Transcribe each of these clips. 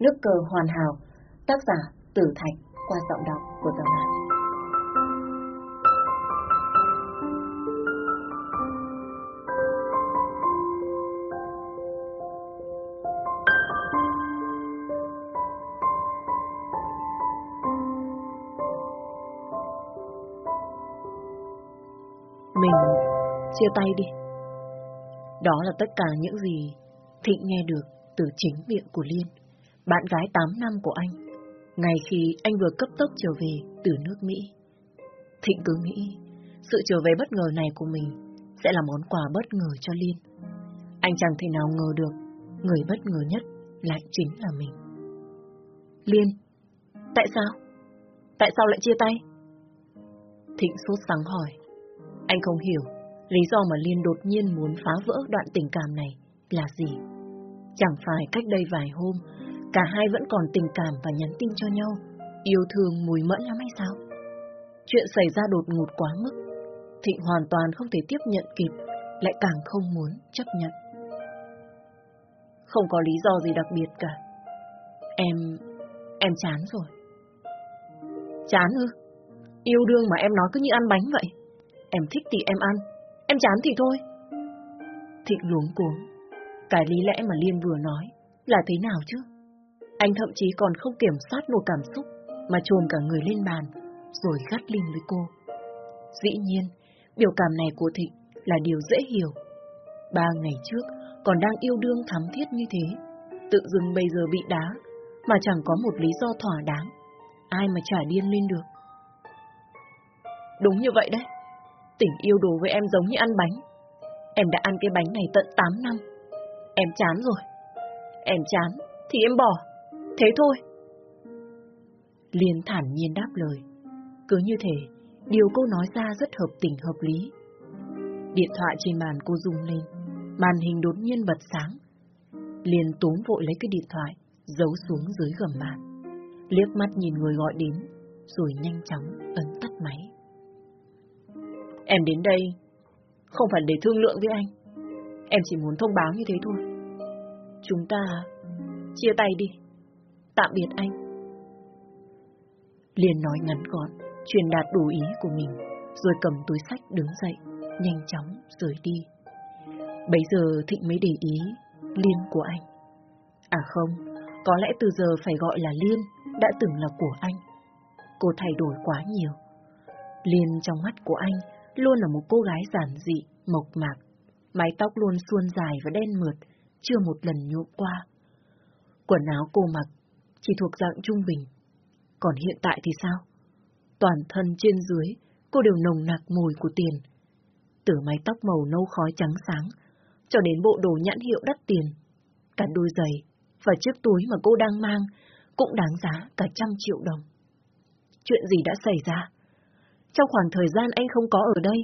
Nước cờ hoàn hảo, tác giả Tử Thạch qua giọng đọc của Tầm An. Mình chia tay đi. Đó là tất cả những gì Thịnh nghe được từ chính miệng của Liên, bạn gái 8 năm của anh, ngày khi anh vừa cấp tốc trở về từ nước Mỹ. Thịnh cứ nghĩ sự trở về bất ngờ này của mình sẽ là món quà bất ngờ cho Liên. Anh chẳng thể nào ngờ được người bất ngờ nhất lại chính là mình. Liên, tại sao? Tại sao lại chia tay? Thịnh sốt sáng hỏi. Anh không hiểu lý do mà Liên đột nhiên muốn phá vỡ đoạn tình cảm này là gì. Chẳng phải cách đây vài hôm, cả hai vẫn còn tình cảm và nhắn tin cho nhau, yêu thương mùi mẫn lắm hay sao? Chuyện xảy ra đột ngột quá mức, Thịnh hoàn toàn không thể tiếp nhận kịp, lại càng không muốn chấp nhận. Không có lý do gì đặc biệt cả. Em... em chán rồi. Chán ư? Yêu đương mà em nói cứ như ăn bánh vậy. Em thích thì em ăn, em chán thì thôi. Thịnh luống cuống. Cái lý lẽ mà Liên vừa nói là thế nào chứ? Anh thậm chí còn không kiểm soát nổi cảm xúc mà trồm cả người lên bàn rồi gắt lên với cô. Dĩ nhiên, biểu cảm này của Thịnh là điều dễ hiểu. Ba ngày trước còn đang yêu đương thắm thiết như thế, tự dưng bây giờ bị đá mà chẳng có một lý do thỏa đáng. Ai mà trả điên lên được? Đúng như vậy đấy. Tình yêu đồ với em giống như ăn bánh. Em đã ăn cái bánh này tận 8 năm. Em chán rồi. Em chán, thì em bỏ. Thế thôi. Liên thản nhiên đáp lời. Cứ như thế, điều cô nói ra rất hợp tình hợp lý. Điện thoại trên bàn cô rung lên, màn hình đột nhiên bật sáng. Liên tốn vội lấy cái điện thoại, giấu xuống dưới gầm bàn. Liếc mắt nhìn người gọi đến, rồi nhanh chóng ấn tắt máy. Em đến đây không phải để thương lượng với anh. Em chỉ muốn thông báo như thế thôi. Chúng ta chia tay đi. Tạm biệt anh. Liền nói ngắn gọn, truyền đạt đủ ý của mình, rồi cầm túi sách đứng dậy, nhanh chóng rời đi. Bây giờ Thịnh mới để ý Liên của anh. À không, có lẽ từ giờ phải gọi là Liên, đã từng là của anh. Cô thay đổi quá nhiều. Liên trong mắt của anh luôn là một cô gái giản dị, mộc mạc, mái tóc luôn suôn dài và đen mượt, chưa một lần nhuộm qua. Quần áo cô mặc chỉ thuộc dạng trung bình. Còn hiện tại thì sao? Toàn thân trên dưới, cô đều nồng nặc mùi của tiền. Từ mái tóc màu nâu khói trắng sáng, cho đến bộ đồ nhãn hiệu đắt tiền. Cả đôi giày và chiếc túi mà cô đang mang cũng đáng giá cả trăm triệu đồng. Chuyện gì đã xảy ra? Trong khoảng thời gian anh không có ở đây,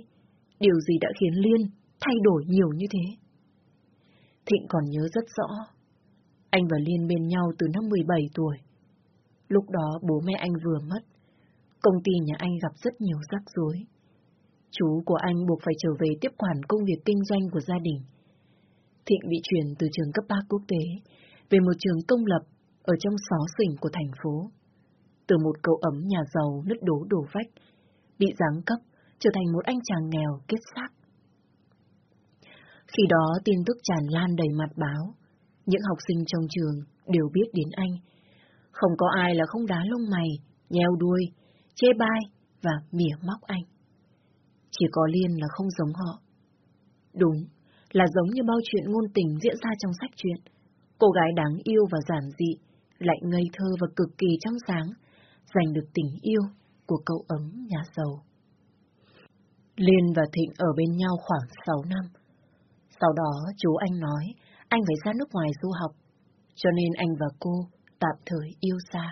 điều gì đã khiến Liên thay đổi nhiều như thế? Thịnh còn nhớ rất rõ. Anh và Liên bên nhau từ năm 17 tuổi. Lúc đó bố mẹ anh vừa mất. Công ty nhà anh gặp rất nhiều rắc rối. Chú của anh buộc phải trở về tiếp quản công việc kinh doanh của gia đình. Thịnh bị chuyển từ trường cấp 3 quốc tế về một trường công lập ở trong xó xỉnh của thành phố. Từ một cậu ấm nhà giàu nứt đố đổ vách, bị giáng cấp, trở thành một anh chàng nghèo kết xác. Khi đó tin tức tràn lan đầy mặt báo, những học sinh trong trường đều biết đến anh. Không có ai là không đá lông mày, nheo đuôi, chê bai và mỉa móc anh. Chỉ có Liên là không giống họ. Đúng, là giống như bao chuyện ngôn tình diễn ra trong sách truyện. Cô gái đáng yêu và giản dị, lại ngây thơ và cực kỳ trong sáng, giành được tình yêu của cậu ấm nhà giàu. Liên và Thịnh ở bên nhau khoảng 6 năm. Sau đó chú anh nói anh phải ra nước ngoài du học, cho nên anh và cô tạm thời yêu xa.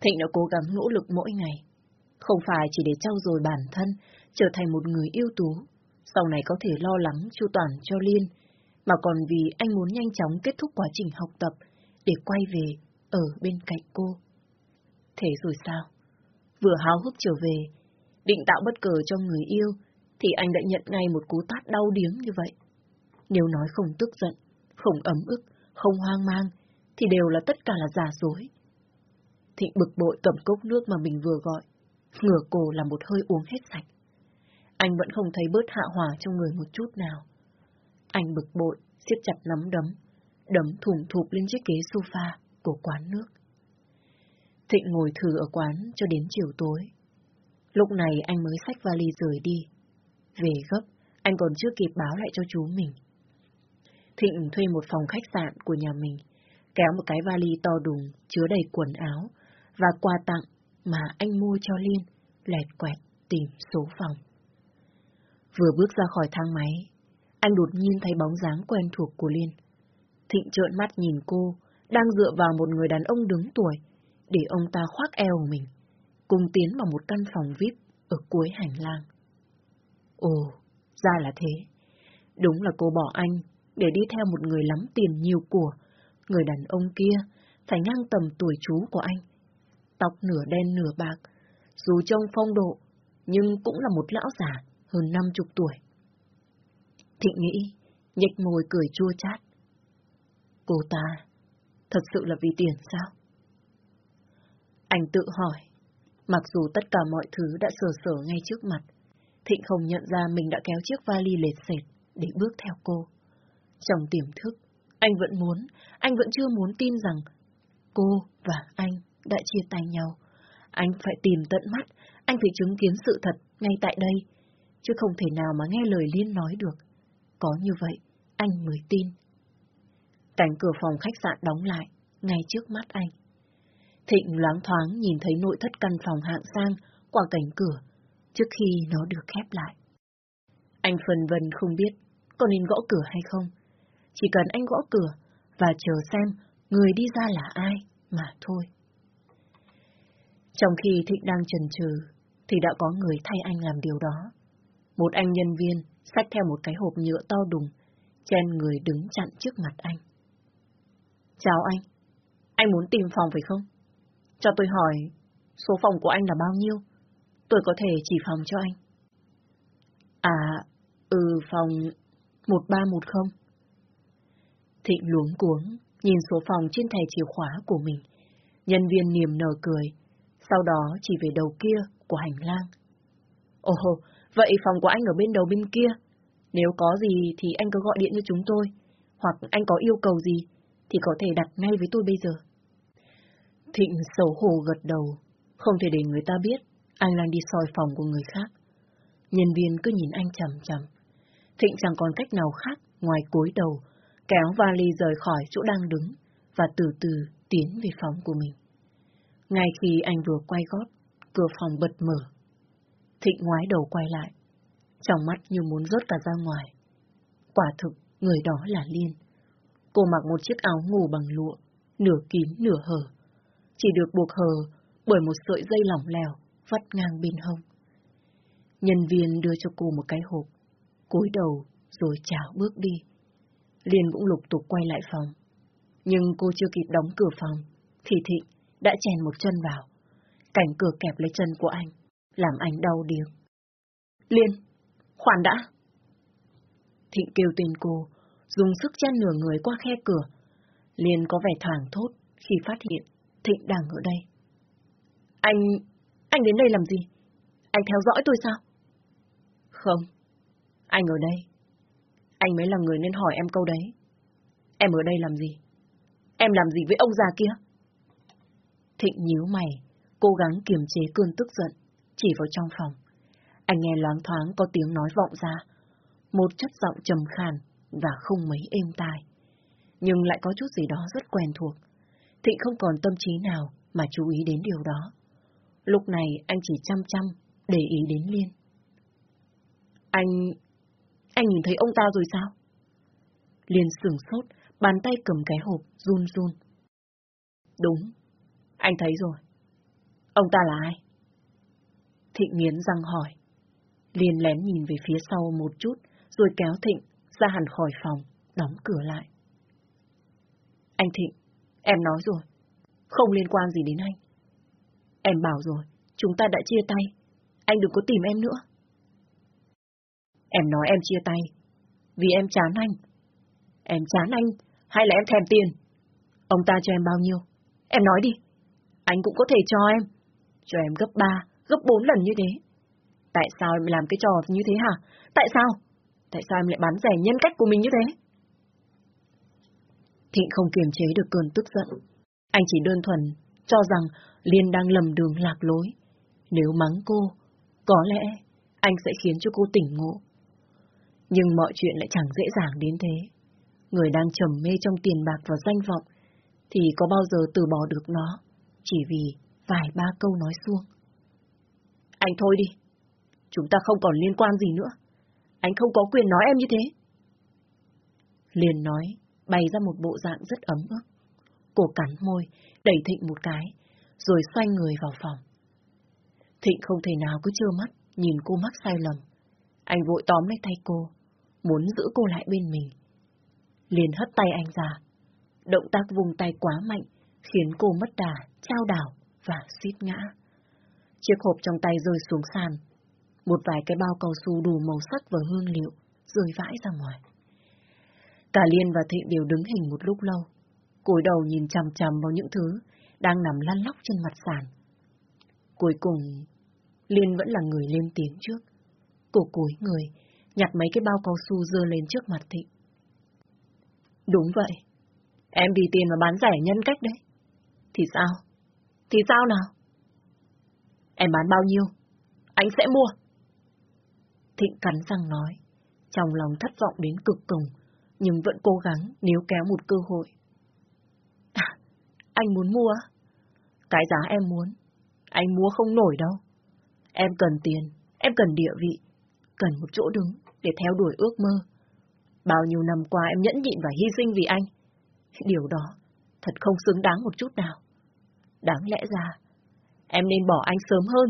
Thịnh đã cố gắng nỗ lực mỗi ngày, không phải chỉ để trau dồi bản thân, trở thành một người ưu tú, sau này có thể lo lắng chu toàn cho Liên, mà còn vì anh muốn nhanh chóng kết thúc quá trình học tập để quay về ở bên cạnh cô. Thế rồi sao? Vừa háo hức trở về, định tạo bất cờ cho người yêu, thì anh đã nhận ngay một cú tát đau điếng như vậy. Nếu nói không tức giận, không ấm ức, không hoang mang, thì đều là tất cả là giả dối. Thịnh bực bội cầm cốc nước mà mình vừa gọi, ngửa cổ là một hơi uống hết sạch. Anh vẫn không thấy bớt hạ hỏa trong người một chút nào. Anh bực bội, siết chặt nắm đấm, đấm thủng thụp lên chiếc ghế sofa của quán nước. Thịnh ngồi thử ở quán cho đến chiều tối. Lúc này anh mới xách vali rời đi. Về gấp, anh còn chưa kịp báo lại cho chú mình. Thịnh thuê một phòng khách sạn của nhà mình, kéo một cái vali to đùng chứa đầy quần áo và quà tặng mà anh mua cho Liên, lẹt quẹt tìm số phòng. Vừa bước ra khỏi thang máy, anh đột nhiên thấy bóng dáng quen thuộc của Liên. Thịnh trợn mắt nhìn cô, đang dựa vào một người đàn ông đứng tuổi, để ông ta khoác eo mình, cùng tiến vào một căn phòng VIP ở cuối hành lang. Ồ, ra là thế. Đúng là cô bỏ anh để đi theo một người lắm tiền nhiều của, người đàn ông kia phải ngang tầm tuổi chú của anh. Tóc nửa đen nửa bạc, dù trông phong độ, nhưng cũng là một lão già hơn năm chục tuổi. Thịnh nghĩ, nhếch môi cười chua chát. Cô ta, thật sự là vì tiền sao? Anh tự hỏi, mặc dù tất cả mọi thứ đã sờ sờ ngay trước mặt, Thịnh không nhận ra mình đã kéo chiếc vali lệt sệt để bước theo cô. Trong tiềm thức, anh vẫn muốn, anh vẫn chưa muốn tin rằng cô và anh đã chia tay nhau. Anh phải tìm tận mắt, anh phải chứng kiến sự thật ngay tại đây, chứ không thể nào mà nghe lời Liên nói được. Có như vậy, anh mới tin. Cánh cửa phòng khách sạn đóng lại, ngay trước mắt anh. Thịnh loáng thoáng nhìn thấy nội thất căn phòng hạng sang qua cánh cửa, trước khi nó được khép lại. Anh phần vần không biết có nên gõ cửa hay không. Chỉ cần anh gõ cửa và chờ xem người đi ra là ai mà thôi. Trong khi Thịnh đang chần chừ, thì đã có người thay anh làm điều đó. Một anh nhân viên xách theo một cái hộp nhựa to đùng, chen người đứng chặn trước mặt anh. Chào anh, anh muốn tìm phòng phải không? Cho tôi hỏi, số phòng của anh là bao nhiêu? Tôi có thể chỉ phòng cho anh. À, ừ, phòng 1310. Thịnh luống cuống, nhìn số phòng trên thẻ chìa khóa của mình. Nhân viên niềm nở cười, sau đó chỉ về đầu kia của hành lang. Ồ, vậy phòng của anh ở bên đầu bên kia. Nếu có gì thì anh cứ gọi điện cho chúng tôi, hoặc anh có yêu cầu gì thì có thể đặt ngay với tôi bây giờ. Thịnh xấu hổ gật đầu, không thể để người ta biết anh đang đi soi phòng của người khác. Nhân viên cứ nhìn anh chầm chầm. Thịnh chẳng còn cách nào khác ngoài cúi đầu, kéo vali rời khỏi chỗ đang đứng và từ từ tiến về phòng của mình. Ngay khi anh vừa quay gót, cửa phòng bật mở. Thịnh ngoái đầu quay lại, trong mắt như muốn rớt cả ra ngoài. Quả thực, người đó là Liên. Cô mặc một chiếc áo ngủ bằng lụa, nửa kín nửa hở. Chỉ được buộc hờ bởi một sợi dây lỏng lẻo vắt ngang bên hông. Nhân viên đưa cho cô một cái hộp, cúi đầu rồi chào bước đi. Liên cũng lục tục quay lại phòng. Nhưng cô chưa kịp đóng cửa phòng, thì Thịnh đã chèn một chân vào. Cảnh cửa kẹp lấy chân của anh, làm anh đau điếng. Liên, khoan đã! Thịnh kêu tên cô, dùng sức chen nửa người qua khe cửa. Liên có vẻ thoảng thốt khi phát hiện Thịnh đang ở đây. Anh... anh đến đây làm gì? Anh theo dõi tôi sao? Không, anh ở đây. Anh mới là người nên hỏi em câu đấy. Em ở đây làm gì? Em làm gì với ông già kia? Thịnh nhíu mày, cố gắng kiềm chế cơn tức giận, chỉ vào trong phòng. Anh nghe loáng thoáng có tiếng nói vọng ra, một chất giọng trầm khàn và không mấy êm tai. Nhưng lại có chút gì đó rất quen thuộc. Thịnh không còn tâm trí nào mà chú ý đến điều đó. Lúc này anh chỉ chăm chăm để ý đến Liên. Anh anh nhìn thấy ông ta rồi sao? Liên sửng sốt, bàn tay cầm cái hộp, run run. Đúng, anh thấy rồi. Ông ta là ai? Thịnh nghiến răng hỏi. Liên lén nhìn về phía sau một chút, rồi kéo Thịnh ra hẳn khỏi phòng, đóng cửa lại. Anh Thịnh, em nói rồi, không liên quan gì đến anh. Em bảo rồi, chúng ta đã chia tay, anh đừng có tìm em nữa. Em nói em chia tay, vì em chán anh. Em chán anh, hay là em thèm tiền? Ông ta cho em bao nhiêu? Em nói đi. Anh cũng có thể cho em. Cho em gấp ba gấp bốn lần như thế. Tại sao em làm cái trò như thế hả? Tại sao? Tại sao em lại bán rẻ nhân cách của mình như thế? Thịnh không kiềm chế được cơn tức giận. Anh chỉ đơn thuần cho rằng Liên đang lầm đường lạc lối. Nếu mắng cô, có lẽ anh sẽ khiến cho cô tỉnh ngộ. Nhưng mọi chuyện lại chẳng dễ dàng đến thế. Người đang trầm mê trong tiền bạc và danh vọng, thì có bao giờ từ bỏ được nó, chỉ vì vài ba câu nói xuông. Anh thôi đi, chúng ta không còn liên quan gì nữa. Anh không có quyền nói em như thế. Liền nói, bày ra một bộ dạng rất ấm ức. Cô cắn môi, đẩy Thịnh một cái, rồi xoay người vào phòng. Thịnh không thể nào cứ trơ mắt, nhìn cô mắc sai lầm. Anh vội tóm lấy tay cô, muốn giữ cô lại bên mình. Liền hất tay anh ra. Động tác vùng tay quá mạnh, khiến cô mất đà, trao đảo và suýt ngã. Chiếc hộp trong tay rơi xuống sàn. Một vài cái bao cao su đủ màu sắc và hương liệu rơi vãi ra ngoài. Cả Liên và Thịnh đều đứng hình một lúc lâu, cúi đầu nhìn chằm chằm vào những thứ đang nằm lăn lóc trên mặt sàn. Cuối cùng, Liên vẫn là người lên tiếng trước. Cô cúi người, nhặt mấy cái bao cao su dơ lên trước mặt Thịnh. Đúng vậy, em vì tiền mà bán rẻ nhân cách đấy. Thì sao? Thì sao nào? Em bán bao nhiêu? Anh sẽ mua. Thịnh cắn răng nói, trong lòng thất vọng đến cực cùng, nhưng vẫn cố gắng níu kéo một cơ hội. À, anh muốn mua? Cái giá em muốn, anh mua không nổi đâu. Em cần tiền, em cần địa vị, cần một chỗ đứng để theo đuổi ước mơ. Bao nhiêu năm qua em nhẫn nhịn và hy sinh vì anh. Điều đó thật không xứng đáng một chút nào. Đáng lẽ ra, em nên bỏ anh sớm hơn.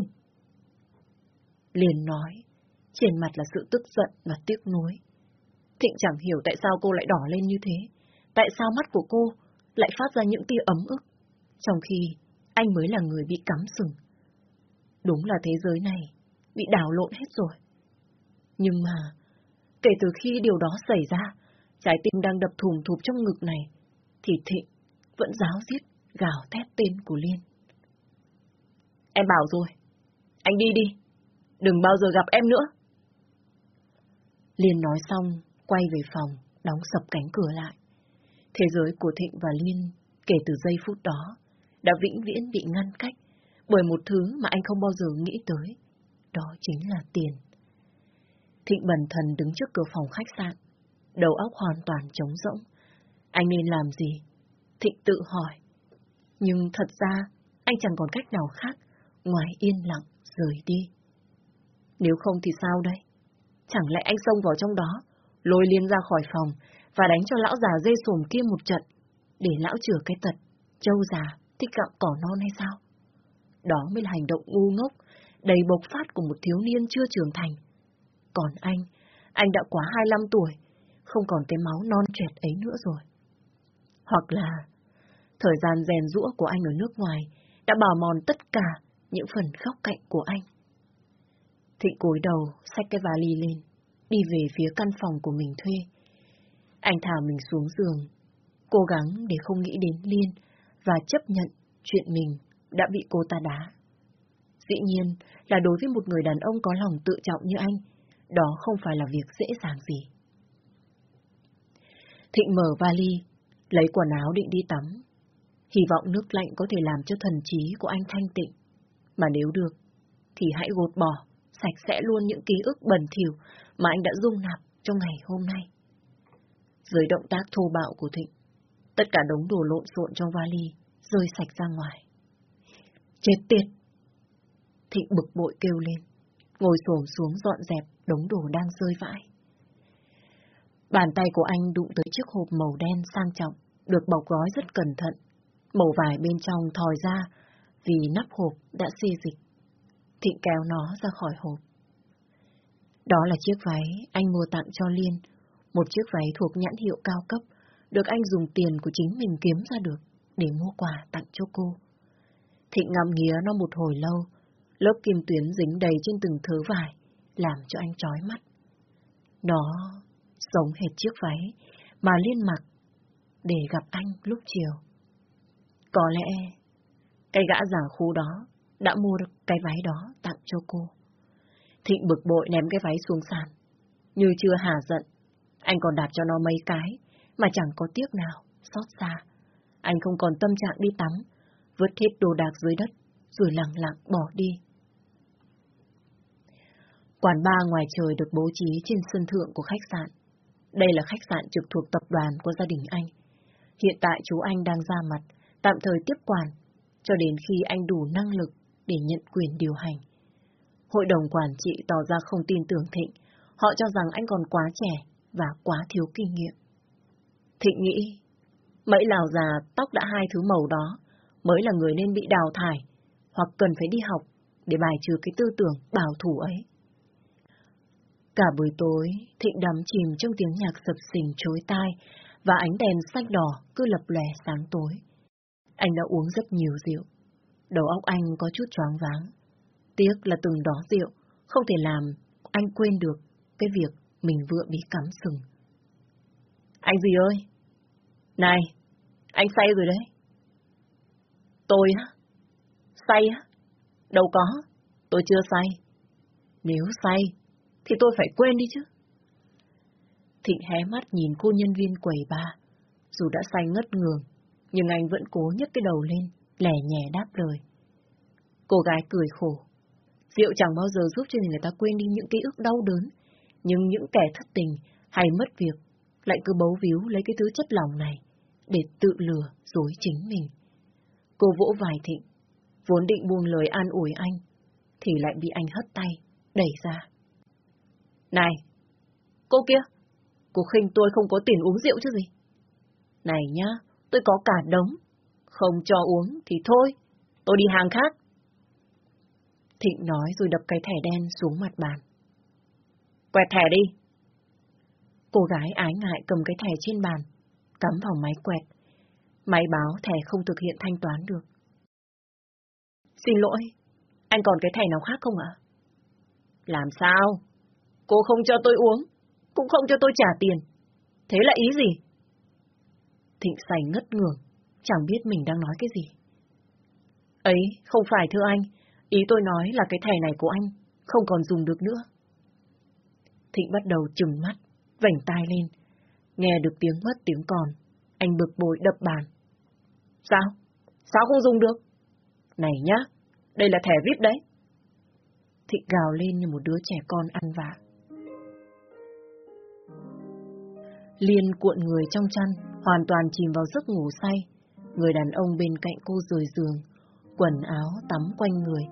Liền nói, trên mặt là sự tức giận và tiếc nuối. Thịnh chẳng hiểu tại sao cô lại đỏ lên như thế. Tại sao mắt của cô lại phát ra những tia ấm ức, trong khi anh mới là người bị cắm sừng. Đúng là thế giới này bị đảo lộn hết rồi. Nhưng mà, kể từ khi điều đó xảy ra, trái tim đang đập thùm thụp trong ngực này, thì Thịnh vẫn giáo giết gào thét tên của Liên. Em bảo rồi, anh đi đi, đừng bao giờ gặp em nữa. Liên nói xong, quay về phòng, đóng sập cánh cửa lại. Thế giới của Thịnh và Liên, kể từ giây phút đó, đã vĩnh viễn bị ngăn cách bởi một thứ mà anh không bao giờ nghĩ tới. Đó chính là tiền. Thịnh bần thần đứng trước cửa phòng khách sạn, đầu óc hoàn toàn trống rỗng. Anh nên làm gì? Thịnh tự hỏi. Nhưng thật ra, anh chẳng còn cách nào khác ngoài yên lặng rời đi. Nếu không thì sao đây? Chẳng lẽ anh xông vào trong đó, lôi liên ra khỏi phòng và đánh cho lão già dê sồm kia một trận, để lão chữa cái tật, châu già, thích gặm cỏ non hay sao? Đó mới là hành động ngu ngốc, đầy bộc phát của một thiếu niên chưa trưởng thành. Còn anh, anh đã quá 25 tuổi, không còn cái máu non trẻ ấy nữa rồi. Hoặc là, thời gian rèn rũa của anh ở nước ngoài đã bào mòn tất cả những phần góc cạnh của anh. Thịnh cúi đầu, xách cái vali lên, đi về phía căn phòng của mình thuê. Anh thả mình xuống giường, cố gắng để không nghĩ đến Liên và chấp nhận chuyện mình đã bị cô ta đá. Dĩ nhiên là đối với một người đàn ông có lòng tự trọng như anh, đó không phải là việc dễ dàng gì. Thịnh mở vali, lấy quần áo định đi tắm. Hy vọng nước lạnh có thể làm cho thần trí của anh thanh tịnh. Mà nếu được, thì hãy gột bỏ, sạch sẽ luôn những ký ức bẩn thỉu mà anh đã dung nạp trong ngày hôm nay. Dưới động tác thô bạo của Thịnh, tất cả đống đồ lộn xộn trong vali rơi sạch ra ngoài. Chết tiệt! Thịnh bực bội kêu lên, ngồi xổm xuống dọn dẹp đống đồ đang rơi vãi. Bàn tay của anh đụng tới chiếc hộp màu đen sang trọng, được bọc gói rất cẩn thận. Màu vải bên trong thòi ra vì nắp hộp đã xê dịch. Thịnh kéo nó ra khỏi hộp. Đó là chiếc váy anh mua tặng cho Liên, một chiếc váy thuộc nhãn hiệu cao cấp, được anh dùng tiền của chính mình kiếm ra được để mua quà tặng cho cô. Thịnh ngắm nghía nó một hồi lâu, lớp kim tuyến dính đầy trên từng thớ vải, làm cho anh chói mắt. Nó giống hệt chiếc váy mà Liên mặc để gặp anh lúc chiều Có lẽ cái gã giả khu đó đã mua được cái váy đó tặng cho cô. Thịnh bực bội ném cái váy xuống sàn. Như chưa hà giận, anh còn đạp cho nó mấy cái, mà chẳng có tiếc nào, xót xa. Anh không còn tâm trạng đi tắm, vứt hết đồ đạc dưới đất, rồi lặng lặng bỏ đi. Quán bar ngoài trời được bố trí trên sân thượng của khách sạn. Đây là khách sạn trực thuộc tập đoàn của gia đình anh. Hiện tại chú anh đang ra mặt, tạm thời tiếp quản, cho đến khi anh đủ năng lực để nhận quyền điều hành. Hội đồng quản trị tỏ ra không tin tưởng Thịnh, họ cho rằng anh còn quá trẻ và quá thiếu kinh nghiệm. Thịnh nghĩ, mấy lào già tóc đã hai thứ màu đó mới là người nên bị đào thải, hoặc cần phải đi học để bài trừ cái tư tưởng bảo thủ ấy. Cả buổi tối, Thịnh đắm chìm trong tiếng nhạc sập sình chối tai và ánh đèn xanh đỏ cứ lập lè sáng tối. Anh đã uống rất nhiều rượu. Đầu óc anh có chút choáng váng. Tiếc là từng đó rượu không thể làm anh quên được cái việc mình vừa bị cắm sừng. Anh gì ơi? Này, anh say rồi đấy. Tôi á? Say á? Đâu có, tôi chưa say. Nếu say, thì tôi phải quên đi chứ. Thịnh hé mắt nhìn cô nhân viên quầy ba. Dù đã say ngất ngường, nhưng anh vẫn cố nhấc cái đầu lên, lẻ nhẹ đáp lời. Cô gái cười khổ. Rượu chẳng bao giờ giúp cho người ta quên đi những ký ức đau đớn, nhưng những kẻ thất tình hay mất việc lại cứ bấu víu lấy cái thứ chất lòng này để tự lừa dối chính mình. Cô vỗ vài thịnh, vốn định buông lời an ủi anh, thì lại bị anh hất tay, đẩy ra. Này, cô kia, cô khinh tôi không có tiền uống rượu chứ gì. Này nhá, tôi có cả đống, không cho uống thì thôi, tôi đi hàng khác. Thịnh nói rồi đập cái thẻ đen xuống mặt bàn. Quẹt thẻ đi. Cô gái ái ngại cầm cái thẻ trên bàn, cắm vào máy quẹt. Máy báo thẻ không thực hiện thanh toán được. Xin lỗi, anh còn cái thẻ nào khác không ạ? Làm sao? Cô không cho tôi uống, cũng không cho tôi trả tiền. Thế là ý gì? Thịnh sành ngất ngường, chẳng biết mình đang nói cái gì. Ấy, không phải thưa anh, ý tôi nói là cái thẻ này của anh không còn dùng được nữa. Thịnh bắt đầu trừng mắt, vảnh tai lên. Nghe được tiếng mất tiếng còn, anh bực bội đập bàn. Sao? Sao không dùng được? Này nhá, đây là thẻ VIP đấy. Thịnh gào lên như một đứa trẻ con ăn vạ. Liên cuộn người trong chăn, hoàn toàn chìm vào giấc ngủ say. Người đàn ông bên cạnh cô rời giường, quần áo tắm quanh người,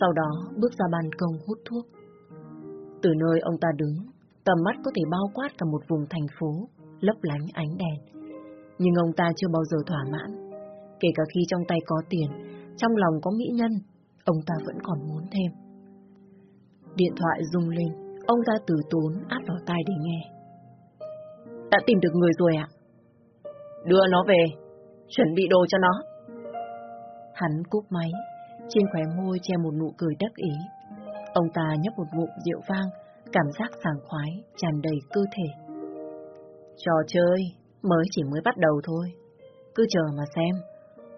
sau đó bước ra ban công hút thuốc. Từ nơi ông ta đứng, tầm mắt có thể bao quát cả một vùng thành phố, lấp lánh ánh đèn. Nhưng ông ta chưa bao giờ thỏa mãn. Kể cả khi trong tay có tiền, trong lòng có mỹ nhân, ông ta vẫn còn muốn thêm. Điện thoại rung lên, ông ta từ tốn áp vào tai để nghe. Đã tìm được người rồi ạ. Đưa nó về, chuẩn bị đồ cho nó. Hắn cúp máy, trên khóe môi che một nụ cười đắc ý. Ông ta nhấp một ngụm rượu vang, cảm giác sảng khoái, tràn đầy cơ thể. Trò chơi mới chỉ mới bắt đầu thôi. Cứ chờ mà xem.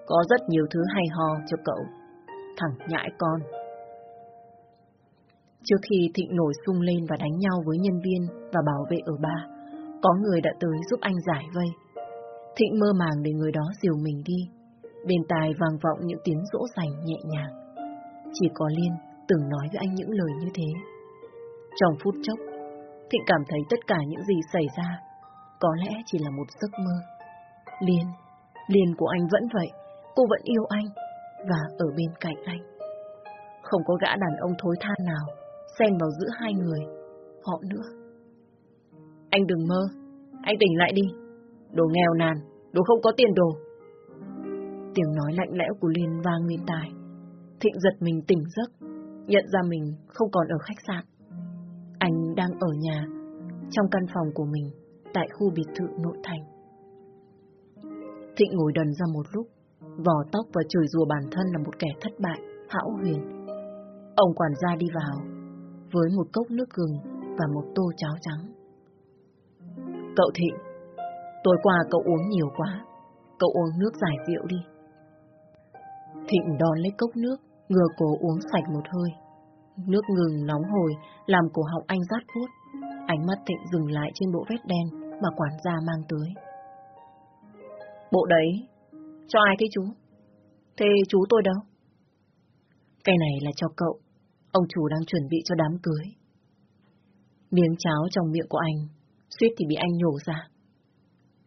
Có rất nhiều thứ hay ho cho cậu. Thằng nhãi con. Trước khi Thịnh nổi sung lên và đánh nhau với nhân viên và bảo vệ ở ba, có người đã tới giúp anh giải vây. Thịnh mơ màng để người đó dìu mình đi. Bên tai vang vọng những tiếng dỗ dành nhẹ nhàng. Chỉ có Liên từng nói với anh những lời như thế. Trong phút chốc, Thịnh cảm thấy tất cả những gì xảy ra có lẽ chỉ là một giấc mơ. Liên, Liên của anh vẫn vậy, cô vẫn yêu anh và ở bên cạnh anh. Không có gã đàn ông thối tha nào xen vào giữa hai người, họ nữa. Anh đừng mơ, anh tỉnh lại đi. Đồ nghèo nàn, đồ không có tiền đồ. Tiếng nói lạnh lẽo của Liên vang nguyên tai. Thịnh giật mình tỉnh giấc, nhận ra mình không còn ở khách sạn. Anh đang ở nhà, trong căn phòng của mình, tại khu biệt thự nội thành. Thịnh ngồi đần ra một lúc, vò tóc và chửi rủa bản thân là một kẻ thất bại, hão huyền. Ông quản gia đi vào, với một cốc nước gừng và một tô cháo trắng. Cậu Thịnh, tối qua cậu uống nhiều quá, cậu uống nước giải rượu đi. Thịnh đón lấy cốc nước, ngừa cổ uống sạch một hơi. Nước ngừng nóng hồi, làm cổ họng anh rát buốt. Ánh mắt Thịnh dừng lại trên bộ vết đen mà quản gia mang tới. Bộ đấy, cho ai thế chú? Thế chú tôi đâu? Cái này là cho cậu. Ông chủ đang chuẩn bị cho đám cưới. Miếng cháo trong miệng của anh, suýt thì bị anh nhổ ra.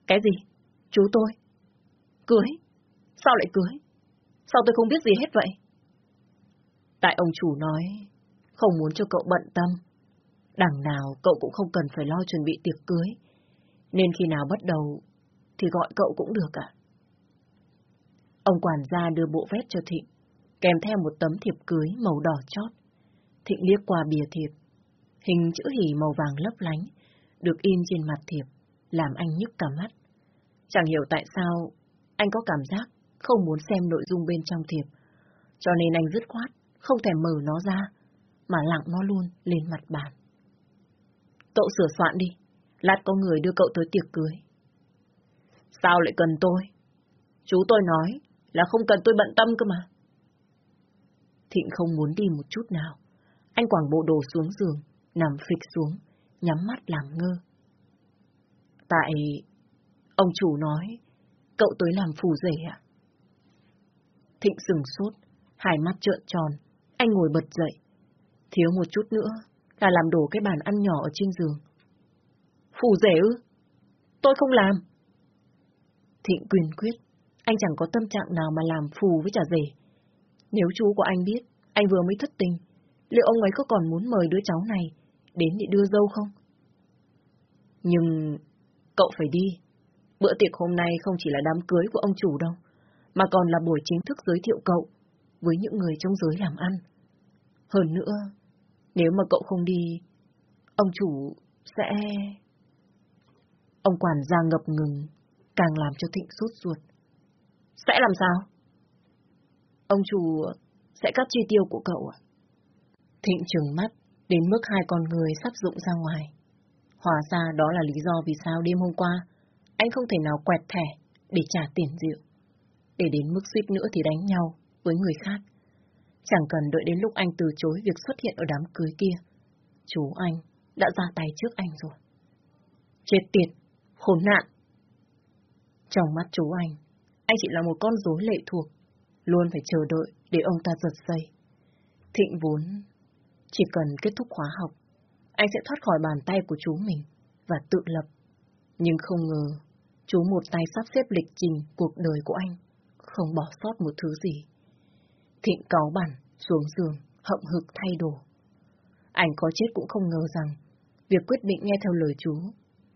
Cái gì? Chú tôi? Cưới? Sao lại cưới? Sao tôi không biết gì hết vậy? Tại ông chủ nói, không muốn cho cậu bận tâm. Đằng nào cậu cũng không cần phải lo chuẩn bị tiệc cưới. Nên khi nào bắt đầu, thì gọi cậu cũng được ạ. Ông quản gia đưa bộ vest cho Thịnh, kèm theo một tấm thiệp cưới màu đỏ chót. Thịnh liếc qua bìa thiệp. Hình chữ hỉ màu vàng lấp lánh, được in trên mặt thiệp, làm anh nhức cả mắt. Chẳng hiểu tại sao anh có cảm giác không muốn xem nội dung bên trong thiệp, cho nên anh dứt khoát, không thể mở nó ra, mà lặng nó luôn lên mặt bàn. Cậu sửa soạn đi, lát có người đưa cậu tới tiệc cưới. Sao lại cần tôi? Chú tôi nói là không cần tôi bận tâm cơ mà. Thịnh không muốn đi một chút nào. Anh quảng bộ đồ xuống giường, nằm phịch xuống, nhắm mắt làm ngơ. Tại... Ông chủ nói, cậu tới làm phù rể ạ. Thịnh sừng sốt, hai mắt trợn tròn, anh ngồi bật dậy. Thiếu một chút nữa là làm đổ cái bàn ăn nhỏ ở trên giường. Phù rể ư? Tôi không làm. Thịnh quyền quyết, anh chẳng có tâm trạng nào mà làm phù với trả rể. Nếu chú của anh biết, anh vừa mới thất tình, liệu ông ấy có còn muốn mời đứa cháu này đến để đưa dâu không? Nhưng cậu phải đi. Bữa tiệc hôm nay không chỉ là đám cưới của ông chủ đâu, mà còn là buổi chính thức giới thiệu cậu với những người trong giới làm ăn. Hơn nữa, nếu mà cậu không đi, ông chủ sẽ... Ông quản gia ngập ngừng, càng làm cho Thịnh sốt ruột. Sẽ làm sao? Ông chủ sẽ cắt chi tiêu của cậu ạ. Thịnh trừng mắt, đến mức hai con người sắp dụng ra ngoài. Hóa ra đó là lý do vì sao đêm hôm qua, anh không thể nào quẹt thẻ để trả tiền rượu. Để đến mức suýt nữa thì đánh nhau với người khác. Chẳng cần đợi đến lúc anh từ chối việc xuất hiện ở đám cưới kia. Chú anh đã ra tay trước anh rồi. Chết tiệt, khốn nạn. Trong mắt chú anh, anh chỉ là một con rối lệ thuộc, luôn phải chờ đợi để ông ta giật dây. Thịnh vốn chỉ cần kết thúc khóa học, anh sẽ thoát khỏi bàn tay của chú mình và tự lập. Nhưng không ngờ, chú một tay sắp xếp lịch trình cuộc đời của anh, không bỏ sót một thứ gì. Thịnh cáu bản, xuống giường, hậm hực thay đồ. Anh có chết cũng không ngờ rằng, việc quyết định nghe theo lời chú,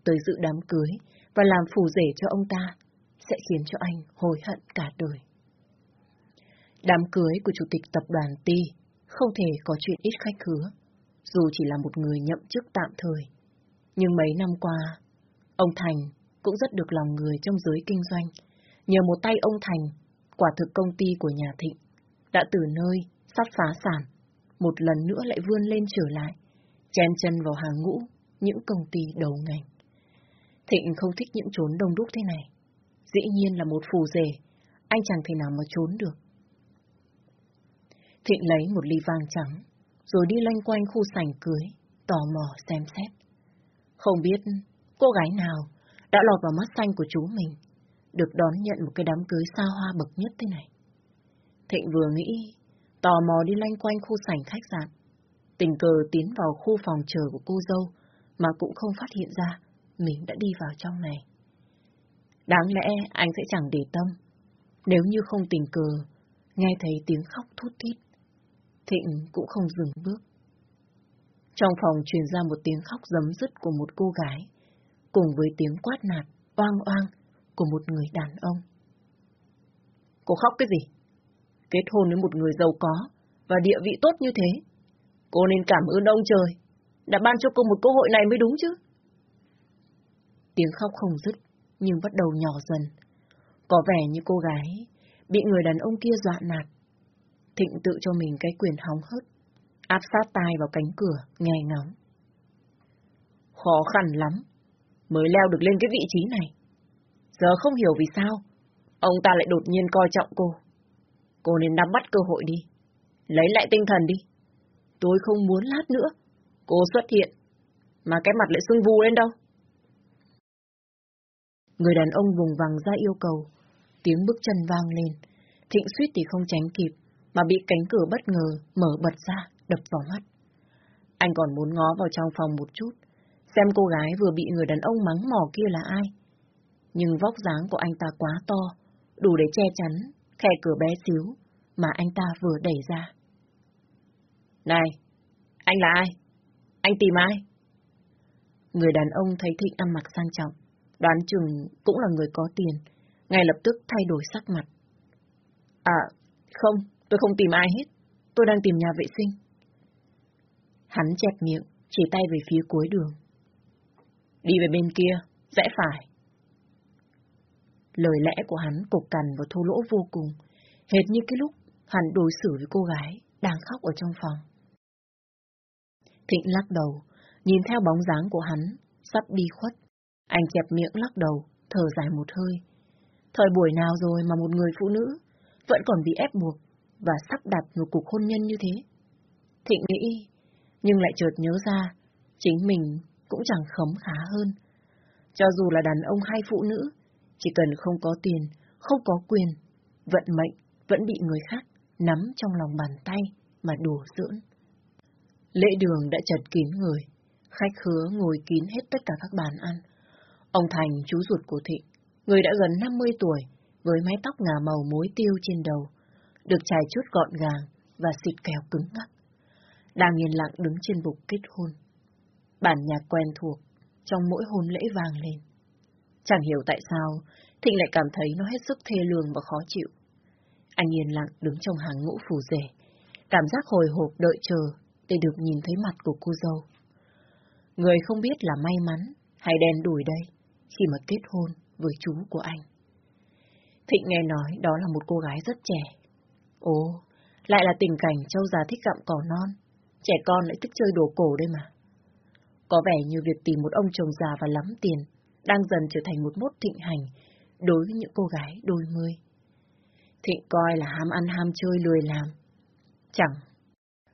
tới dự đám cưới và làm phù rể cho ông ta, sẽ khiến cho anh hối hận cả đời. Đám cưới của chủ tịch tập đoàn Ti không thể có chuyện ít khách khứa, dù chỉ là một người nhậm chức tạm thời. Nhưng mấy năm qua, ông Thành cũng rất được lòng người trong giới kinh doanh. Nhờ một tay ông Thành, quả thực công ty của nhà Thịnh đã từ nơi sắp phá sản, một lần nữa lại vươn lên trở lại, chen chân vào hàng ngũ những công ty đầu ngành. Thịnh không thích những chốn đông đúc thế này. Dĩ nhiên là một phù rể, anh chẳng thể nào mà trốn được. Thịnh lấy một ly vang trắng, rồi đi loanh quanh khu sảnh cưới, tò mò xem xét. Không biết cô gái nào đã lọt vào mắt xanh của chú mình, được đón nhận một cái đám cưới xa hoa bậc nhất thế này. Thịnh vừa nghĩ, tò mò đi loanh quanh khu sảnh khách sạn, tình cờ tiến vào khu phòng chờ của cô dâu, mà cũng không phát hiện ra mình đã đi vào trong này. Đáng lẽ anh sẽ chẳng để tâm, nếu như không tình cờ, nghe thấy tiếng khóc thút thít Thịnh cũng không dừng bước. Trong phòng truyền ra một tiếng khóc giấm dứt của một cô gái, cùng với tiếng quát nạt, oang oang của một người đàn ông. Cô khóc cái gì? Kết hôn với một người giàu có và địa vị tốt như thế. Cô nên cảm ơn ông trời, đã ban cho cô một cơ hội này mới đúng chứ. Tiếng khóc không dứt, nhưng bắt đầu nhỏ dần. Có vẻ như cô gái bị người đàn ông kia dọa nạt, Thịnh tự cho mình cái quyền hóng hớt, áp sát tai vào cánh cửa, nghe ngóng. Khó khăn lắm, mới leo được lên cái vị trí này. Giờ không hiểu vì sao, ông ta lại đột nhiên coi trọng cô. Cô nên nắm bắt cơ hội đi. Lấy lại tinh thần đi. Tôi không muốn lát nữa. Cô xuất hiện. Mà cái mặt lại sưng vù lên đâu. Người đàn ông vùng vằng ra yêu cầu. Tiếng bước chân vang lên. Thịnh suýt thì không tránh kịp, mà bị cánh cửa bất ngờ mở bật ra, đập vào mắt. Anh còn muốn ngó vào trong phòng một chút, xem cô gái vừa bị người đàn ông mắng mỏ kia là ai. Nhưng vóc dáng của anh ta quá to, đủ để che chắn khe cửa bé xíu mà anh ta vừa đẩy ra. Này, anh là ai? Anh tìm ai? Người đàn ông thấy Thịnh ăn mặc sang trọng, đoán chừng cũng là người có tiền, ngay lập tức thay đổi sắc mặt. À, không, tôi không tìm ai hết. Tôi đang tìm nhà vệ sinh. Hắn chẹp miệng, chỉ tay về phía cuối đường. Đi về bên kia, rẽ phải. Lời lẽ của hắn cục cằn và thô lỗ vô cùng, hệt như cái lúc hắn đối xử với cô gái đang khóc ở trong phòng. Thịnh lắc đầu, nhìn theo bóng dáng của hắn, sắp đi khuất. Anh chẹp miệng lắc đầu, thở dài một hơi. Thời buổi nào rồi mà một người phụ nữ vẫn còn bị ép buộc và sắp đặt một cuộc hôn nhân như thế? Thịnh nghĩ, nhưng lại chợt nhớ ra, chính mình cũng chẳng khấm khá hơn. Cho dù là đàn ông hay phụ nữ, chỉ cần không có tiền, không có quyền, vận mệnh vẫn bị người khác nắm trong lòng bàn tay mà đùa dưỡng. Lễ đường đã chật kín người, khách khứa ngồi kín hết tất cả các bàn ăn. Ông Thành, chú ruột của Thịnh, người đã gần 50 tuổi, với mái tóc ngà màu mối tiêu trên đầu, được trải chút gọn gàng và xịt kèo cứng ngắc. Đang yên lặng đứng trên bục kết hôn. Bản nhạc quen thuộc, trong mỗi hôn lễ vang lên. Chẳng hiểu tại sao, Thịnh lại cảm thấy nó hết sức thê lương và khó chịu. Anh yên lặng đứng trong hàng ngũ phù rể, cảm giác hồi hộp đợi chờ để được nhìn thấy mặt của cô dâu. Người không biết là may mắn hay đen đủi đây khi mà kết hôn với chú của anh. Thịnh nghe nói đó là một cô gái rất trẻ. Ồ, lại là tình cảnh châu già thích gặm cỏ non, trẻ con lại thích chơi đồ cổ đây mà. Có vẻ như việc tìm một ông chồng già và lắm tiền đang dần trở thành một mốt thịnh hành đối với những cô gái đôi mươi. Thịnh coi là ham ăn ham chơi lười làm. Chẳng.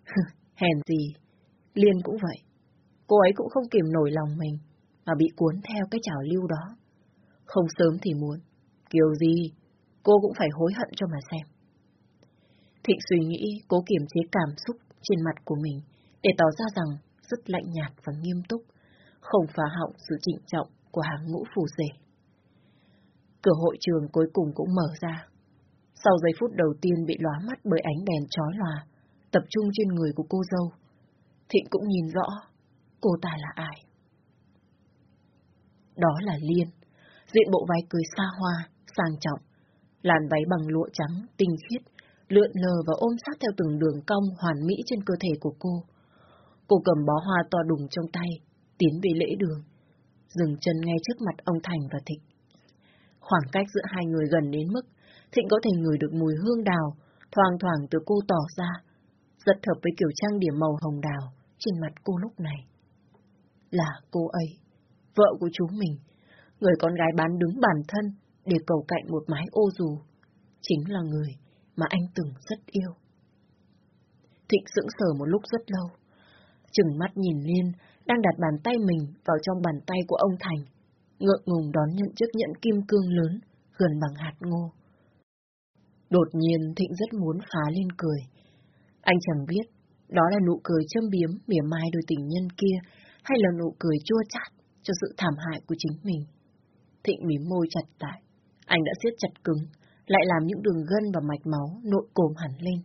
Hèn gì. Liên cũng vậy. Cô ấy cũng không kìm nổi lòng mình, mà bị cuốn theo cái trào lưu đó. Không sớm thì muốn. Kiểu gì, cô cũng phải hối hận cho mà xem. Thịnh suy nghĩ, cố kiềm chế cảm xúc trên mặt của mình, để tỏ ra rằng rất lạnh nhạt và nghiêm túc, không phá hỏng sự trịnh trọng của hàng ngũ phù rể. Cửa hội trường cuối cùng cũng mở ra. Sau giây phút đầu tiên bị lóa mắt bởi ánh đèn chói lòa, tập trung trên người của cô dâu, Thịnh cũng nhìn rõ cô ta là ai. Đó là Liên, diện bộ váy cưới xa hoa, sang trọng, làn váy bằng lụa trắng, tinh khiết, lượn lờ và ôm sát theo từng đường cong hoàn mỹ trên cơ thể của cô. Cô cầm bó hoa to đùng trong tay, tiến về lễ đường, dừng chân ngay trước mặt ông Thành và Thịnh. Khoảng cách giữa hai người gần đến mức Thịnh có thể ngửi được mùi hương đào, thoang thoảng từ cô tỏ ra, rất hợp với kiểu trang điểm màu hồng đào trên mặt cô lúc này. Là cô ấy, vợ của chú mình, người con gái bán đứng bản thân để cầu cạnh một mái ô dù, chính là người mà anh từng rất yêu. Thịnh sững sờ một lúc rất lâu, chừng mắt nhìn Liên đang đặt bàn tay mình vào trong bàn tay của ông Thành, ngượng ngùng đón nhận chiếc nhẫn kim cương lớn, gần bằng hạt ngô. Đột nhiên Thịnh rất muốn phá lên cười. Anh chẳng biết đó là nụ cười châm biếm mỉa mai đôi tình nhân kia hay là nụ cười chua chát cho sự thảm hại của chính mình. Thịnh mím môi chặt lại. Anh đã siết chặt cứng, lại làm những đường gân và mạch máu nội cồm hẳn lên.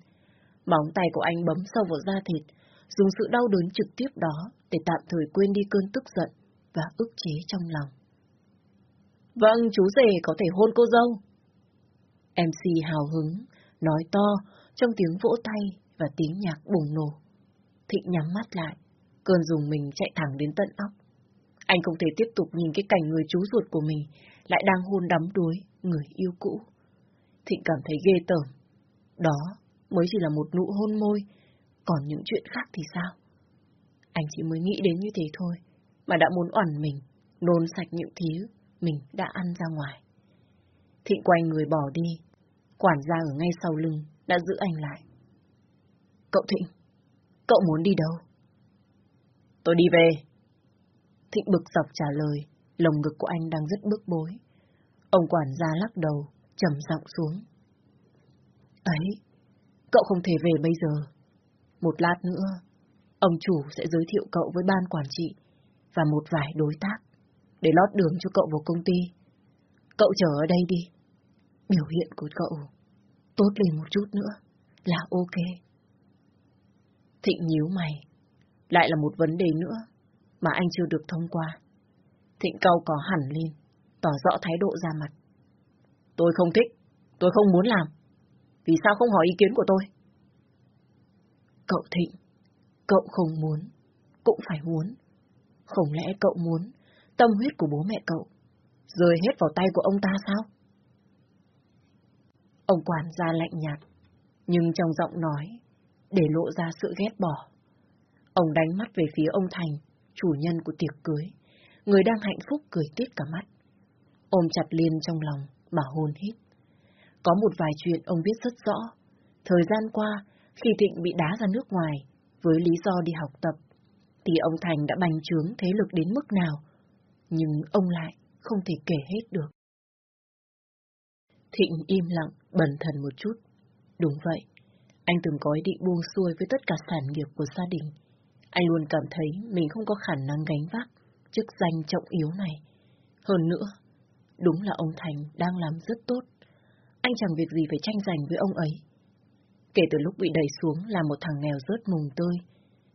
Móng tay của anh bấm sâu vào da thịt, dùng sự đau đớn trực tiếp đó để tạm thời quên đi cơn tức giận và ức chế trong lòng. Vâng, chú rể có thể hôn cô dâu. MC hào hứng, nói to trong tiếng vỗ tay và tiếng nhạc bùng nổ. Thịnh nhắm mắt lại, cơn dùng mình chạy thẳng đến tận óc. Anh không thể tiếp tục nhìn cái cảnh người chú ruột của mình lại đang hôn đắm đuối người yêu cũ. Thịnh cảm thấy ghê tởm. Đó mới chỉ là một nụ hôn môi, còn những chuyện khác thì sao? Anh chỉ mới nghĩ đến như thế thôi, mà đã muốn oằn mình, nôn sạch những thứ mình đã ăn ra ngoài. Thịnh quay người bỏ đi, quản gia ở ngay sau lưng, đã giữ anh lại. Cậu Thịnh, cậu muốn đi đâu? Tôi đi về. Thịnh bực dọc trả lời, lồng ngực của anh đang rất bức bối. Ông quản gia lắc đầu, trầm giọng xuống. Ấy, cậu không thể về bây giờ. Một lát nữa, ông chủ sẽ giới thiệu cậu với ban quản trị và một vài đối tác để lót đường cho cậu vào công ty. Cậu chờ ở đây đi. Biểu hiện của cậu tốt lên một chút nữa là ok. Thịnh nhíu mày. Lại là một vấn đề nữa mà anh chưa được thông qua. Thịnh cau có hẳn lên, tỏ rõ thái độ ra mặt. Tôi không thích, tôi không muốn làm. Vì sao không hỏi ý kiến của tôi? Cậu Thịnh, cậu không muốn, cũng phải muốn. Không lẽ cậu muốn tâm huyết của bố mẹ cậu rơi hết vào tay của ông ta sao? Ông quản gia lạnh nhạt, nhưng trong giọng nói để lộ ra sự ghét bỏ. Ông đánh mắt về phía ông Thành, chủ nhân của tiệc cưới, người đang hạnh phúc cười tít cả mắt. Ôm chặt Liên trong lòng mà hôn hít. Có một vài chuyện ông biết rất rõ. Thời gian qua, khi Thịnh bị đá ra nước ngoài, với lý do đi học tập, thì ông Thành đã bành trướng thế lực đến mức nào, nhưng ông lại không thể kể hết được. Thịnh im lặng, bần thần một chút. Đúng vậy, anh từng có ý định buông xuôi với tất cả sản nghiệp của gia đình. Anh luôn cảm thấy mình không có khả năng gánh vác chức danh trọng yếu này. Hơn nữa, đúng là ông Thành đang làm rất tốt. Anh chẳng việc gì phải tranh giành với ông ấy. Kể từ lúc bị đẩy xuống là một thằng nghèo rớt mùng tơi,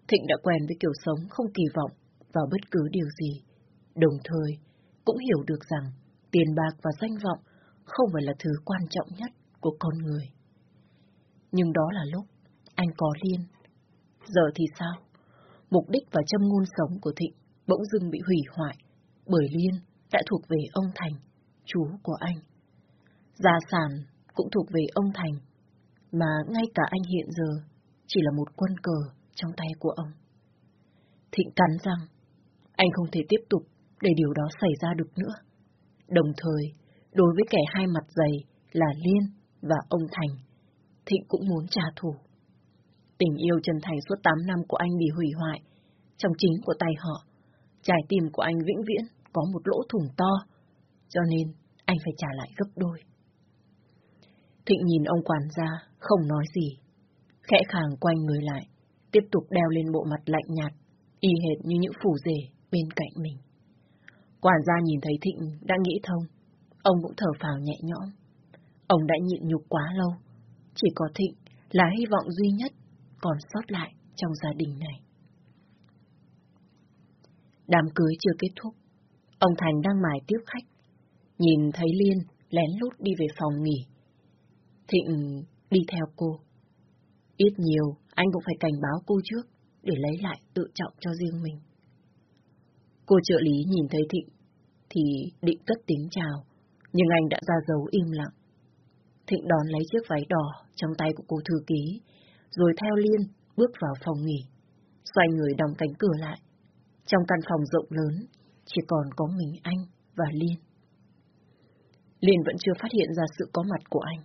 Thịnh đã quen với kiểu sống không kỳ vọng vào bất cứ điều gì. Đồng thời, cũng hiểu được rằng tiền bạc và danh vọng không phải là thứ quan trọng nhất của con người. Nhưng đó là lúc anh có Liên. Giờ thì sao? Mục đích và châm ngôn sống của Thịnh bỗng dưng bị hủy hoại bởi Liên đã thuộc về ông Thành, chú của anh. Gia sản cũng thuộc về ông Thành, mà ngay cả anh hiện giờ chỉ là một quân cờ trong tay của ông. Thịnh cắn rằng, anh không thể tiếp tục để điều đó xảy ra được nữa. Đồng thời, đối với kẻ hai mặt dày là Liên và ông Thành, Thịnh cũng muốn trả thù. Tình yêu chân thành suốt 8 năm của anh bị hủy hoại, trong chính của tay họ. Trái tim của anh vĩnh viễn có một lỗ thủng to, cho nên anh phải trả lại gấp đôi. Thịnh nhìn ông quản gia, không nói gì. Khẽ khàng quay người lại, tiếp tục đeo lên bộ mặt lạnh nhạt, y hệt như những phủ rể bên cạnh mình. Quản gia nhìn thấy Thịnh đã nghĩ thông, ông cũng thở phào nhẹ nhõm. Ông đã nhịn nhục quá lâu, chỉ có Thịnh là hy vọng duy nhất còn sót lại trong gia đình này. Đám cưới chưa kết thúc, ông Thành đang mài tiếp khách. Nhìn thấy Liên lén lút đi về phòng nghỉ. Thịnh đi theo cô. Ít nhiều, anh cũng phải cảnh báo cô trước để lấy lại tự trọng cho riêng mình. Cô trợ lý nhìn thấy Thịnh thì định cất tiếng chào, nhưng anh đã ra dấu im lặng. Thịnh đón lấy chiếc váy đỏ trong tay của cô thư ký, rồi theo Liên bước vào phòng nghỉ, xoay người đóng cánh cửa lại. Trong căn phòng rộng lớn, chỉ còn có mình anh và Liên. Liên vẫn chưa phát hiện ra sự có mặt của anh.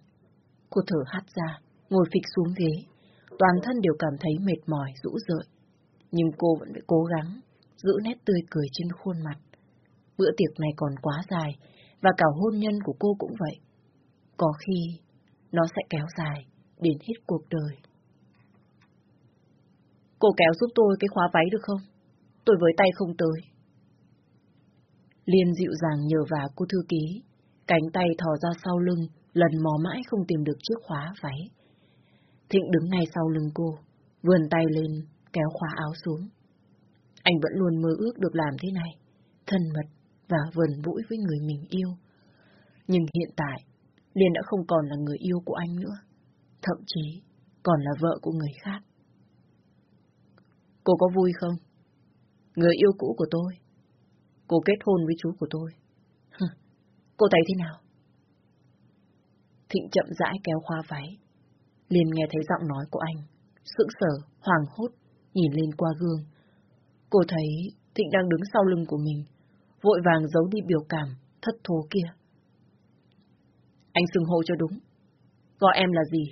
Cô thở hắt ra, ngồi phịch xuống ghế, toàn thân đều cảm thấy mệt mỏi, rũ rượi. Nhưng cô vẫn phải cố gắng, giữ nét tươi cười trên khuôn mặt. Bữa tiệc này còn quá dài, và cả hôn nhân của cô cũng vậy. Có khi, nó sẽ kéo dài, đến hết cuộc đời. Cô kéo giúp tôi cái khóa váy được không? Tôi với tay không tới. Liên dịu dàng nhờ vả cô thư ký, cánh tay thò ra sau lưng, lần mò mãi không tìm được chiếc khóa váy. Thịnh đứng ngay sau lưng cô, vươn tay lên, kéo khóa áo xuống. Anh vẫn luôn mơ ước được làm thế này, thân mật và vần vũi với người mình yêu. Nhưng hiện tại, Liên đã không còn là người yêu của anh nữa, thậm chí còn là vợ của người khác. Cô có vui không? Người yêu cũ của tôi. Cô kết hôn với chú của tôi. Cô thấy thế nào? Thịnh chậm rãi kéo khoa váy. Liền nghe thấy giọng nói của anh. Sững sờ, hoàng hốt, nhìn lên qua gương. Cô thấy Thịnh đang đứng sau lưng của mình, vội vàng giấu đi biểu cảm, thất thố kia. Anh xưng hô cho đúng. Gọi em là gì?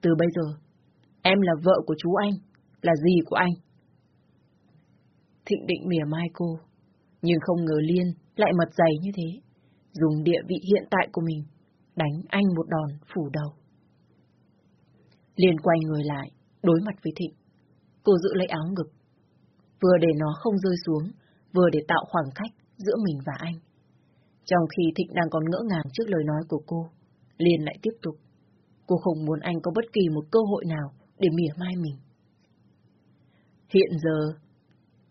Từ bây giờ, em là vợ của chú anh, là gì của anh. Thịnh định mỉa mai cô, nhưng không ngờ Liên lại mật dày như thế, dùng địa vị hiện tại của mình, đánh anh một đòn phủ đầu. Liên quay người lại, đối mặt với Thịnh. Cô giữ lấy áo ngực, vừa để nó không rơi xuống, vừa để tạo khoảng cách giữa mình và anh. Trong khi Thịnh đang còn ngỡ ngàng trước lời nói của cô, Liên lại tiếp tục. Cô không muốn anh có bất kỳ một cơ hội nào để mỉa mai mình. Hiện giờ,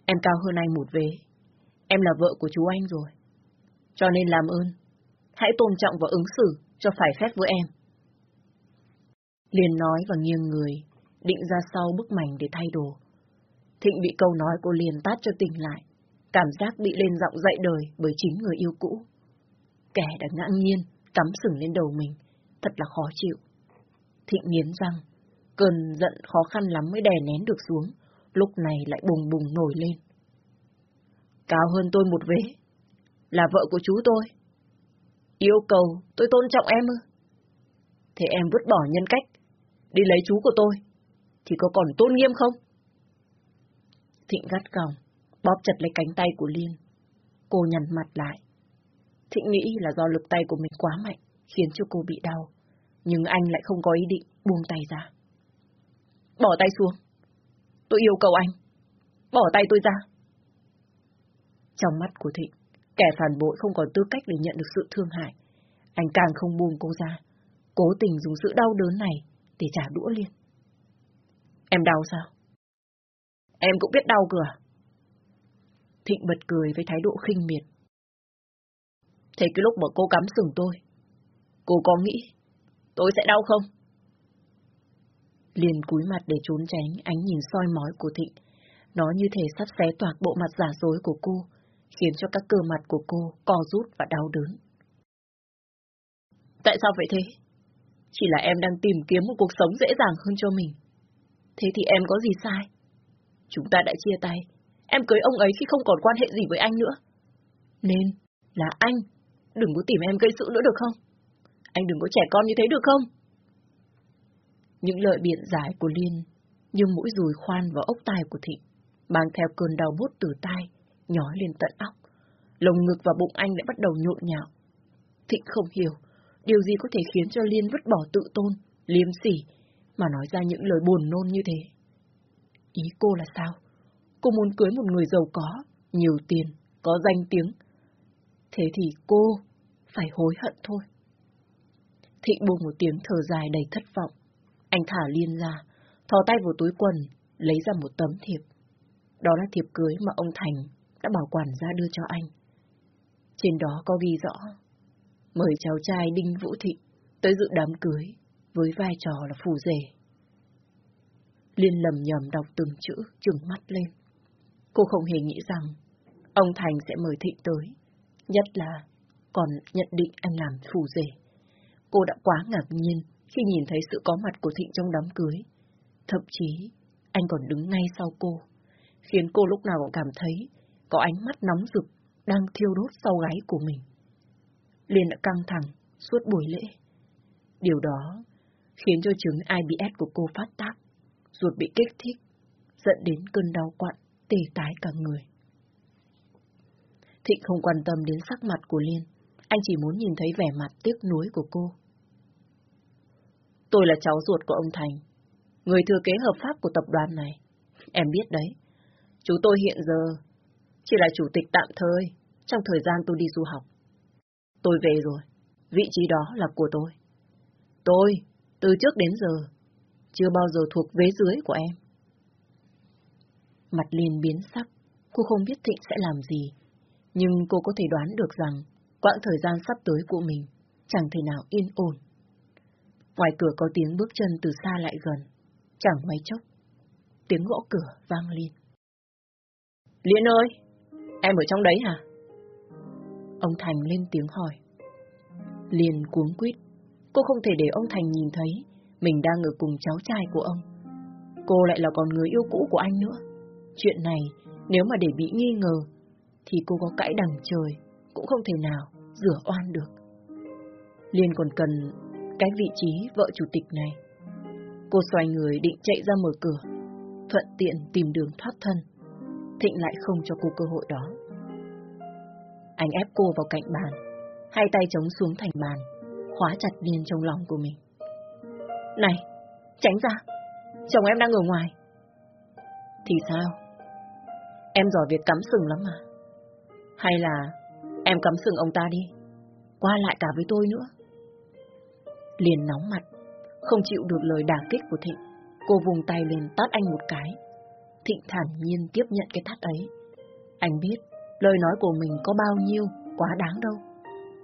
em cao hơn anh một vế. Em là vợ của chú anh rồi. Cho nên làm ơn, hãy tôn trọng và ứng xử cho phải phép với em. Liên nói và nghiêng người, định ra sau bức mảnh để thay đồ. Thịnh bị câu nói của Liên tát cho tỉnh lại, cảm giác bị lên giọng dậy đời bởi chính người yêu cũ. Kẻ đã ngã nhiên, cắm sừng lên đầu mình, thật là khó chịu. Thịnh nghiến răng, cơn giận khó khăn lắm mới đè nén được xuống, lúc này lại bùng bùng nổi lên. Cao hơn tôi một vế, là vợ của chú tôi. Yêu cầu tôi tôn trọng em ư? Thế em vứt bỏ nhân cách, đi lấy chú của tôi, thì có còn tôn nghiêm không? Thịnh gắt gỏng, bóp chặt lấy cánh tay của Liên. Cô nhằn mặt lại. Thịnh nghĩ là do lực tay của mình quá mạnh, khiến cho cô bị đau. Nhưng anh lại không có ý định buông tay ra. Bỏ tay xuống. Tôi yêu cầu anh. Bỏ tay tôi ra. Trong mắt của Thịnh, kẻ phản bội không còn tư cách để nhận được sự thương hại. Anh càng không buông cô ra. Cố tình dùng sự đau đớn này để trả đũa Liên. Em đau sao? Em cũng biết đau cửa. À? Thịnh bật cười với thái độ khinh miệt. Thế cái lúc mà cô cắm sừng tôi, cô có nghĩ tôi sẽ đau không? Liền cúi mặt để trốn tránh ánh nhìn soi mói của Thịnh. Nó như thể sắp xé toạc bộ mặt giả dối của cô, khiến cho các cơ mặt của cô co rút và đau đớn. Tại sao vậy thế? Chỉ là em đang tìm kiếm một cuộc sống dễ dàng hơn cho mình. Thế thì em có gì sai? Chúng ta đã chia tay. Em cưới ông ấy khi không còn quan hệ gì với anh nữa. Nên là anh, đừng có tìm em gây sự nữa được không? Anh đừng có trẻ con như thế được không? Những lời biện giải của Liên như mũi rùi khoan vào ốc tai của Thịnh, mang theo cơn đau bút từ tai, nhói lên tận óc. Lồng ngực và bụng anh đã bắt đầu nhộn nhạo. Thịnh không hiểu, điều gì có thể khiến cho Liên vứt bỏ tự tôn, liếm sỉ, mà nói ra những lời buồn nôn như thế. Ý cô là sao? Cô muốn cưới một người giàu có, nhiều tiền, có danh tiếng. Thế thì cô phải hối hận thôi. Thịnh buông một tiếng thở dài đầy thất vọng. Anh thả liên ra, thò tay vào túi quần, lấy ra một tấm thiệp. Đó là thiệp cưới mà ông Thành đã bảo quản ra đưa cho anh. Trên đó có ghi rõ, mời cháu trai Đinh Vũ Thịnh tới dự đám cưới với vai trò là phù rể. Liên lầm nhầm đọc từng chữ, trừng mắt lên. Cô không hề nghĩ rằng ông Thành sẽ mời Thịnh tới, nhất là còn nhận định anh làm phù rể. Cô đã quá ngạc nhiên khi nhìn thấy sự có mặt của Thịnh trong đám cưới. Thậm chí, anh còn đứng ngay sau cô, khiến cô lúc nào cũng cảm thấy có ánh mắt nóng rực đang thiêu đốt sau gáy của mình. Liên đã căng thẳng suốt buổi lễ. Điều đó khiến cho chứng IBS của cô phát tác, ruột bị kích thích, dẫn đến cơn đau quặn, tê tái cả người. Thịnh không quan tâm đến sắc mặt của Liên, anh chỉ muốn nhìn thấy vẻ mặt tiếc nuối của cô. Tôi là cháu ruột của ông Thành, người thừa kế hợp pháp của tập đoàn này. Em biết đấy, chú tôi hiện giờ chỉ là chủ tịch tạm thời trong thời gian tôi đi du học. Tôi về rồi, vị trí đó là của tôi. Tôi, từ trước đến giờ, chưa bao giờ thuộc vế dưới của em. Mặt liền biến sắc, cô không biết Thịnh sẽ làm gì, nhưng cô có thể đoán được rằng quãng thời gian sắp tới của mình chẳng thể nào yên ổn. Ngoài cửa có tiếng bước chân từ xa lại gần, chẳng mấy chốc. Tiếng gõ cửa vang lên. Liên ơi, em ở trong đấy hả? Ông Thành lên tiếng hỏi. liền cuống quýt, cô không thể để ông Thành nhìn thấy mình đang ở cùng cháu trai của ông. Cô lại là con người yêu cũ của anh nữa. Chuyện này, nếu mà để bị nghi ngờ, thì cô có cãi đằng trời, cũng không thể nào rửa oan được. Liên còn cần cái vị trí vợ chủ tịch này. Cô xoay người định chạy ra mở cửa, thuận tiện tìm đường thoát thân. Thịnh lại không cho cô cơ hội đó. Anh ép cô vào cạnh bàn, hai tay chống xuống thành bàn, khóa chặt Liên trong lòng của mình. Này, tránh ra, chồng em đang ở ngoài. Thì sao? Em giỏi việc cắm sừng lắm mà. Hay là em cắm sừng ông ta đi, qua lại cả với tôi nữa. Liền nóng mặt, không chịu được lời đả kích của Thịnh. Cô vùng tay lên tát anh một cái. Thịnh thản nhiên tiếp nhận cái tát ấy. Anh biết lời nói của mình có bao nhiêu quá đáng đâu.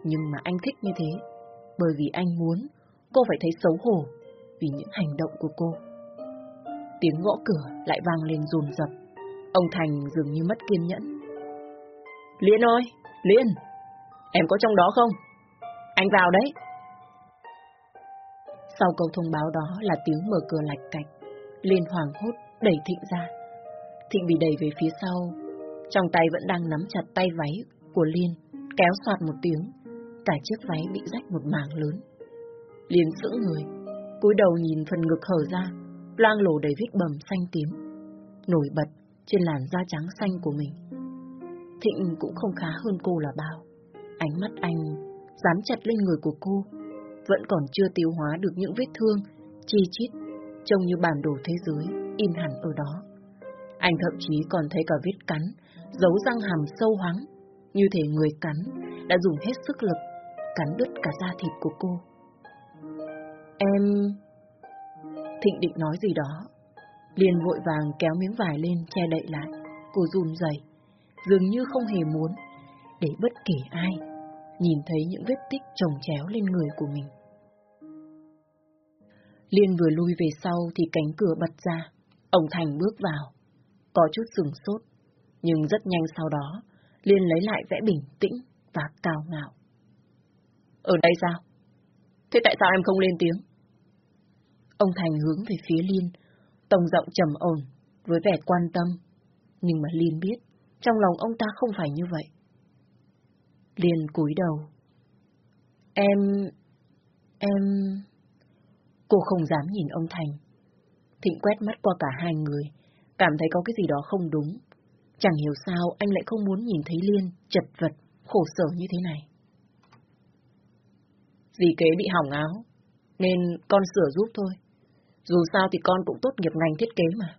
Nhưng mà anh thích như thế, bởi vì anh muốn cô phải thấy xấu hổ vì những hành động của cô. Tiếng gõ cửa lại vang lên rồn rập. Ông Thành dường như mất kiên nhẫn. Liên ơi, Liên, em có trong đó không? Anh vào đấy. Sau câu thông báo đó là tiếng mở cửa lạch cạch. Liên hoàng hốt đẩy Thịnh ra. Thịnh bị đẩy về phía sau. Trong tay vẫn đang nắm chặt tay váy của Liên, kéo soạt một tiếng. Cả chiếc váy bị rách một mảng lớn. Liên sững người, cúi đầu nhìn phần ngực hở ra, loang lổ đầy vết bầm xanh tím, nổi bật trên làn da trắng xanh của mình. Thịnh cũng không khá hơn cô là bao. Ánh mắt anh dán chặt lên người của cô, vẫn còn chưa tiêu hóa được những vết thương, chi chít, trông như bản đồ thế giới, in hẳn ở đó. Anh thậm chí còn thấy cả vết cắn, dấu răng hàm sâu hoáng, như thể người cắn đã dùng hết sức lực, cắn đứt cả da thịt của cô. Em... Thịnh định nói gì đó. Liền vội vàng kéo miếng vải lên che đậy lại. Cô run rẩy, dường như không hề muốn để bất kể ai nhìn thấy những vết tích trồng chéo lên người của mình. Liên vừa lui về sau thì cánh cửa bật ra. Ông Thành bước vào. Có chút sừng sốt, nhưng rất nhanh sau đó, Liên lấy lại vẻ bình tĩnh và cao ngạo. Ở đây sao? Thế tại sao em không lên tiếng? Ông Thành hướng về phía Liên, tông giọng trầm ổn, với vẻ quan tâm. Nhưng mà Liên biết, trong lòng ông ta không phải như vậy. Liên cúi đầu. Em... em... Cô không dám nhìn ông Thành. Thịnh quét mắt qua cả hai người, cảm thấy có cái gì đó không đúng. Chẳng hiểu sao anh lại không muốn nhìn thấy Liên chật vật, khổ sở như thế này. Dì kế bị hỏng áo, nên con sửa giúp thôi. Dù sao thì con cũng tốt nghiệp ngành thiết kế mà.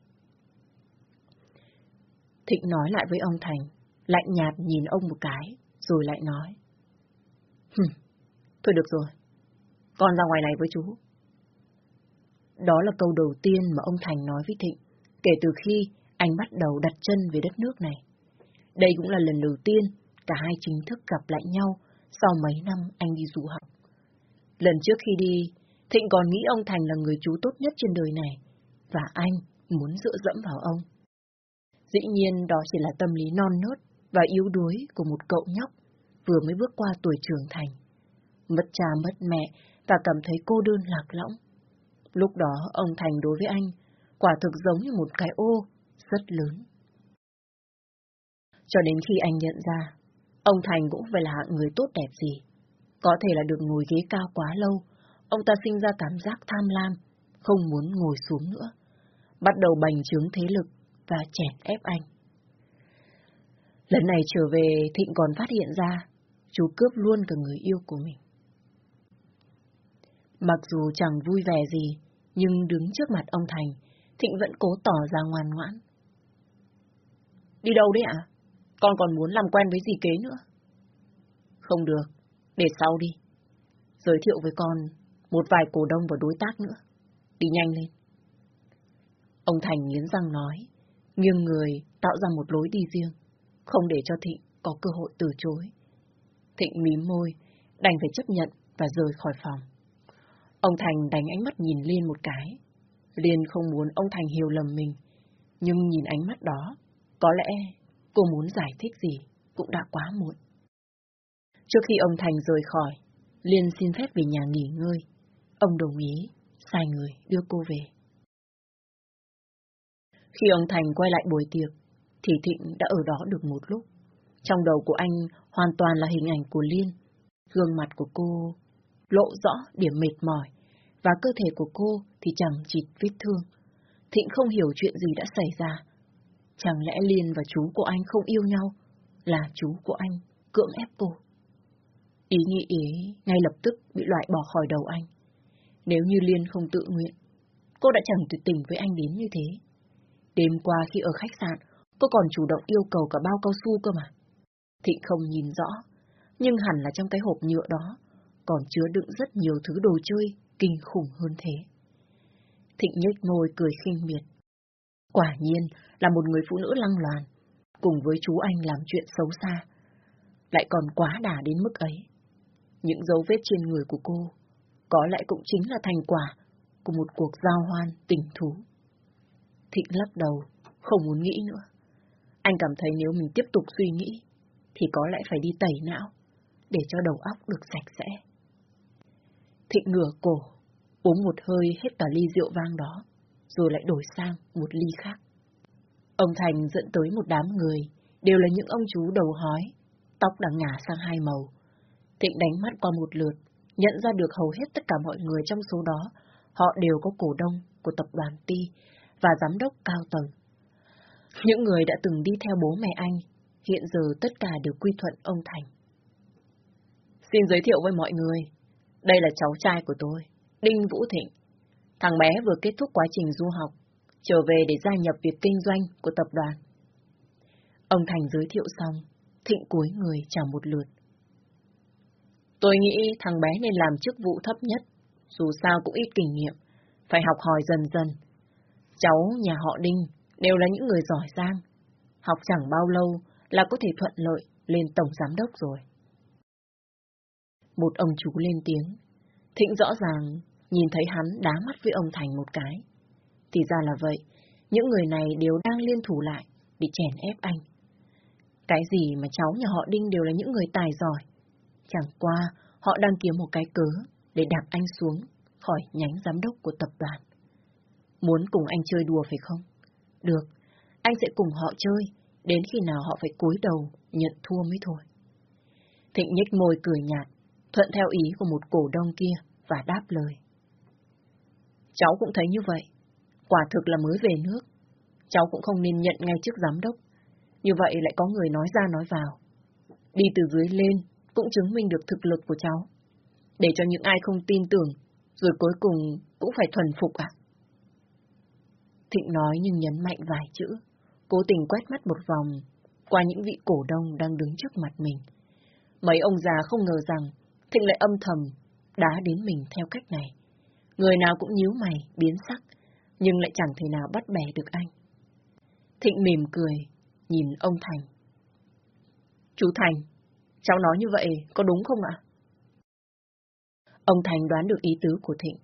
Thịnh nói lại với ông Thành, lạnh nhạt nhìn ông một cái, rồi lại nói. Hừm, thôi được rồi, con ra ngoài này với chú. Đó là câu đầu tiên mà ông Thành nói với Thịnh, kể từ khi anh bắt đầu đặt chân về đất nước này. Đây cũng là lần đầu tiên cả hai chính thức gặp lại nhau sau mấy năm anh đi du học. Lần trước khi đi, Thịnh còn nghĩ ông Thành là người chú tốt nhất trên đời này, và anh muốn dựa dẫm vào ông. Dĩ nhiên đó chỉ là tâm lý non nớt và yếu đuối của một cậu nhóc vừa mới bước qua tuổi trưởng thành. Mất cha mất mẹ và cảm thấy cô đơn lạc lõng. Lúc đó ông Thành đối với anh quả thực giống như một cái ô rất lớn. Cho đến khi anh nhận ra, ông Thành cũng phải là hạng người tốt đẹp gì. Có thể là được ngồi ghế cao quá lâu, ông ta sinh ra cảm giác tham lam, không muốn ngồi xuống nữa. Bắt đầu bành trướng thế lực và chèn ép anh. Lần này trở về, Thịnh còn phát hiện ra, chú cướp luôn cả người yêu của mình. Mặc dù chẳng vui vẻ gì, nhưng đứng trước mặt ông Thành, Thịnh vẫn cố tỏ ra ngoan ngoãn. Đi đâu đấy ạ? Con còn muốn làm quen với dì kế nữa. Không được, để sau đi. Giới thiệu với con một vài cổ đông và đối tác nữa. Đi nhanh lên. Ông Thành nghiến răng nói, nghiêng người tạo ra một lối đi riêng, không để cho Thịnh có cơ hội từ chối. Thịnh mím môi, đành phải chấp nhận và rời khỏi phòng. Ông Thành đánh ánh mắt nhìn Liên một cái. Liên không muốn ông Thành hiểu lầm mình, nhưng nhìn ánh mắt đó, có lẽ cô muốn giải thích gì cũng đã quá muộn. Trước khi ông Thành rời khỏi, Liên xin phép về nhà nghỉ ngơi. Ông đồng ý, sai người đưa cô về. Khi ông Thành quay lại buổi tiệc, thì Thịnh đã ở đó được một lúc. Trong đầu của anh hoàn toàn là hình ảnh của Liên. Gương mặt của cô lộ rõ điểm mệt mỏi và cơ thể của cô thì chẳng chịt vết thương. Thịnh không hiểu chuyện gì đã xảy ra. Chẳng lẽ Liên và chú của anh không yêu nhau, là chú của anh cưỡng ép cô. Ý nghĩ ý ngay lập tức bị loại bỏ khỏi đầu anh. Nếu như Liên không tự nguyện, cô đã chẳng tuyệt tình với anh đến như thế. Đêm qua khi ở khách sạn, cô còn chủ động yêu cầu cả bao cao su cơ mà. Thịnh không nhìn rõ, nhưng hẳn là trong cái hộp nhựa đó còn chứa đựng rất nhiều thứ đồ chơi kinh khủng hơn thế. Thịnh nhếch môi cười khinh miệt. Quả nhiên là một người phụ nữ lăng loàn, cùng với chú anh làm chuyện xấu xa, lại còn quá đà đến mức ấy. Những dấu vết trên người của cô có lẽ cũng chính là thành quả của một cuộc giao hoan tình thú. Thịnh lắc đầu, không muốn nghĩ nữa. Anh cảm thấy nếu mình tiếp tục suy nghĩ, thì có lẽ phải đi tẩy não, để cho đầu óc được sạch sẽ. Thịnh ngửa cổ, uống một hơi hết cả ly rượu vang đó, rồi lại đổi sang một ly khác. Ông Thành dẫn tới một đám người, đều là những ông chú đầu hói, tóc đã ngả sang hai màu. Thịnh đánh mắt qua một lượt, nhận ra được hầu hết tất cả mọi người trong số đó, họ đều có cổ đông của tập đoàn Ti và giám đốc cao tầng. Những người đã từng đi theo bố mẹ anh, hiện giờ tất cả đều quy thuận ông Thành. Xin giới thiệu với mọi người, đây là cháu trai của tôi, Đinh Vũ Thịnh. Thằng bé vừa kết thúc quá trình du học, trở về để gia nhập việc kinh doanh của tập đoàn. Ông Thành giới thiệu xong, Thịnh cúi người chào một lượt. Tôi nghĩ thằng bé nên làm chức vụ thấp nhất, dù sao cũng ít kinh nghiệm, phải học hỏi dần dần. Cháu nhà họ Đinh đều là những người giỏi giang, học chẳng bao lâu là có thể thuận lợi lên tổng giám đốc rồi. Một ông chú lên tiếng, Thịnh rõ ràng nhìn thấy hắn đá mắt với ông Thành một cái. Thì ra là vậy, những người này đều đang liên thủ lại bị chèn ép anh. Cái gì mà cháu nhà họ Đinh đều là những người tài giỏi. Chẳng qua, họ đang kiếm một cái cớ để đạp anh xuống khỏi nhánh giám đốc của tập đoàn. Muốn cùng anh chơi đùa phải không? Được, anh sẽ cùng họ chơi, đến khi nào họ phải cúi đầu nhận thua mới thôi. Thịnh nhếch môi cười nhạt, thuận theo ý của một cổ đông kia và đáp lời. Cháu cũng thấy như vậy. Quả thực là mới về nước. Cháu cũng không nên nhận ngay trước giám đốc. Như vậy lại có người nói ra nói vào. Đi từ dưới lên cũng chứng minh được thực lực của cháu. Để cho những ai không tin tưởng, rồi cuối cùng cũng phải thuần phục à? Thịnh nói nhưng nhấn mạnh vài chữ, cố tình quét mắt một vòng qua những vị cổ đông đang đứng trước mặt mình. Mấy ông già không ngờ rằng Thịnh lại âm thầm đá đến mình theo cách này. Người nào cũng nhíu mày, biến sắc, nhưng lại chẳng thể nào bắt bẻ được anh. Thịnh mỉm cười, nhìn ông Thành. Chú Thành, cháu nói như vậy có đúng không ạ? Ông Thành đoán được ý tứ của Thịnh,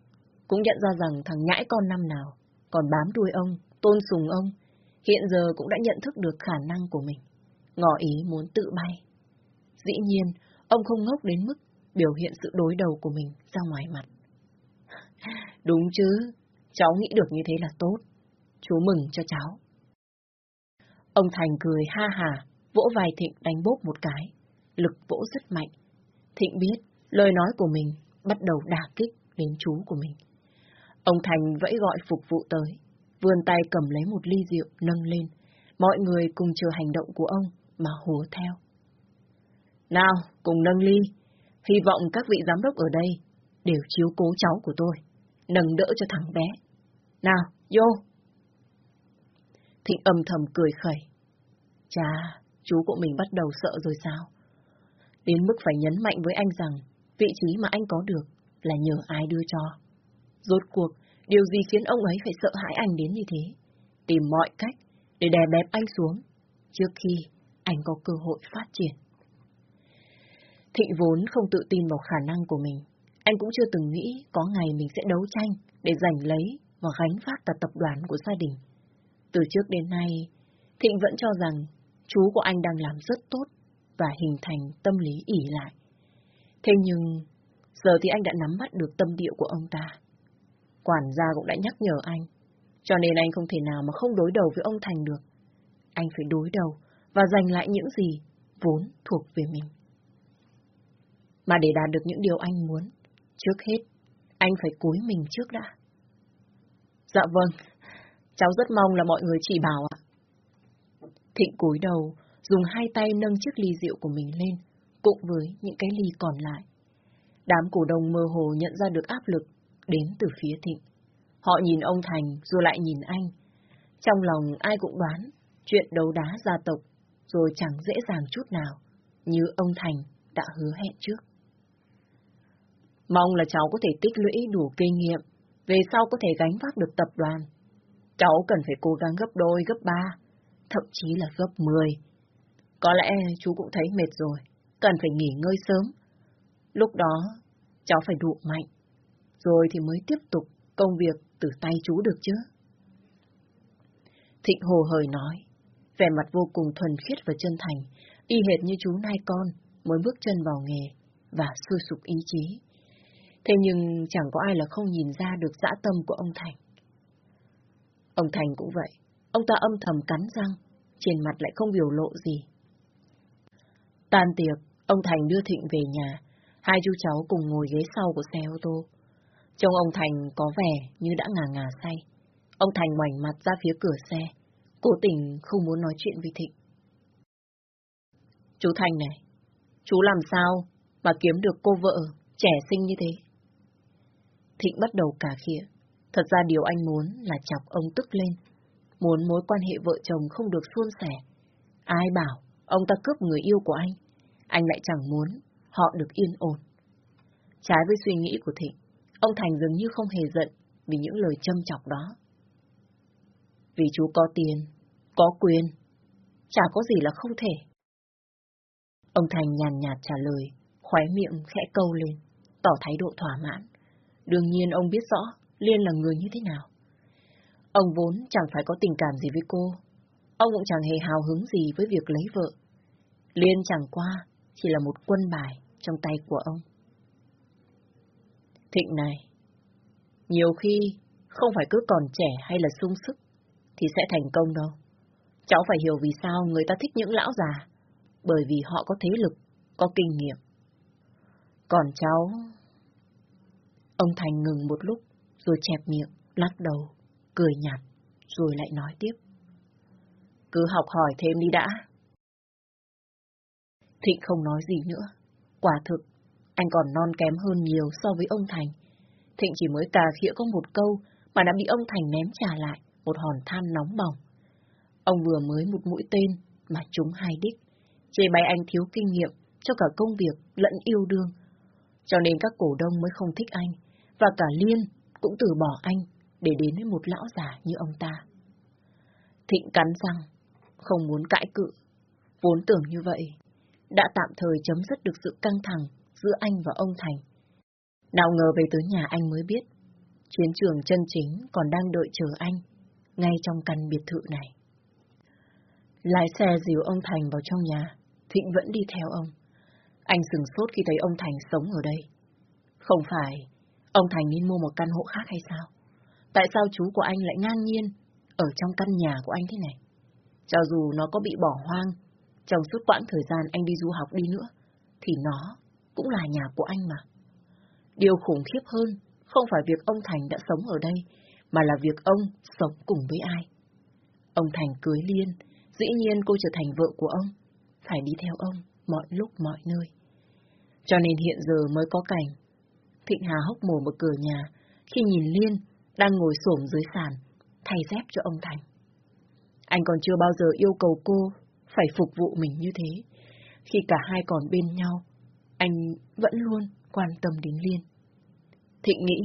cũng nhận ra rằng thằng nhãi con năm nào còn bám đuôi ông, tôn sùng ông, hiện giờ cũng đã nhận thức được khả năng của mình, ngỏ ý muốn tự bay. Dĩ nhiên, ông không ngốc đến mức biểu hiện sự đối đầu của mình ra ngoài mặt. Đúng chứ, cháu nghĩ được như thế là tốt. Chú mừng cho cháu. Ông Thành cười ha hà, vỗ vai Thịnh đánh bốp một cái. Lực vỗ rất mạnh. Thịnh biết, lời nói của mình bắt đầu đả kích đến chú của mình. Ông Thành vẫy gọi phục vụ tới, vươn tay cầm lấy một ly rượu nâng lên. Mọi người cùng chờ hành động của ông mà hùa theo. Nào, cùng nâng ly. Hy vọng các vị giám đốc ở đây đều chiếu cố cháu của tôi, nâng đỡ cho thằng bé. Nào, vô! Thịnh âm thầm cười khẩy. Chà, chú của mình bắt đầu sợ rồi sao? Đến mức phải nhấn mạnh với anh rằng vị trí mà anh có được là nhờ ai đưa cho. Rốt cuộc, điều gì khiến ông ấy phải sợ hãi anh đến như thế? Tìm mọi cách để đè bẹp anh xuống, trước khi anh có cơ hội phát triển. Thịnh vốn không tự tin vào khả năng của mình. Anh cũng chưa từng nghĩ có ngày mình sẽ đấu tranh để giành lấy và gánh vác cả tập đoàn của gia đình. Từ trước đến nay, Thịnh vẫn cho rằng chú của anh đang làm rất tốt và hình thành tâm lý ỉ lại. Thế nhưng, giờ thì anh đã nắm bắt được tâm điệu của ông ta. Quản gia cũng đã nhắc nhở anh, cho nên anh không thể nào mà không đối đầu với ông Thành được. Anh phải đối đầu và giành lại những gì vốn thuộc về mình. Mà để đạt được những điều anh muốn, trước hết, anh phải cúi mình trước đã. Dạ vâng, cháu rất mong là mọi người chỉ bảo ạ. Thịnh cúi đầu, dùng hai tay nâng chiếc ly rượu của mình lên, cùng với những cái ly còn lại. Đám cổ đông mơ hồ nhận ra được áp lực đến từ phía Thịnh. Họ nhìn ông Thành rồi lại nhìn anh. Trong lòng ai cũng đoán chuyện đấu đá gia tộc rồi chẳng dễ dàng chút nào, như ông Thành đã hứa hẹn trước. Mong là cháu có thể tích lũy đủ kinh nghiệm, về sau có thể gánh vác được tập đoàn. Cháu cần phải cố gắng gấp đôi, gấp ba, thậm chí là gấp mười. Có lẽ chú cũng thấy mệt rồi, cần phải nghỉ ngơi sớm. Lúc đó, cháu phải đủ mạnh, rồi thì mới tiếp tục công việc từ tay chú được chứ. Thịnh hồ hời nói, vẻ mặt vô cùng thuần khiết và chân thành, y hệt như chú nai con mới bước chân vào nghề và sôi sụp ý chí. Thế nhưng chẳng có ai là không nhìn ra được dã tâm của ông Thành. Ông Thành cũng vậy, ông ta âm thầm cắn răng, trên mặt lại không biểu lộ gì. Tan tiệc, ông Thành đưa Thịnh về nhà, hai chú cháu cùng ngồi ghế sau của xe ô tô. Trông ông Thành có vẻ như đã ngà ngà say. Ông Thành ngoảnh mặt ra phía cửa xe, cố tình không muốn nói chuyện với Thịnh. Chú Thành này, chú làm sao mà kiếm được cô vợ trẻ xinh như thế? Thịnh bắt đầu cả khịa. Thật ra điều anh muốn là chọc ông tức lên. Muốn mối quan hệ vợ chồng không được suôn sẻ. Ai bảo ông ta cướp người yêu của anh. Anh lại chẳng muốn họ được yên ổn. Trái với suy nghĩ của Thịnh, ông Thành dường như không hề giận vì những lời châm chọc đó. Vì chú có tiền, có quyền, chả có gì là không thể. Ông Thành nhàn nhạt trả lời, khóe miệng khẽ câu lên, tỏ thái độ thỏa mãn. Đương nhiên ông biết rõ Liên là người như thế nào. Ông vốn chẳng phải có tình cảm gì với cô. Ông cũng chẳng hề hào hứng gì với việc lấy vợ. Liên chẳng qua chỉ là một quân bài trong tay của ông. Thịnh này, nhiều khi không phải cứ còn trẻ hay là sung sức thì sẽ thành công đâu. Cháu phải hiểu vì sao người ta thích những lão già, bởi vì họ có thế lực, có kinh nghiệm. Còn cháu... Ông Thành ngừng một lúc, rồi chẹp miệng, lắc đầu, cười nhạt, rồi lại nói tiếp. Cứ học hỏi thêm đi đã. Thịnh không nói gì nữa. Quả thực, anh còn non kém hơn nhiều so với ông Thành. Thịnh chỉ mới cà khịa có một câu mà đã bị ông Thành ném trả lại một hòn than nóng bỏng. Ông vừa mới một mũi tên mà trúng hai đích. Chê bay anh thiếu kinh nghiệm cho cả công việc lẫn yêu đương. Cho nên các cổ đông mới không thích anh, và cả Liên cũng từ bỏ anh để đến với một lão già như ông ta. Thịnh cắn răng, không muốn cãi cự. Vốn tưởng như vậy, đã tạm thời chấm dứt được sự căng thẳng giữa anh và ông Thành. Nào ngờ về tới nhà anh mới biết, chiến trường chân chính còn đang đợi chờ anh, ngay trong căn biệt thự này. Lái xe dìu ông Thành vào trong nhà, Thịnh vẫn đi theo ông. Anh sừng sốt khi thấy ông Thành sống ở đây. Không phải ông Thành nên mua một căn hộ khác hay sao? Tại sao chú của anh lại ngang nhiên ở trong căn nhà của anh thế này? Cho dù nó có bị bỏ hoang, trong suốt quãng thời gian anh đi du học đi nữa, thì nó cũng là nhà của anh mà. Điều khủng khiếp hơn không phải việc ông Thành đã sống ở đây, mà là việc ông sống cùng với ai. Ông Thành cưới Liên, dĩ nhiên cô trở thành vợ của ông, phải đi theo ông mọi lúc mọi nơi. Cho nên hiện giờ mới có cảnh. Thịnh Hà hốc mồm ở cửa nhà, khi nhìn Liên đang ngồi xổm dưới sàn, thay dép cho ông Thành. Anh còn chưa bao giờ yêu cầu cô phải phục vụ mình như thế. Khi cả hai còn bên nhau, anh vẫn luôn quan tâm đến Liên. Thịnh nghĩ,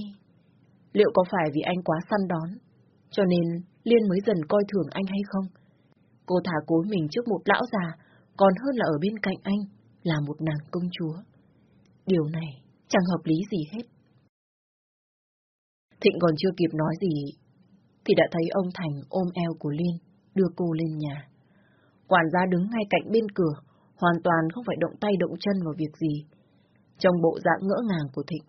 liệu có phải vì anh quá săn đón, cho nên Liên mới dần coi thường anh hay không? Cô thả cối mình trước một lão già, còn hơn là ở bên cạnh anh, là một nàng công chúa. Điều này chẳng hợp lý gì hết. Thịnh còn chưa kịp nói gì, thì đã thấy ông Thành ôm eo của Liên, đưa cô lên nhà. Quản gia đứng ngay cạnh bên cửa, hoàn toàn không phải động tay động chân vào việc gì. Trong bộ dạng ngỡ ngàng của Thịnh,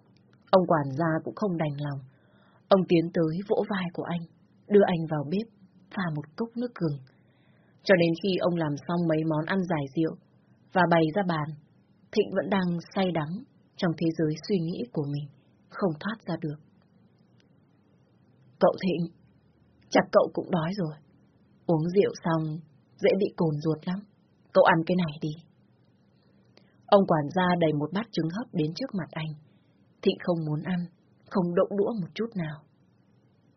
ông quản gia cũng không đành lòng. Ông tiến tới vỗ vai của anh, đưa anh vào bếp, pha một cốc nước gừng. Cho đến khi ông làm xong mấy món ăn giải rượu và bày ra bàn, Thịnh vẫn đang say đắng trong thế giới suy nghĩ của mình. không thoát ra được. Cậu Thịnh, chắc cậu cũng đói rồi. Uống rượu xong, dễ bị cồn ruột lắm. Cậu ăn cái này đi. Ông quản gia đầy một bát trứng hấp đến trước mặt anh. Thịnh không muốn ăn, không động đũa một chút nào.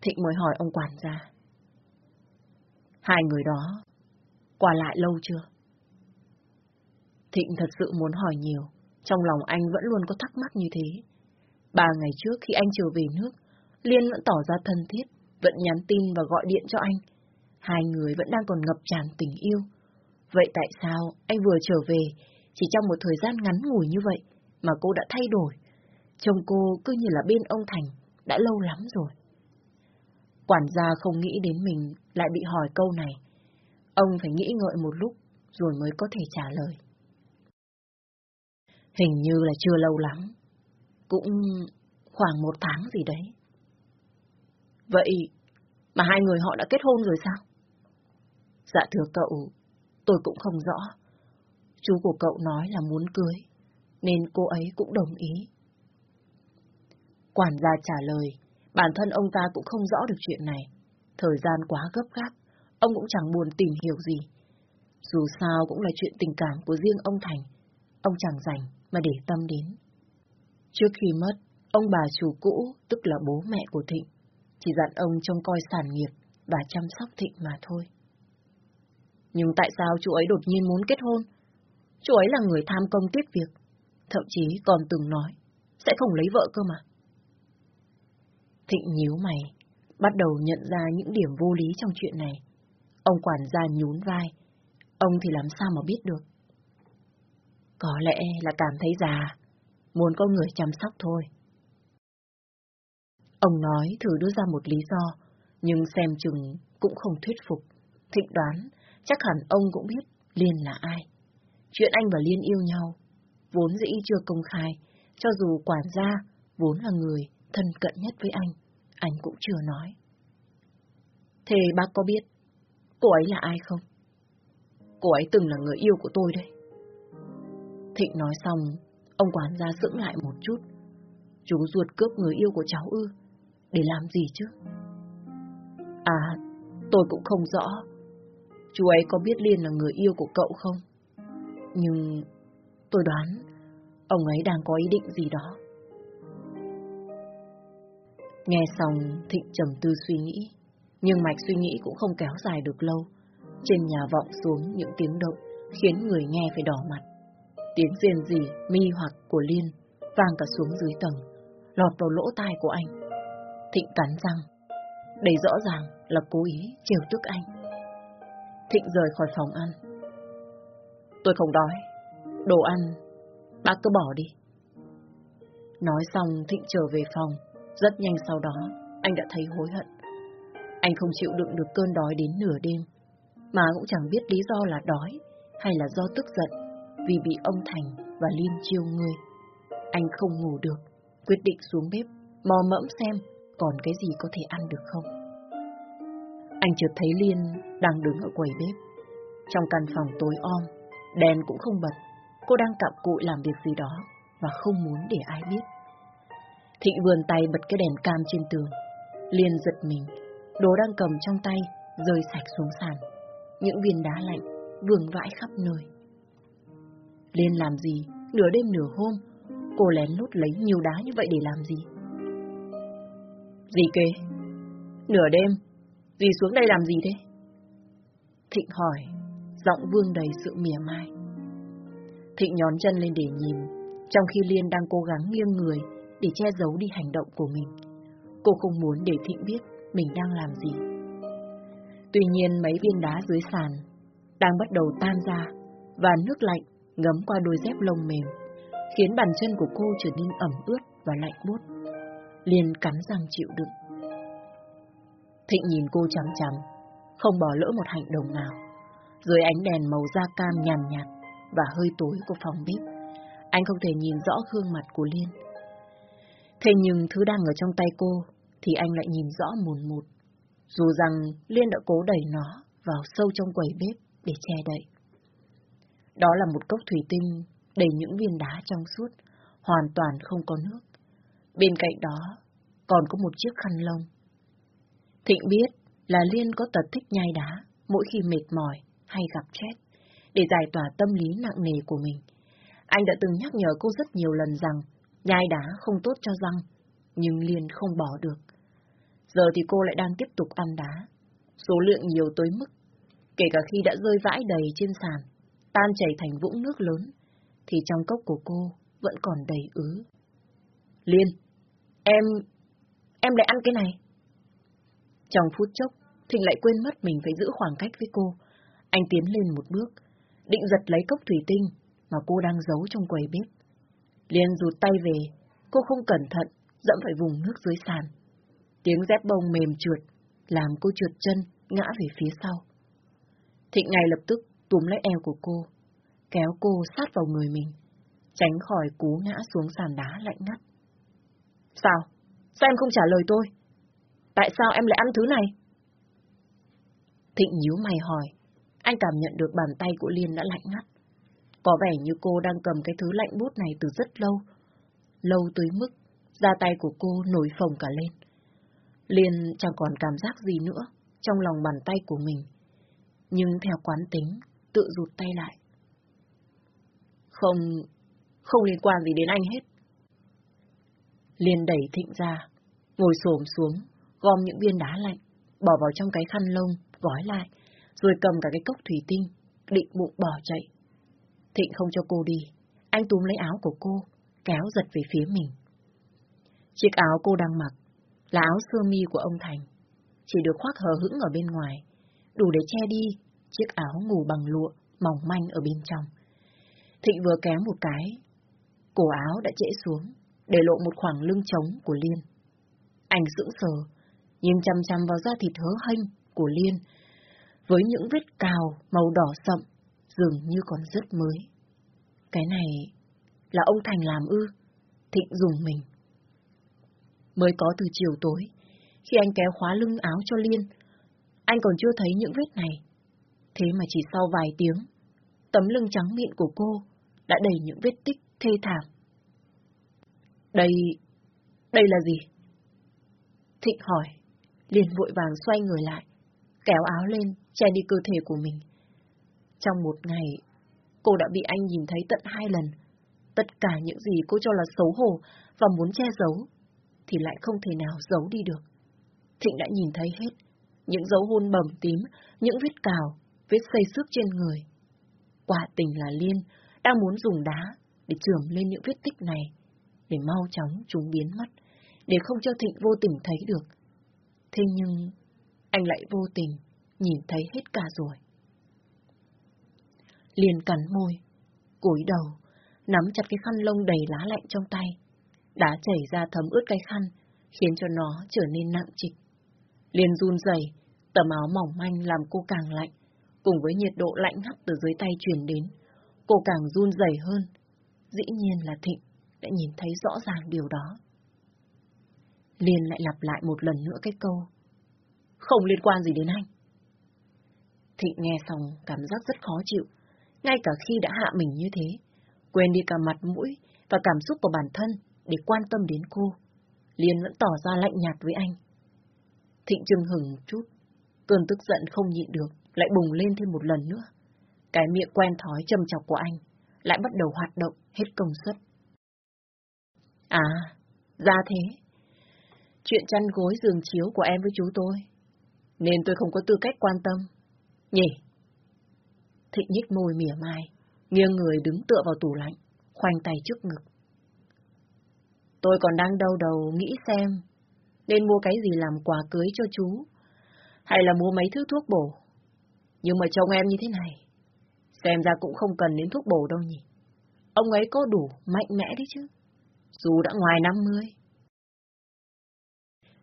Thịnh mới hỏi ông quản gia. Hai người đó, qua lại lâu chưa? Thịnh thật sự muốn hỏi nhiều, trong lòng anh vẫn luôn có thắc mắc như thế. Ba ngày trước khi anh trở về nước, Liên vẫn tỏ ra thân thiết, vẫn nhắn tin và gọi điện cho anh. Hai người vẫn đang còn ngập tràn tình yêu. Vậy tại sao anh vừa trở về, chỉ trong một thời gian ngắn ngủi như vậy, mà cô đã thay đổi? Chồng cô cứ như là bên ông Thành, đã lâu lắm rồi. Quản gia không nghĩ đến mình lại bị hỏi câu này. Ông phải nghĩ ngợi một lúc, rồi mới có thể trả lời. Hình như là chưa lâu lắm. Cũng khoảng một tháng gì đấy. Vậy mà hai người họ đã kết hôn rồi sao? Dạ thưa cậu, tôi cũng không rõ. Chú của cậu nói là muốn cưới, nên cô ấy cũng đồng ý. Quản gia trả lời, bản thân ông ta cũng không rõ được chuyện này. Thời gian quá gấp gáp, ông cũng chẳng buồn tìm hiểu gì. Dù sao cũng là chuyện tình cảm của riêng ông Thành, ông chẳng rảnh mà để tâm đến. Trước khi mất, ông bà chủ cũ, tức là bố mẹ của Thịnh, chỉ dặn ông trông coi sản nghiệp và chăm sóc Thịnh mà thôi. Nhưng tại sao chú ấy đột nhiên muốn kết hôn? Chú ấy là người tham công tiếc việc, thậm chí còn từng nói, sẽ không lấy vợ cơ mà. Thịnh nhíu mày, bắt đầu nhận ra những điểm vô lý trong chuyện này. Ông quản gia nhún vai, ông thì làm sao mà biết được. Có lẽ là cảm thấy già, muốn có người chăm sóc thôi. Ông nói thử đưa ra một lý do, nhưng xem chừng cũng không thuyết phục. Thịnh đoán, chắc hẳn ông cũng biết Liên là ai. Chuyện anh và Liên yêu nhau, vốn dĩ chưa công khai, cho dù quản gia vốn là người thân cận nhất với anh, anh cũng chưa nói. Thế bác có biết cô ấy là ai không? Cô ấy từng là người yêu của tôi đấy. Thịnh nói xong, ông quản gia sững lại một chút. Chú ruột cướp người yêu của cháu ư, để làm gì chứ? À, tôi cũng không rõ. Chú ấy có biết Liên là người yêu của cậu không? Nhưng tôi đoán ông ấy đang có ý định gì đó. Nghe xong, Thịnh trầm tư suy nghĩ. Nhưng mạch suy nghĩ cũng không kéo dài được lâu. Trên nhà vọng xuống những tiếng động, khiến người nghe phải đỏ mặt. Tiếng rền rỉ, mi hoặc của Liên vang cả xuống dưới tầng, lọt vào lỗ tai của anh. Thịnh cắn răng. Đây rõ ràng là cố ý trêu tức anh. Thịnh rời khỏi phòng ăn. Tôi không đói. Đồ ăn, bác cứ bỏ đi. Nói xong Thịnh trở về phòng. Rất nhanh sau đó, anh đã thấy hối hận. Anh không chịu đựng được cơn đói đến nửa đêm, mà cũng chẳng biết lý do là đói hay là do tức giận vì bị ông Thành và Liên chiêu ngươi. Anh không ngủ được, quyết định xuống bếp, mò mẫm xem còn cái gì có thể ăn được không. Anh chợt thấy Liên đang đứng ở quầy bếp. Trong căn phòng tối om, đèn cũng không bật, cô đang cặm cụi làm việc gì đó và không muốn để ai biết. Thịnh vườn tay bật cái đèn cam trên tường. Liên giật mình, đồ đang cầm trong tay rơi sạch xuống sàn. Những viên đá lạnh vương vãi khắp nơi. Liên làm gì, nửa đêm nửa hôm, cô lén lút lấy nhiều đá như vậy để làm gì? Gì kê? Nửa đêm, gì xuống đây làm gì thế? Thịnh hỏi, giọng vương đầy sự mỉa mai. Thịnh nhón chân lên để nhìn, trong khi Liên đang cố gắng nghiêng người để che giấu đi hành động của mình. Cô không muốn để Thịnh biết mình đang làm gì. Tuy nhiên mấy viên đá dưới sàn đang bắt đầu tan ra và nước lạnh ngấm qua đôi dép lông mềm, khiến bàn chân của cô trở nên ẩm ướt và lạnh buốt. Liên cắn răng chịu đựng. Thịnh nhìn cô chằm chằm, không bỏ lỡ một hành động nào. Dưới ánh đèn màu da cam nhàn nhạt và hơi tối của phòng bếp, anh không thể nhìn rõ gương mặt của Liên. Thế nhưng thứ đang ở trong tay cô thì anh lại nhìn rõ mồn một. Dù rằng Liên đã cố đẩy nó vào sâu trong quầy bếp để che đậy. Đó là một cốc thủy tinh đầy những viên đá trong suốt, hoàn toàn không có nước. Bên cạnh đó, còn có một chiếc khăn lông. Thịnh biết là Liên có tật thích nhai đá mỗi khi mệt mỏi hay gặp chết, để giải tỏa tâm lý nặng nề của mình. Anh đã từng nhắc nhở cô rất nhiều lần rằng nhai đá không tốt cho răng, nhưng Liên không bỏ được. Giờ thì cô lại đang tiếp tục ăn đá, số lượng nhiều tới mức, kể cả khi đã rơi vãi đầy trên sàn, tan chảy thành vũng nước lớn, thì trong cốc của cô vẫn còn đầy ứ. Liên, em... em lại ăn cái này. Trong phút chốc, Thịnh lại quên mất mình phải giữ khoảng cách với cô. Anh tiến lên một bước, định giật lấy cốc thủy tinh mà cô đang giấu trong quầy bếp. Liên rụt tay về, cô không cẩn thận, dẫm phải vùng nước dưới sàn. Tiếng dép bông mềm trượt, làm cô trượt chân, ngã về phía sau. Thịnh ngay lập tức túm lấy eo của cô, kéo cô sát vào người mình, tránh khỏi cú ngã xuống sàn đá lạnh ngắt. Sao? Sao em không trả lời tôi? Tại sao em lại ăn thứ này? Thịnh nhíu mày hỏi. Anh cảm nhận được bàn tay của Liên đã lạnh ngắt. Có vẻ như cô đang cầm cái thứ lạnh bút này từ rất lâu. Lâu tới mức, da tay của cô nổi phồng cả lên. Liên chẳng còn cảm giác gì nữa trong lòng bàn tay của mình. Nhưng theo quán tính, tự rụt tay lại. Không, không liên quan gì đến anh hết. Liên đẩy Thịnh ra, ngồi xổm xuống, gom những viên đá lạnh, bỏ vào trong cái khăn lông, gói lại, rồi cầm cả cái cốc thủy tinh, định bụng bỏ chạy. Thịnh không cho cô đi, anh túm lấy áo của cô, kéo giật về phía mình. Chiếc áo cô đang mặc là áo sơ mi của ông Thành, chỉ được khoác hờ hững ở bên ngoài, đủ để che đi chiếc áo ngủ bằng lụa mỏng manh ở bên trong. Thịnh vừa kéo một cái, cổ áo đã trễ xuống, để lộ một khoảng lưng trống của Liên. Anh sững sờ, nhìn chăm chăm vào da thịt hớ hênh của Liên, với những vết cào màu đỏ sậm, dường như còn rất mới. Cái này là ông Thành làm ư? Thịnh dùng mình. Mới có từ chiều tối, khi anh kéo khóa lưng áo cho Liên, anh còn chưa thấy những vết này. Thế mà chỉ sau vài tiếng, tấm lưng trắng mịn của cô đã đầy những vết tích thê thảm. Đây... đây là gì? Thịnh hỏi, liền vội vàng xoay người lại, kéo áo lên, che đi cơ thể của mình. Trong một ngày, cô đã bị anh nhìn thấy tận hai lần. Tất cả những gì cô cho là xấu hổ và muốn che giấu, thì lại không thể nào giấu đi được. Thịnh đã nhìn thấy hết, những dấu hôn bầm tím, những vết cào, vết xây xước trên người. Quả tình là Liên đang muốn dùng đá để trườm lên những vết tích này, để mau chóng chúng biến mất, để không cho Thịnh vô tình thấy được. Thế nhưng, anh lại vô tình nhìn thấy hết cả rồi. Liên cắn môi, cúi đầu, nắm chặt cái khăn lông đầy lá lạnh trong tay. Đá chảy ra thấm ướt cái khăn, khiến cho nó trở nên nặng trịch. Liên run rẩy, tấm áo mỏng manh làm cô càng lạnh, cùng với nhiệt độ lạnh ngắt từ dưới tay truyền đến, cô càng run rẩy hơn. Dĩ nhiên là Thịnh đã nhìn thấy rõ ràng điều đó. Liên lại lặp lại một lần nữa cái câu. Không liên quan gì đến anh. Thịnh nghe xong cảm giác rất khó chịu, ngay cả khi đã hạ mình như thế, quên đi cả mặt mũi và cảm xúc của bản thân để quan tâm đến cô. Liên vẫn tỏ ra lạnh nhạt với anh. Thịnh trừng hừng một chút, cơn tức giận không nhịn được, lại bùng lên thêm một lần nữa. Cái miệng quen thói châm chọc của anh lại bắt đầu hoạt động hết công suất. À, ra thế. Chuyện chăn gối giường chiếu của em với chú tôi, nên tôi không có tư cách quan tâm. Nhỉ? Thịnh nhích môi mỉa mai, nghiêng người đứng tựa vào tủ lạnh, khoanh tay trước ngực. Tôi còn đang đau đầu nghĩ xem, nên mua cái gì làm quà cưới cho chú, hay là mua mấy thứ thuốc bổ. Nhưng mà chồng em như thế này, xem ra cũng không cần đến thuốc bổ đâu nhỉ. Ông ấy có đủ mạnh mẽ đấy chứ, dù đã ngoài 50.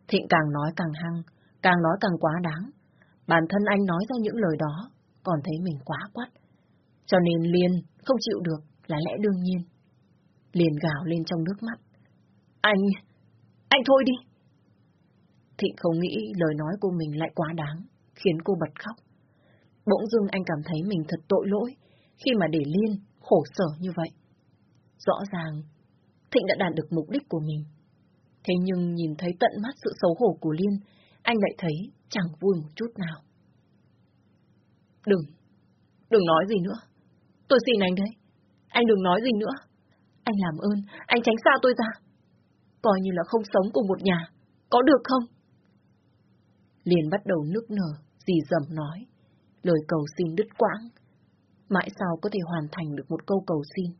Thịnh càng nói càng hăng, càng nói càng quá đáng. Bản thân anh nói ra những lời đó, còn thấy mình quá quắt. Cho nên Liên không chịu được là lẽ đương nhiên. Liền gào lên trong nước mắt. Anh, anh thôi đi. Thịnh không nghĩ lời nói của mình lại quá đáng, khiến cô bật khóc. Bỗng dưng anh cảm thấy mình thật tội lỗi khi mà để Liên khổ sở như vậy. Rõ ràng, Thịnh đã đạt được mục đích của mình. Thế nhưng nhìn thấy tận mắt sự xấu hổ của Liên, anh lại thấy chẳng vui một chút nào. Đừng, đừng nói gì nữa. Tôi xin anh đấy. Anh đừng nói gì nữa. Anh làm ơn, anh tránh xa tôi ra. Coi như là không sống cùng một nhà. Có được không? Liền bắt đầu nức nở, dì dầm nói. Lời cầu xin đứt quãng. Mãi sao có thể hoàn thành được một câu cầu xin?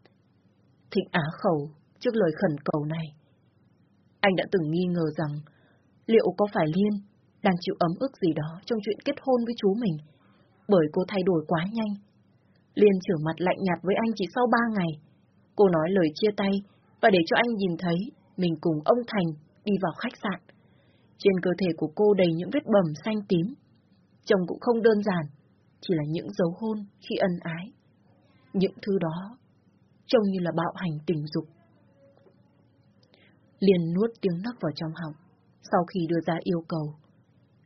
Thịnh á khẩu trước lời khẩn cầu này. Anh đã từng nghi ngờ rằng liệu có phải Liên đang chịu ấm ức gì đó trong chuyện kết hôn với chú mình, bởi cô thay đổi quá nhanh. Liên trở mặt lạnh nhạt với anh chỉ sau ba ngày. Cô nói lời chia tay và để cho anh nhìn thấy mình cùng ông Thành đi vào khách sạn. Trên cơ thể của cô đầy những vết bầm xanh tím. Chồng cũng không đơn giản, chỉ là những dấu hôn khi ân ái. Những thứ đó trông như là bạo hành tình dục. Liên nuốt tiếng nấc vào trong họng, sau khi đưa ra yêu cầu.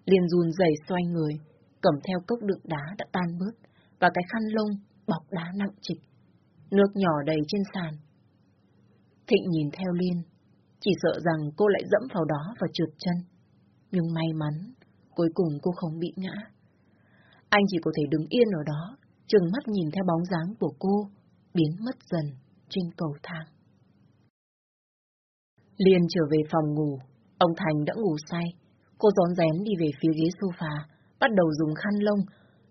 Liên run rẩy xoay người, cầm theo cốc đựng đá đã tan bớt, và cái khăn lông bọc đá nặng trịch. Nước nhỏ đầy trên sàn. Thịnh nhìn theo Liên, chỉ sợ rằng cô lại dẫm vào đó và trượt chân. Nhưng may mắn, cuối cùng cô không bị ngã. Anh chỉ có thể đứng yên ở đó, chừng mắt nhìn theo bóng dáng của cô, biến mất dần trên cầu thang. Liên trở về phòng ngủ, ông Thành đã ngủ say. Cô gión rén đi về phía ghế sofa, bắt đầu dùng khăn lông,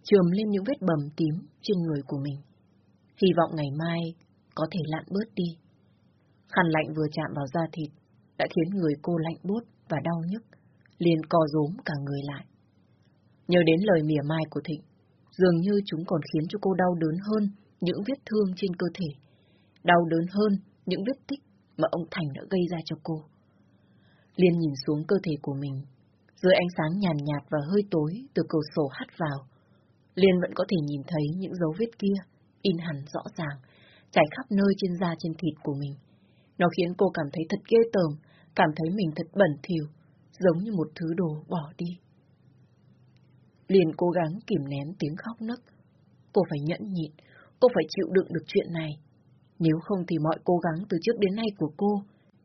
chườm lên những vết bầm tím trên người của mình. Hy vọng ngày mai có thể lặn bớt đi. Khăn lạnh vừa chạm vào da thịt, đã khiến người cô lạnh buốt và đau nhức, liền co rúm cả người lại. Nhớ đến lời mỉa mai của Thịnh, dường như chúng còn khiến cho cô đau đớn hơn những vết thương trên cơ thể, đau đớn hơn những vết tích mà ông Thành đã gây ra cho cô. Liên nhìn xuống cơ thể của mình, dưới ánh sáng nhàn nhạt, và hơi tối từ cửa sổ hắt vào. Liên vẫn có thể nhìn thấy những dấu vết kia, in hẳn rõ ràng, chảy khắp nơi trên da trên thịt của mình. Nó khiến cô cảm thấy thật ghê tởm, cảm thấy mình thật bẩn thỉu, giống như một thứ đồ bỏ đi. Liền cố gắng kìm nén tiếng khóc nấc. Cô phải nhẫn nhịn, cô phải chịu đựng được chuyện này. Nếu không thì mọi cố gắng từ trước đến nay của cô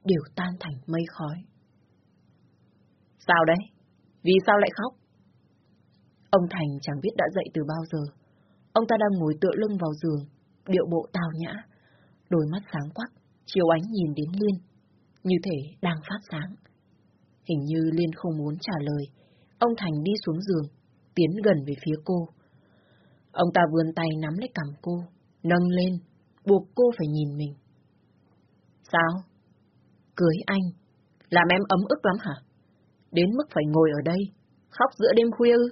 đều tan thành mây khói. Sao đấy? Vì sao lại khóc? Ông Thành chẳng biết đã dậy từ bao giờ. Ông ta đang ngồi tựa lưng vào giường, điệu bộ tào nhã, đôi mắt sáng quắc, chiều ánh nhìn đến Liên, như thể đang phát sáng. Hình như Liên không muốn trả lời, ông Thành đi xuống giường, tiến gần về phía cô. Ông ta vươn tay nắm lấy cằm cô, nâng lên, buộc cô phải nhìn mình. Sao? Cưới anh, làm em ấm ức lắm hả? Đến mức phải ngồi ở đây, khóc giữa đêm khuya ư?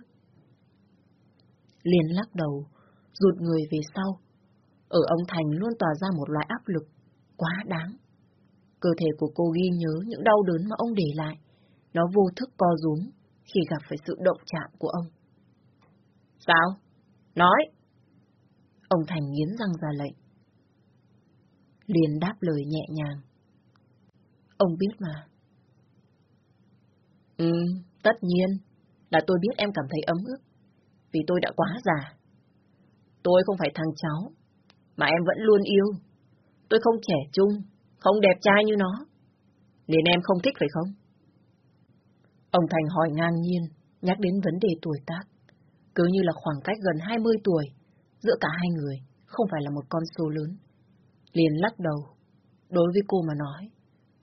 Liền lắc đầu, rụt người về sau. Ở ông Thành luôn tỏa ra một loại áp lực, quá đáng. Cơ thể của cô ghi nhớ những đau đớn mà ông để lại. Nó vô thức co rúm khi gặp phải sự động chạm của ông. Sao? Nói! Ông Thành nghiến răng ra lệnh. Liền đáp lời nhẹ nhàng. Ông biết mà. Ừ, tất nhiên là tôi biết em cảm thấy ấm ức, vì tôi đã quá già. Tôi không phải thằng cháu, mà em vẫn luôn yêu. Tôi không trẻ trung, không đẹp trai như nó, nên em không thích phải không? Ông Thành hỏi ngang nhiên, nhắc đến vấn đề tuổi tác. Cứ như là khoảng cách gần 20 tuổi, giữa cả hai người, không phải là một con số lớn. Liền lắc đầu, đối với cô mà nói,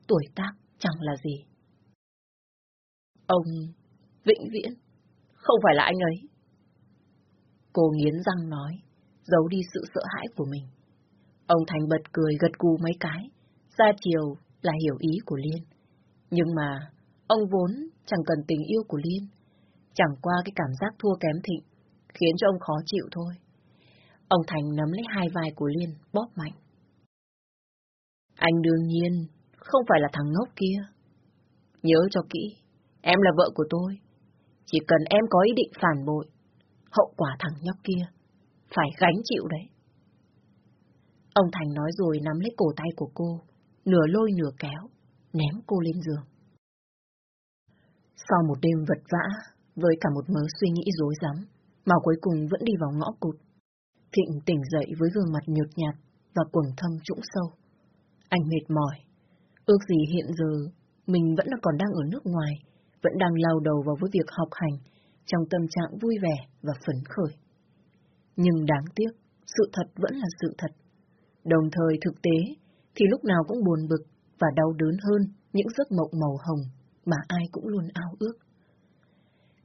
tuổi tác chẳng là gì. Ông vĩnh viễn, không phải là anh ấy. Cô nghiến răng nói, giấu đi sự sợ hãi của mình. Ông Thành bật cười gật gù mấy cái, ra chiều là hiểu ý của Liên. Nhưng mà, ông vốn chẳng cần tình yêu của Liên. Chẳng qua cái cảm giác thua kém thịnh, khiến cho ông khó chịu thôi. Ông Thành nắm lấy hai vai của Liên, bóp mạnh. Anh đương nhiên không phải là thằng ngốc kia. Nhớ cho kỹ, em là vợ của tôi. Chỉ cần em có ý định phản bội, hậu quả thằng nhóc kia phải gánh chịu đấy. Ông Thành nói rồi nắm lấy cổ tay của cô, nửa lôi nửa kéo, ném cô lên giường. Sau một đêm vật vã, với cả một mớ suy nghĩ rối rắm, mà cuối cùng vẫn đi vào ngõ cụt. Thịnh tỉnh dậy với gương mặt nhợt nhạt và cuồng thâm trũng sâu. Anh mệt mỏi, ước gì hiện giờ mình vẫn là còn đang ở nước ngoài, vẫn đang lao đầu vào với việc học hành, trong tâm trạng vui vẻ và phấn khởi. Nhưng đáng tiếc, sự thật vẫn là sự thật. Đồng thời thực tế thì lúc nào cũng buồn bực và đau đớn hơn những giấc mộng màu hồng mà ai cũng luôn ao ước.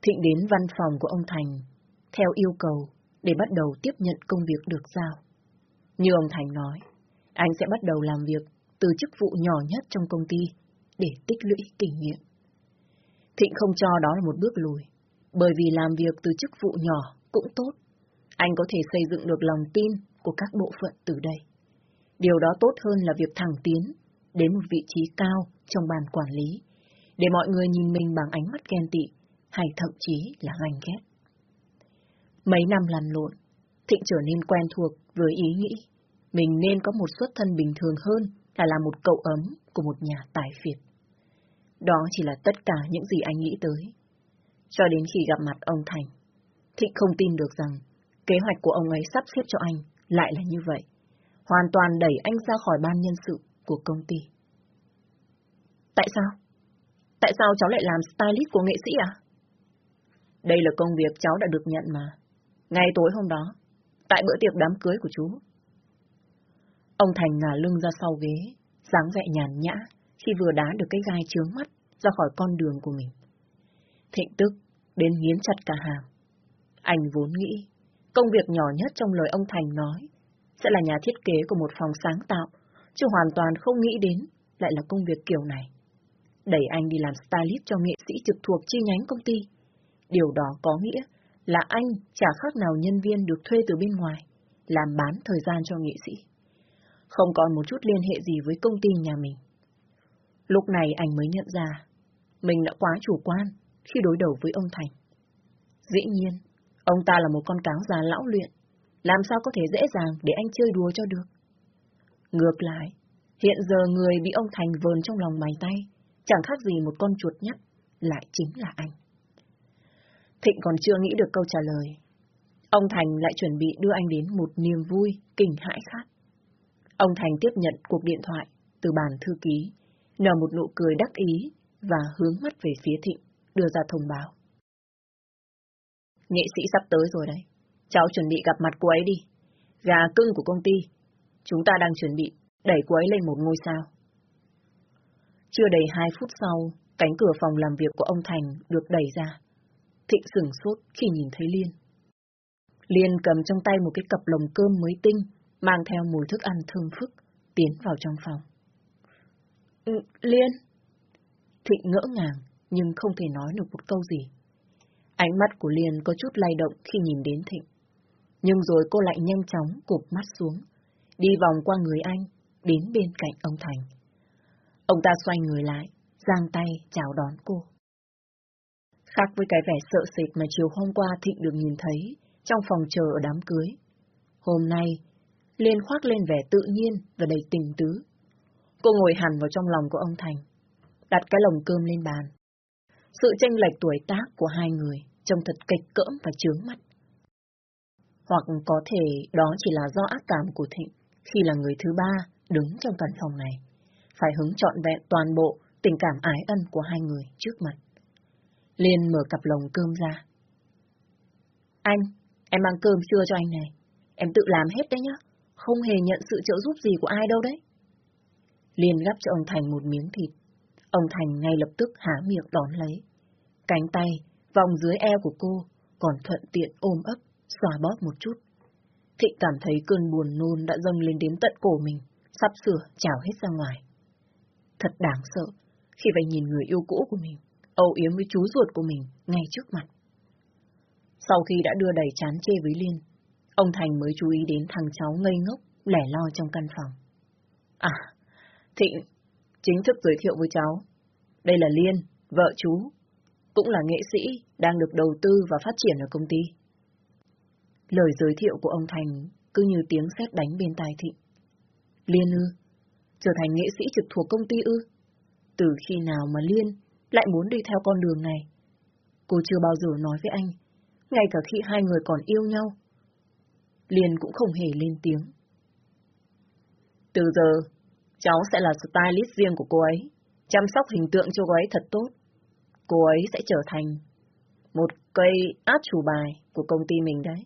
Thịnh đến văn phòng của ông Thành, theo yêu cầu, để bắt đầu tiếp nhận công việc được giao. Như ông Thành nói, anh sẽ bắt đầu làm việc từ chức vụ nhỏ nhất trong công ty để tích lũy kinh nghiệm. Thịnh không cho đó là một bước lùi, bởi vì làm việc từ chức vụ nhỏ cũng tốt. Anh có thể xây dựng được lòng tin của các bộ phận từ đây. Điều đó tốt hơn là việc thẳng tiến đến một vị trí cao trong bàn quản lý, để mọi người nhìn mình bằng ánh mắt ghen tị, hay thậm chí là ganh ghét. Mấy năm lăn lộn, Thịnh trở nên quen thuộc với ý nghĩ mình nên có một xuất thân bình thường hơn là làm một cậu ấm của một nhà tài phiệt. Đó chỉ là tất cả những gì anh nghĩ tới. Cho đến khi gặp mặt ông Thành, Thịnh không tin được rằng kế hoạch của ông ấy sắp xếp cho anh lại là như vậy. Hoàn toàn đẩy anh ra khỏi ban nhân sự của công ty. Tại sao? Tại sao cháu lại làm stylist của nghệ sĩ à? Đây là công việc cháu đã được nhận mà. Ngay tối hôm đó, tại bữa tiệc đám cưới của chú. Ông Thành ngả lưng ra sau ghế, dáng vẻ nhàn nhã khi vừa đá được cái gai chướng mắt ra khỏi con đường của mình. Thịnh tức đến nghiến chặt cả hàm. Anh vốn nghĩ, công việc nhỏ nhất trong lời ông Thành nói sẽ là nhà thiết kế của một phòng sáng tạo, chứ hoàn toàn không nghĩ đến lại là công việc kiểu này. Đẩy anh đi làm stylist cho nghệ sĩ trực thuộc chi nhánh công ty. Điều đó có nghĩa là anh chả khác nào nhân viên được thuê từ bên ngoài, làm bán thời gian cho nghệ sĩ. Không còn một chút liên hệ gì với công ty nhà mình. Lúc này anh mới nhận ra, mình đã quá chủ quan khi đối đầu với ông Thành. Dĩ nhiên, ông ta là một con cáo già lão luyện, làm sao có thể dễ dàng để anh chơi đùa cho được. Ngược lại, hiện giờ người bị ông Thành vờn trong lòng mày tay, chẳng khác gì một con chuột nhắt, lại chính là anh. Thịnh còn chưa nghĩ được câu trả lời. Ông Thành lại chuẩn bị đưa anh đến một niềm vui, kinh hãi khác. Ông Thành tiếp nhận cuộc điện thoại từ bàn thư ký, nở một nụ cười đắc ý và hướng mắt về phía Thịnh, đưa ra thông báo. Nghệ sĩ sắp tới rồi đấy. Cháu chuẩn bị gặp mặt cô ấy đi. Gà cưng của công ty. Chúng ta đang chuẩn bị đẩy cô ấy lên một ngôi sao. Chưa đầy hai phút sau, cánh cửa phòng làm việc của ông Thành được đẩy ra. Thịnh sửng sốt khi nhìn thấy Liên. Liên cầm trong tay một cái cặp lồng cơm mới tinh, mang theo mùi thức ăn thơm phức, tiến vào trong phòng. Ừ, Liên! Thịnh ngỡ ngàng, nhưng không thể nói được một câu gì. Ánh mắt của Liên có chút lay động khi nhìn đến Thịnh. Nhưng rồi cô lại nhanh chóng cụp mắt xuống, đi vòng qua người anh, đến bên cạnh ông Thành. Ông ta xoay người lại, giang tay chào đón cô. Khác với cái vẻ sợ sệt mà chiều hôm qua Thịnh được nhìn thấy trong phòng chờ ở đám cưới. Hôm nay, Liên khoác lên vẻ tự nhiên và đầy tình tứ. Cô ngồi hẳn vào trong lòng của ông Thành, đặt cái lồng cơm lên bàn. Sự tranh lệch tuổi tác của hai người trông thật kịch cỡm và chướng mắt. Hoặc có thể đó chỉ là do ác cảm của Thịnh khi là người thứ ba đứng trong căn phòng này, phải hứng trọn vẹn toàn bộ tình cảm ái ân của hai người trước mặt. Liên mở cặp lồng cơm ra. Anh, em mang cơm trưa cho anh này. Em tự làm hết đấy nhá. Không hề nhận sự trợ giúp gì của ai đâu đấy. Liên gắp cho ông Thành một miếng thịt. Ông Thành ngay lập tức há miệng đón lấy. Cánh tay, vòng dưới eo của cô, còn thuận tiện ôm ấp, xòa bóp một chút. Thịnh cảm thấy cơn buồn nôn đã dâng lên đến tận cổ mình, sắp sửa trào hết ra ngoài. Thật đáng sợ khi phải nhìn người yêu cũ của mình âu yếm với chú ruột của mình ngay trước mặt. Sau khi đã đưa đầy chán chê với Liên, ông Thành mới chú ý đến thằng cháu ngây ngốc, lẻ loi trong căn phòng. À, Thịnh, chính thức giới thiệu với cháu. Đây là Liên, vợ chú, cũng là nghệ sĩ đang được đầu tư và phát triển ở công ty. Lời giới thiệu của ông Thành cứ như tiếng sét đánh bên tai Thịnh. Liên ư? Trở thành nghệ sĩ trực thuộc công ty ư? Từ khi nào mà Liên lại muốn đi theo con đường này. Cô chưa bao giờ nói với anh, ngay cả khi hai người còn yêu nhau. Liên cũng không hề lên tiếng. Từ giờ, cháu sẽ là stylist riêng của cô ấy, chăm sóc hình tượng cho cô ấy thật tốt. Cô ấy sẽ trở thành một cây át chủ bài của công ty mình đấy.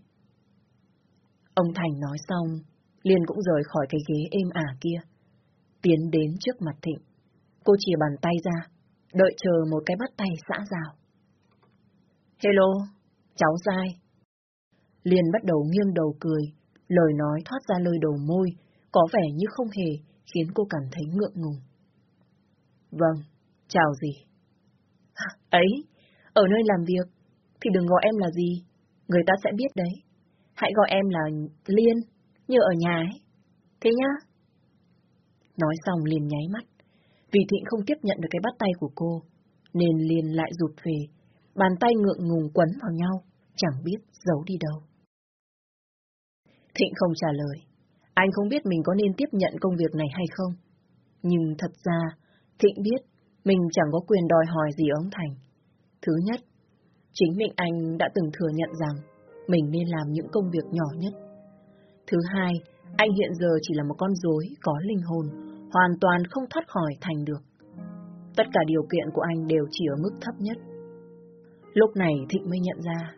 Ông Thành nói xong, Liên cũng rời khỏi cái ghế êm ả kia, tiến đến trước mặt Thịnh. Cô chìa bàn tay ra, đợi chờ một cái bắt tay xã rào. Hello, cháu dai. Liên bắt đầu nghiêng đầu cười, lời nói thoát ra lời đầu môi, có vẻ như không hề khiến cô cảm thấy ngượng ngùng. Vâng, chào gì? Ấy, ở nơi làm việc, thì đừng gọi em là gì, người ta sẽ biết đấy. Hãy gọi em là Liên, như ở nhà ấy. Thế nhá? Nói xong liền nháy mắt. Vì Thịnh không tiếp nhận được cái bắt tay của cô, nên liền lại rụt về, bàn tay ngượng ngùng quấn vào nhau, chẳng biết giấu đi đâu. Thịnh không trả lời. Anh không biết mình có nên tiếp nhận công việc này hay không. Nhưng thật ra, Thịnh biết mình chẳng có quyền đòi hỏi gì ông Thành. Thứ nhất, chính mình anh đã từng thừa nhận rằng mình nên làm những công việc nhỏ nhất. Thứ hai, anh hiện giờ chỉ là một con rối có linh hồn, hoàn toàn không thoát khỏi thành được. Tất cả điều kiện của anh đều chỉ ở mức thấp nhất. Lúc này Thịnh mới nhận ra,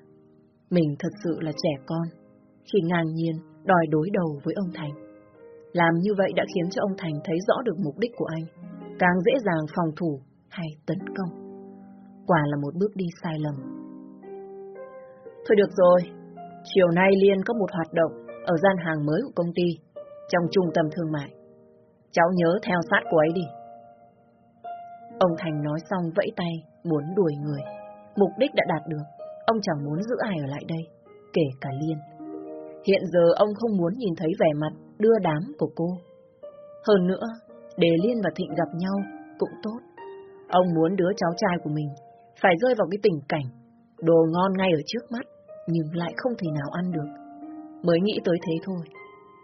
mình thật sự là trẻ con, khi ngang nhiên đòi đối đầu với ông Thành. Làm như vậy đã khiến cho ông Thành thấy rõ được mục đích của anh, càng dễ dàng phòng thủ hay tấn công. Quả là một bước đi sai lầm. Thôi được rồi, chiều nay Liên có một hoạt động ở gian hàng mới của công ty, trong trung tâm thương mại. Cháu nhớ theo sát cô ấy đi. Ông Thành nói xong vẫy tay, muốn đuổi người. Mục đích đã đạt được, ông chẳng muốn giữ ai ở lại đây, kể cả Liên. Hiện giờ ông không muốn nhìn thấy vẻ mặt đưa đám của cô. Hơn nữa, để Liên và Thịnh gặp nhau cũng tốt. Ông muốn đứa cháu trai của mình phải rơi vào cái tình cảnh đồ ngon ngay ở trước mắt, nhưng lại không thể nào ăn được. Mới nghĩ tới thế thôi,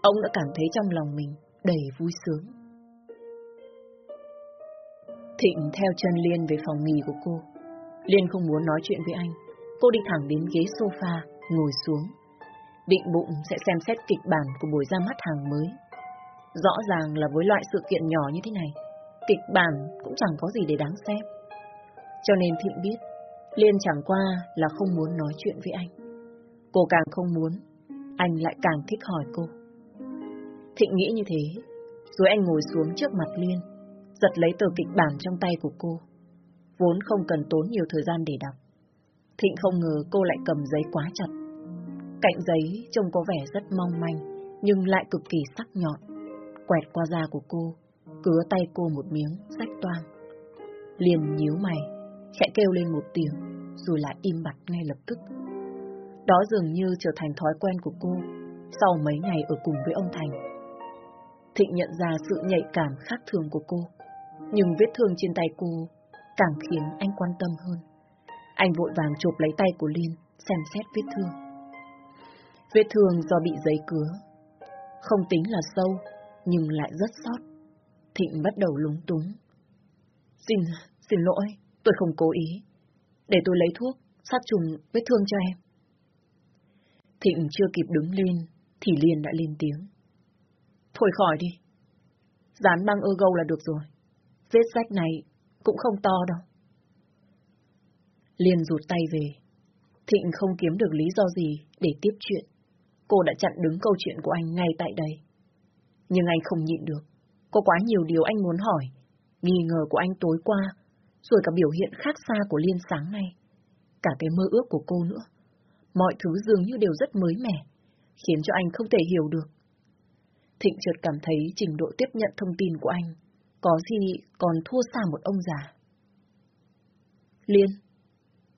ông đã cảm thấy trong lòng mình đầy vui sướng. Thịnh theo chân Liên về phòng nghỉ của cô. Liên không muốn nói chuyện với anh. Cô đi thẳng đến ghế sofa, ngồi xuống. Định bụng sẽ xem xét kịch bản của buổi ra mắt hàng mới. Rõ ràng là với loại sự kiện nhỏ như thế này, kịch bản cũng chẳng có gì để đáng xem. Cho nên Thịnh biết, Liên chẳng qua là không muốn nói chuyện với anh. Cô càng không muốn, anh lại càng thích hỏi cô. Thịnh nghĩ như thế, rồi anh ngồi xuống trước mặt Liên, giật lấy tờ kịch bản trong tay của cô. Vốn không cần tốn nhiều thời gian để đọc. Thịnh không ngờ cô lại cầm giấy quá chặt. Cạnh giấy trông có vẻ rất mong manh, nhưng lại cực kỳ sắc nhọn. Quẹt qua da của cô, cứa tay cô một miếng, rách toang. Liền nhíu mày, khẽ kêu lên một tiếng, rồi lại im bặt ngay lập tức. Đó dường như trở thành thói quen của cô sau mấy ngày ở cùng với ông Thành. Thịnh nhận ra sự nhạy cảm khác thường của cô, nhưng vết thương trên tay cô càng khiến anh quan tâm hơn. Anh vội vàng chụp lấy tay của Liên, xem xét vết thương. Vết thương do bị giấy cứa. Không tính là sâu, nhưng lại rất sót. Thịnh bắt đầu lúng túng. Xin, xin lỗi, tôi không cố ý. Để tôi lấy thuốc, sát trùng vết thương cho em. Thịnh chưa kịp đứng lên, thì Liên đã lên tiếng. Thôi khỏi đi. Dán băng ơ gâu là được rồi. Vết rách này cũng không to đâu. Liên rụt tay về. Thịnh không kiếm được lý do gì để tiếp chuyện. Cô đã chặn đứng câu chuyện của anh ngay tại đây. Nhưng anh không nhịn được. Có quá nhiều điều anh muốn hỏi. Nghi ngờ của anh tối qua, rồi cả biểu hiện khác xa của Liên sáng nay. Cả cái mơ ước của cô nữa. Mọi thứ dường như đều rất mới mẻ, khiến cho anh không thể hiểu được. Thịnh chợt cảm thấy trình độ tiếp nhận thông tin của anh có gì còn thua xa một ông già. Liên,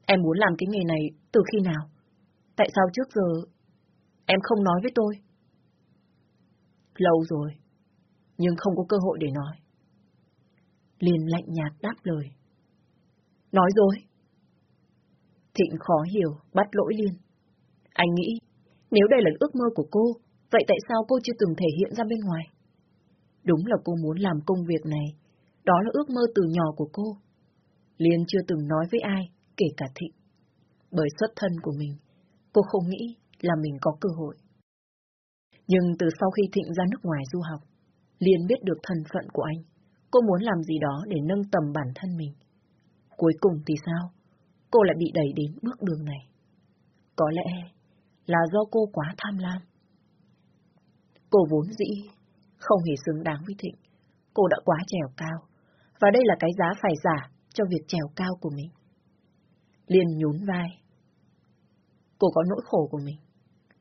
em muốn làm cái nghề này từ khi nào? Tại sao trước giờ em không nói với tôi? Lâu rồi, nhưng không có cơ hội để nói. Liên lạnh nhạt đáp lời. Nói rồi. Thịnh khó hiểu, bắt lỗi Liên. Anh nghĩ, nếu đây là ước mơ của cô, vậy tại sao cô chưa từng thể hiện ra bên ngoài? Đúng là cô muốn làm công việc này, đó là ước mơ từ nhỏ của cô. Liên chưa từng nói với ai, kể cả Thịnh. Bởi xuất thân của mình, cô không nghĩ là mình có cơ hội. Nhưng từ sau khi Thịnh ra nước ngoài du học, Liên biết được thân phận của anh. cô muốn làm gì đó để nâng tầm bản thân mình. Cuối cùng thì sao? Cô lại bị đẩy đến bước đường này. Có lẽ là do cô quá tham lam. Cô vốn dĩ không hề xứng đáng với Thịnh. Cô đã quá trèo cao. Và đây là cái giá phải giả cho việc trèo cao của mình. Liên nhún vai. Cô có nỗi khổ của mình.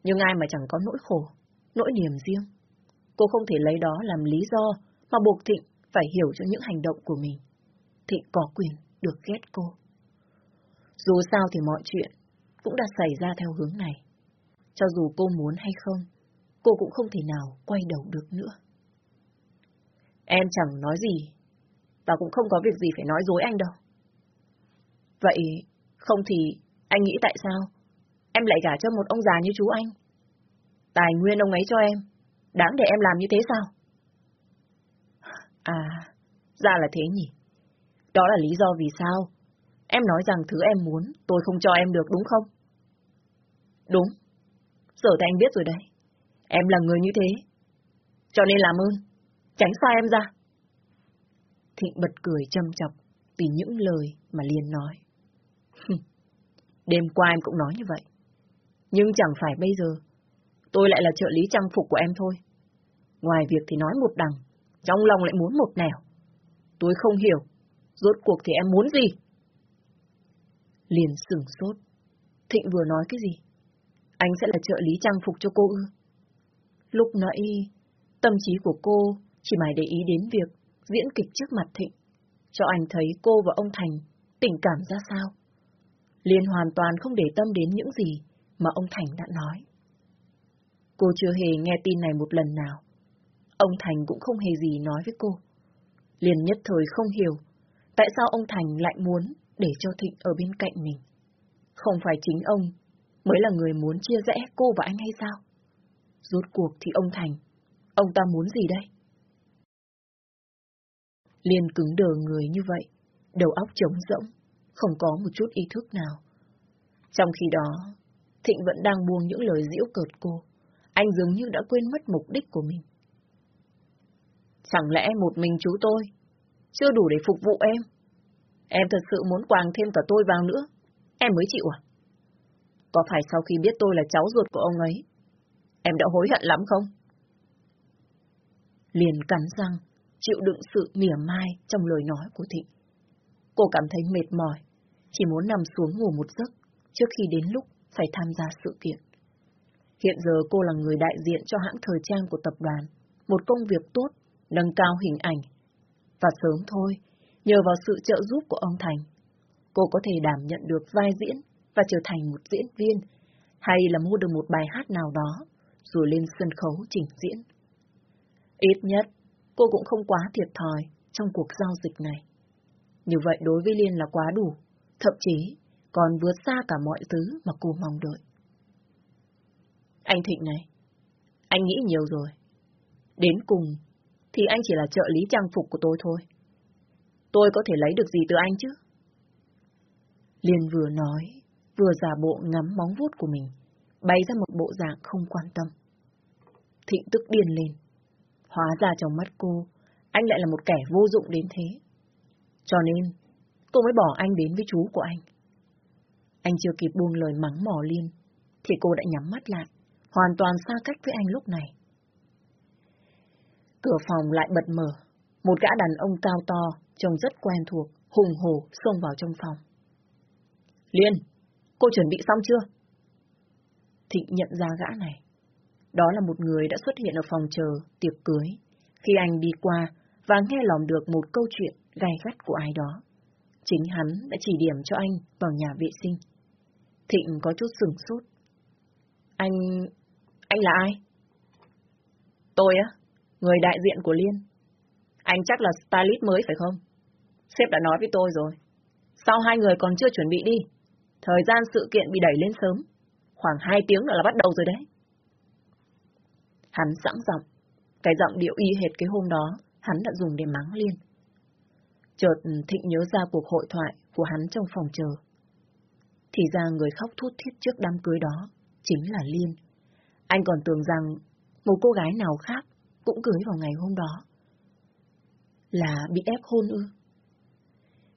Nhưng ai mà chẳng có nỗi khổ, nỗi niềm riêng. Cô không thể lấy đó làm lý do mà buộc Thịnh phải hiểu cho những hành động của mình. Thịnh có quyền được ghét cô. Dù sao thì mọi chuyện cũng đã xảy ra theo hướng này. Cho dù cô muốn hay không, cô cũng không thể nào quay đầu được nữa. Em chẳng nói gì, và cũng không có việc gì phải nói dối anh đâu. Vậy, không thì anh nghĩ tại sao em lại gả cho một ông già như chú anh? Tài nguyên ông ấy cho em, đáng để em làm như thế sao? À, ra là thế nhỉ. Đó là lý do vì sao em nói rằng thứ em muốn tôi không cho em được đúng không? Đúng. Giờ thì anh biết rồi đấy. Em là người như thế. Cho nên làm ơn, tránh xa em ra. Thịnh bật cười châm chọc vì những lời mà Liên nói. Đêm qua em cũng nói như vậy. Nhưng chẳng phải bây giờ. Tôi lại là trợ lý trang phục của em thôi. Ngoài việc thì nói một đằng, trong lòng lại muốn một nẻo. Tôi không hiểu, rốt cuộc thì em muốn gì? Liền sửng sốt. Thịnh vừa nói cái gì? Anh sẽ là trợ lý trang phục cho cô ư? Lúc nãy, tâm trí của cô chỉ mải để ý đến việc diễn kịch trước mặt Thịnh, cho anh thấy cô và ông Thành tình cảm ra sao. Liên hoàn toàn không để tâm đến những gì mà ông Thành đã nói. Cô chưa hề nghe tin này một lần nào. Ông Thành cũng không hề gì nói với cô. Liên nhất thời không hiểu tại sao ông Thành lại muốn để cho Thịnh ở bên cạnh mình. Không phải chính ông mới là người muốn chia rẽ cô và anh hay sao? Rốt cuộc thì ông Thành, ông ta muốn gì đây? Liên cứng đờ người như vậy, đầu óc trống rỗng, không có một chút ý thức nào. Trong khi đó, Thịnh vẫn đang buông những lời giễu cợt cô. Anh dường như đã quên mất mục đích của mình. Chẳng lẽ một mình chú tôi chưa đủ để phục vụ em? Em thật sự muốn quàng thêm cả tôi vào nữa, em mới chịu à? Có phải sau khi biết tôi là cháu ruột của ông ấy, em đã hối hận lắm không? Liền cắn răng, chịu đựng sự mỉa mai trong lời nói của Thịnh. Cô cảm thấy mệt mỏi, chỉ muốn nằm xuống ngủ một giấc trước khi đến lúc phải tham gia sự kiện. Hiện giờ cô là người đại diện cho hãng thời trang của tập đoàn, một công việc tốt, nâng cao hình ảnh. Và sớm thôi, nhờ vào sự trợ giúp của ông Thành, cô có thể đảm nhận được vai diễn và trở thành một diễn viên, hay là mua được một bài hát nào đó, rồi lên sân khấu trình diễn. Ít nhất, cô cũng không quá thiệt thòi trong cuộc giao dịch này. Như vậy đối với Liên là quá đủ, thậm chí còn vượt xa cả mọi thứ mà cô mong đợi. Anh Thịnh này, anh nghĩ nhiều rồi. Đến cùng thì anh chỉ là trợ lý trang phục của tôi thôi. Tôi có thể lấy được gì từ anh chứ? Liên vừa nói, vừa giả bộ ngắm móng vuốt của mình, bay ra một bộ dạng không quan tâm. Thịnh tức điên lên. Hóa ra trong mắt cô, anh lại là một kẻ vô dụng đến thế. Cho nên, cô mới bỏ anh đến với chú của anh. Anh chưa kịp buông lời mắng mỏ Liên, thì cô đã nhắm mắt lại, hoàn toàn xa cách với anh lúc này. Cửa phòng lại bật mở, một gã đàn ông cao to, trông rất quen thuộc, hùng hổ xông vào trong phòng. Liên, cô chuẩn bị xong chưa? Thịnh nhận ra gã này. Đó là một người đã xuất hiện ở phòng chờ, tiệc cưới, khi anh đi qua và nghe lòng được một câu chuyện gai gắt của ai đó. Chính hắn đã chỉ điểm cho anh vào nhà vệ sinh. Thịnh có chút sừng sốt. Anh... anh là ai? Tôi á, người đại diện của Liên. Anh chắc là stylist mới phải không? Sếp đã nói với tôi rồi. Sau hai người còn chưa chuẩn bị đi, thời gian sự kiện bị đẩy lên sớm. Khoảng hai tiếng nữa là bắt đầu rồi đấy. Hắn sẵn giọng, cái giọng điệu y hệt cái hôm đó, hắn đã dùng để mắng Liên. Chợt Thịnh nhớ ra cuộc hội thoại của hắn trong phòng chờ. Thì ra người khóc thút thiết trước đám cưới đó chính là Liên. Anh còn tưởng rằng một cô gái nào khác cũng cưới vào ngày hôm đó. Là bị ép hôn ư?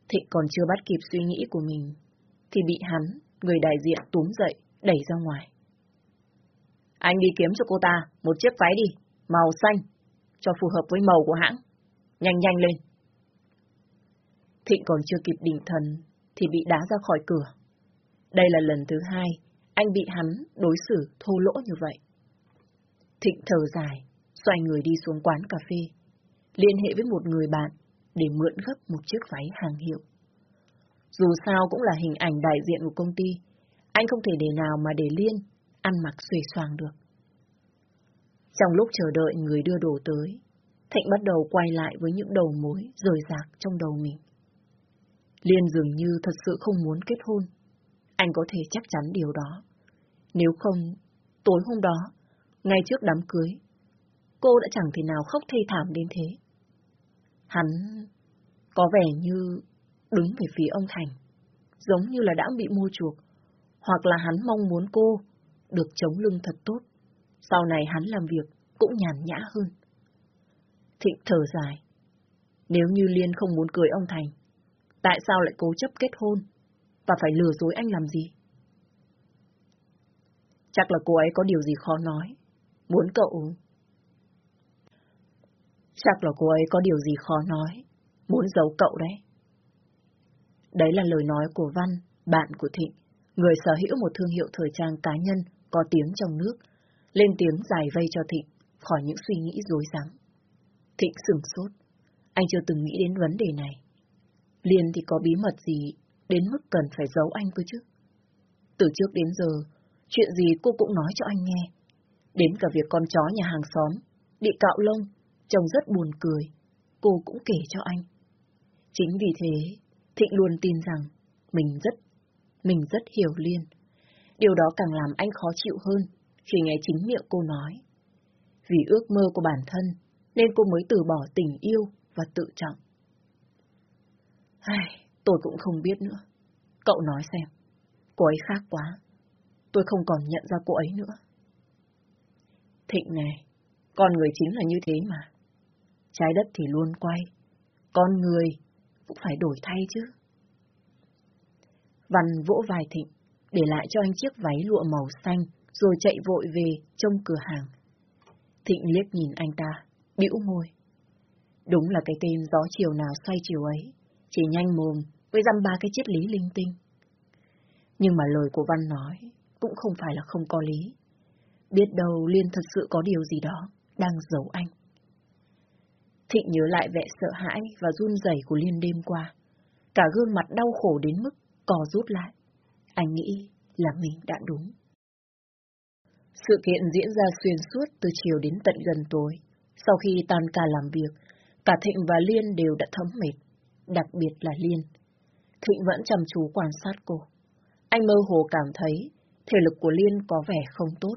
Thịnh còn chưa bắt kịp suy nghĩ của mình, thì bị hắn, người đại diện túm dậy, đẩy ra ngoài. Anh đi kiếm cho cô ta một chiếc váy đi, màu xanh, cho phù hợp với màu của hãng. Nhanh nhanh lên. Thịnh còn chưa kịp định thần, thì bị đá ra khỏi cửa. Đây là lần thứ hai, anh bị hắn đối xử thô lỗ như vậy. Thịnh thở dài, xoay người đi xuống quán cà phê, liên hệ với một người bạn để mượn gấp một chiếc váy hàng hiệu. Dù sao cũng là hình ảnh đại diện của công ty, anh không thể để nào mà để Liên ăn mặc xuề xoàng được. Trong lúc chờ đợi người đưa đồ tới, Thịnh bắt đầu quay lại với những đầu mối rời rạc trong đầu mình. Liên dường như thật sự không muốn kết hôn. Anh có thể chắc chắn điều đó. Nếu không, tối hôm đó, ngay trước đám cưới, cô đã chẳng thể nào khóc thê thảm đến thế. Hắn có vẻ như đứng về phía ông Thành, giống như là đã bị mua chuộc, hoặc là hắn mong muốn cô được chống lưng thật tốt, sau này hắn làm việc cũng nhàn nhã hơn. Thịnh thở dài, nếu như Liên không muốn cười ông Thành, tại sao lại cố chấp kết hôn, và phải lừa dối anh làm gì? Chắc là cô ấy có điều gì khó nói, muốn cậu... Chắc là cô ấy có điều gì khó nói, muốn giấu cậu đấy. Đấy là lời nói của Văn, bạn của Thịnh, người sở hữu một thương hiệu thời trang cá nhân có tiếng trong nước, lên tiếng giải vây cho Thịnh khỏi những suy nghĩ dối rắm. Thịnh sừng sốt, anh chưa từng nghĩ đến vấn đề này. Liên thì có bí mật gì đến mức cần phải giấu anh cơ chứ? Từ trước đến giờ, chuyện gì cô cũng nói cho anh nghe. Đến cả việc con chó nhà hàng xóm, bị cạo lông, trông rất buồn cười, cô cũng kể cho anh. Chính vì thế, Thịnh luôn tin rằng mình rất, mình rất hiểu Liên. Điều đó càng làm anh khó chịu hơn khi nghe chính miệng cô nói. Vì ước mơ của bản thân, nên cô mới từ bỏ tình yêu và tự trọng. Ai, tôi cũng không biết nữa. Cậu nói xem, cô ấy khác quá. Tôi không còn nhận ra cô ấy nữa. Thịnh này, con người chính là như thế mà. Trái đất thì luôn quay, con người cũng phải đổi thay chứ. Văn vỗ vai Thịnh, để lại cho anh chiếc váy lụa màu xanh, rồi chạy vội về trong cửa hàng. Thịnh liếc nhìn anh ta, bĩu môi. Đúng là cái tên gió chiều nào xoay chiều ấy, chỉ nhanh mồm với dăm ba cái triết lý linh tinh. Nhưng mà lời của Văn nói cũng không phải là không có lý. Biết đâu Liên thật sự có điều gì đó đang giấu anh. Thịnh nhớ lại vẻ sợ hãi và run rẩy của Liên đêm qua. Cả gương mặt đau khổ đến mức cò rút lại. Anh nghĩ là mình đã đúng. Sự kiện diễn ra xuyên suốt từ chiều đến tận gần tối. Sau khi tan ca làm việc, cả Thịnh và Liên đều đã thấm mệt, đặc biệt là Liên. Thịnh vẫn chăm chú quan sát cô. Anh mơ hồ cảm thấy thể lực của Liên có vẻ không tốt.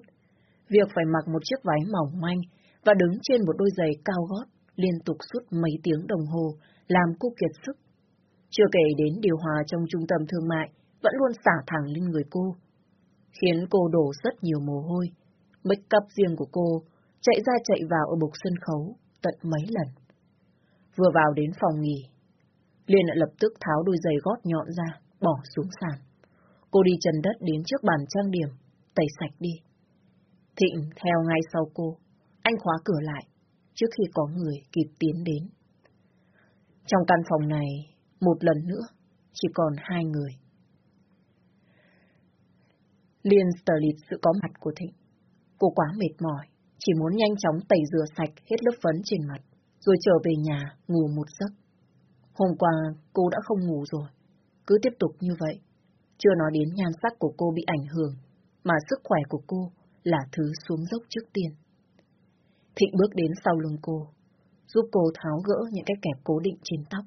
Việc phải mặc một chiếc váy mỏng manh và đứng trên một đôi giày cao gót liên tục suốt mấy tiếng đồng hồ làm cô kiệt sức. Chưa kể đến điều hòa trong trung tâm thương mại vẫn luôn xả thẳng lên người cô, khiến cô đổ rất nhiều mồ hôi. Make up riêng của cô chạy ra chạy vào ở bục sân khấu tận mấy lần. Vừa vào đến phòng nghỉ, Liên lại lập tức tháo đôi giày gót nhọn ra, bỏ xuống sàn. Cô đi chân đất đến trước bàn trang điểm, tẩy sạch đi. Thịnh theo ngay sau cô, anh khóa cửa lại, trước khi có người kịp tiến đến. Trong căn phòng này, một lần nữa, chỉ còn hai người. Liên sờ lịt sự có mặt của Thịnh. Cô quá mệt mỏi, chỉ muốn nhanh chóng tẩy rửa sạch hết lớp phấn trên mặt, rồi trở về nhà ngủ một giấc. Hôm qua cô đã không ngủ rồi, cứ tiếp tục như vậy. Chưa nói đến nhan sắc của cô bị ảnh hưởng, mà sức khỏe của cô là thứ xuống dốc trước tiên. Thịnh bước đến sau lưng cô, giúp cô tháo gỡ những cái kẹp cố định trên tóc.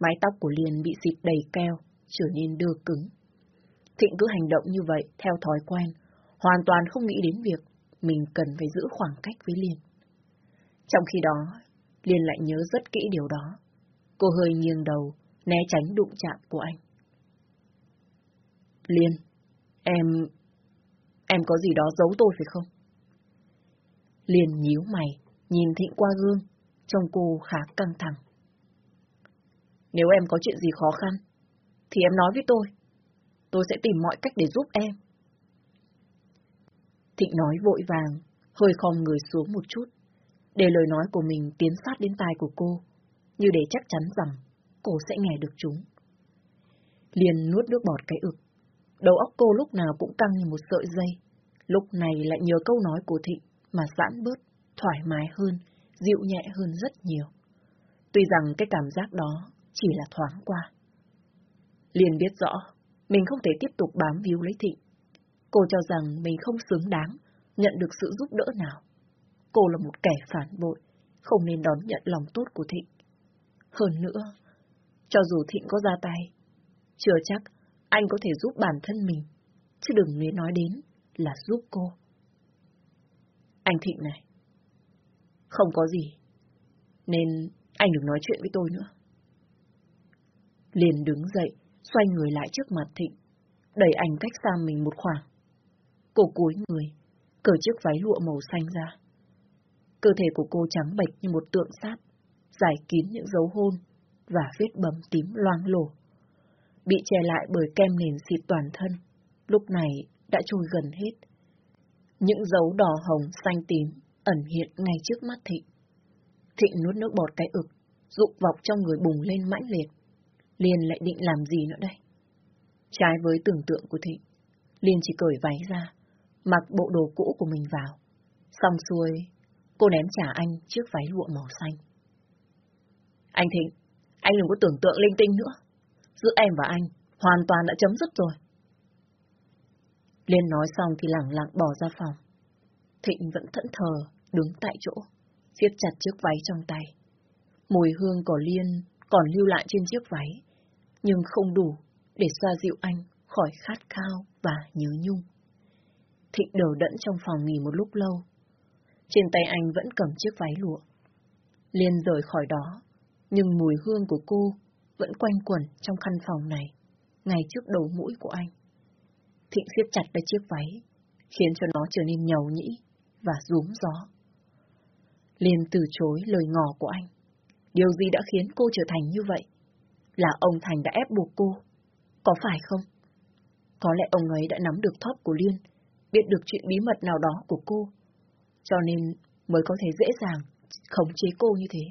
Mái tóc của Liên bị xịt đầy keo, trở nên đưa cứng. Thịnh cứ hành động như vậy, theo thói quen, hoàn toàn không nghĩ đến việc mình cần phải giữ khoảng cách với Liên. Trong khi đó, Liên lại nhớ rất kỹ điều đó. Cô hơi nghiêng đầu, né tránh đụng chạm của anh. Liên, em... em có gì đó giấu tôi phải không? Liên nhíu mày, nhìn Thịnh qua gương, trông cô khá căng thẳng. Nếu em có chuyện gì khó khăn, thì em nói với tôi. Tôi sẽ tìm mọi cách để giúp em. Thịnh nói vội vàng, hơi khom người xuống một chút, để lời nói của mình tiến sát đến tai của cô, như để chắc chắn rằng cô sẽ nghe được chúng. Liền nuốt nước bọt cái ực. Đầu óc cô lúc nào cũng căng như một sợi dây. Lúc này lại nhớ câu nói của Thịnh mà giãn bớt, thoải mái hơn, dịu nhẹ hơn rất nhiều. Tuy rằng cái cảm giác đó chỉ là thoáng qua. Liền biết rõ, mình không thể tiếp tục bám víu lấy Thịnh. Cô cho rằng mình không xứng đáng nhận được sự giúp đỡ nào. Cô là một kẻ phản bội, không nên đón nhận lòng tốt của Thịnh. Hơn nữa, cho dù Thịnh có ra tay, chưa chắc anh có thể giúp bản thân mình, chứ đừng nên nói đến là giúp cô. Anh Thịnh này, không có gì, nên anh đừng nói chuyện với tôi nữa. Liền đứng dậy, xoay người lại trước mặt Thịnh, đẩy anh cách xa mình một khoảng. Cô cúi người, cởi chiếc váy lụa màu xanh ra. Cơ thể của cô trắng bệch như một tượng sáp, giải kín những dấu hôn và vết bầm tím loang lổ. Bị che lại bởi kem nền xịt toàn thân, lúc này đã trôi gần hết. Những dấu đỏ hồng xanh tím ẩn hiện ngay trước mắt Thịnh. Thịnh nuốt nước bọt cái ực, dục vọng trong người bùng lên mãnh liệt. Liên lại định làm gì nữa đây? Trái với tưởng tượng của Thịnh, Liên chỉ cởi váy ra, mặc bộ đồ cũ của mình vào. Xong xuôi, cô ném trả anh chiếc váy lụa màu xanh. Anh Thịnh, anh đừng có tưởng tượng linh tinh nữa. Giữa em và anh, hoàn toàn đã chấm dứt rồi. Liên nói xong thì lẳng lặng bỏ ra phòng. Thịnh vẫn thẫn thờ, đứng tại chỗ, siết chặt chiếc váy trong tay. Mùi hương của Liên còn lưu lại trên chiếc váy, nhưng không đủ để xoa dịu anh khỏi khát khao và nhớ nhung. Thịnh đầu đẫn trong phòng nghỉ một lúc lâu. Trên tay anh vẫn cầm chiếc váy lụa. Liên rời khỏi đó, nhưng mùi hương của cô vẫn quanh quẩn trong căn phòng này, ngay trước đầu mũi của anh. Thịnh siết chặt lấy chiếc váy, khiến cho nó trở nên nhầu nhĩ và rúm gió. Liên từ chối lời ngỏ của anh. Điều gì đã khiến cô trở thành như vậy? Là ông Thành đã ép buộc cô, có phải không? Có lẽ ông ấy đã nắm được thóp của Liên, biết được chuyện bí mật nào đó của cô, cho nên mới có thể dễ dàng khống chế cô như thế.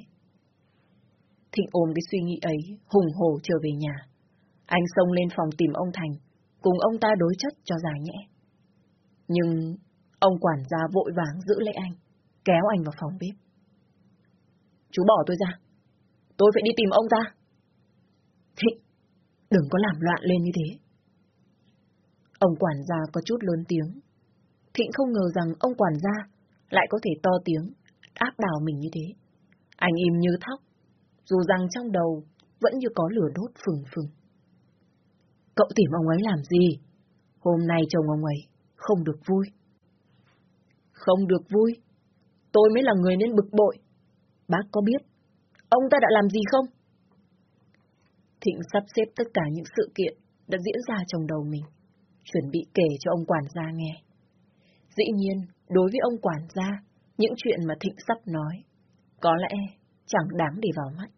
Thịnh ôm cái suy nghĩ ấy, hùng hổ trở về nhà. Anh xông lên phòng tìm ông Thành, cùng ông ta đối chất cho dài nhẽ. Nhưng ông quản gia vội vàng giữ lấy anh, kéo anh vào phòng bếp. Chú bỏ tôi ra. Tôi phải đi tìm ông ta. Thịnh, đừng có làm loạn lên như thế. Ông quản gia có chút lớn tiếng. Thịnh không ngờ rằng ông quản gia lại có thể to tiếng, áp đảo mình như thế. Anh im như thóc, dù rằng trong đầu vẫn như có lửa đốt phừng phừng. Cậu tìm ông ấy làm gì? Hôm nay chồng ông ấy không được vui. Không được vui? Tôi mới là người nên bực bội. Bác có biết ông ta đã làm gì không? Thịnh sắp xếp tất cả những sự kiện đã diễn ra trong đầu mình, chuẩn bị kể cho ông quản gia nghe. Dĩ nhiên, đối với ông quản gia, những chuyện mà Thịnh sắp nói, có lẽ chẳng đáng để vào mắt.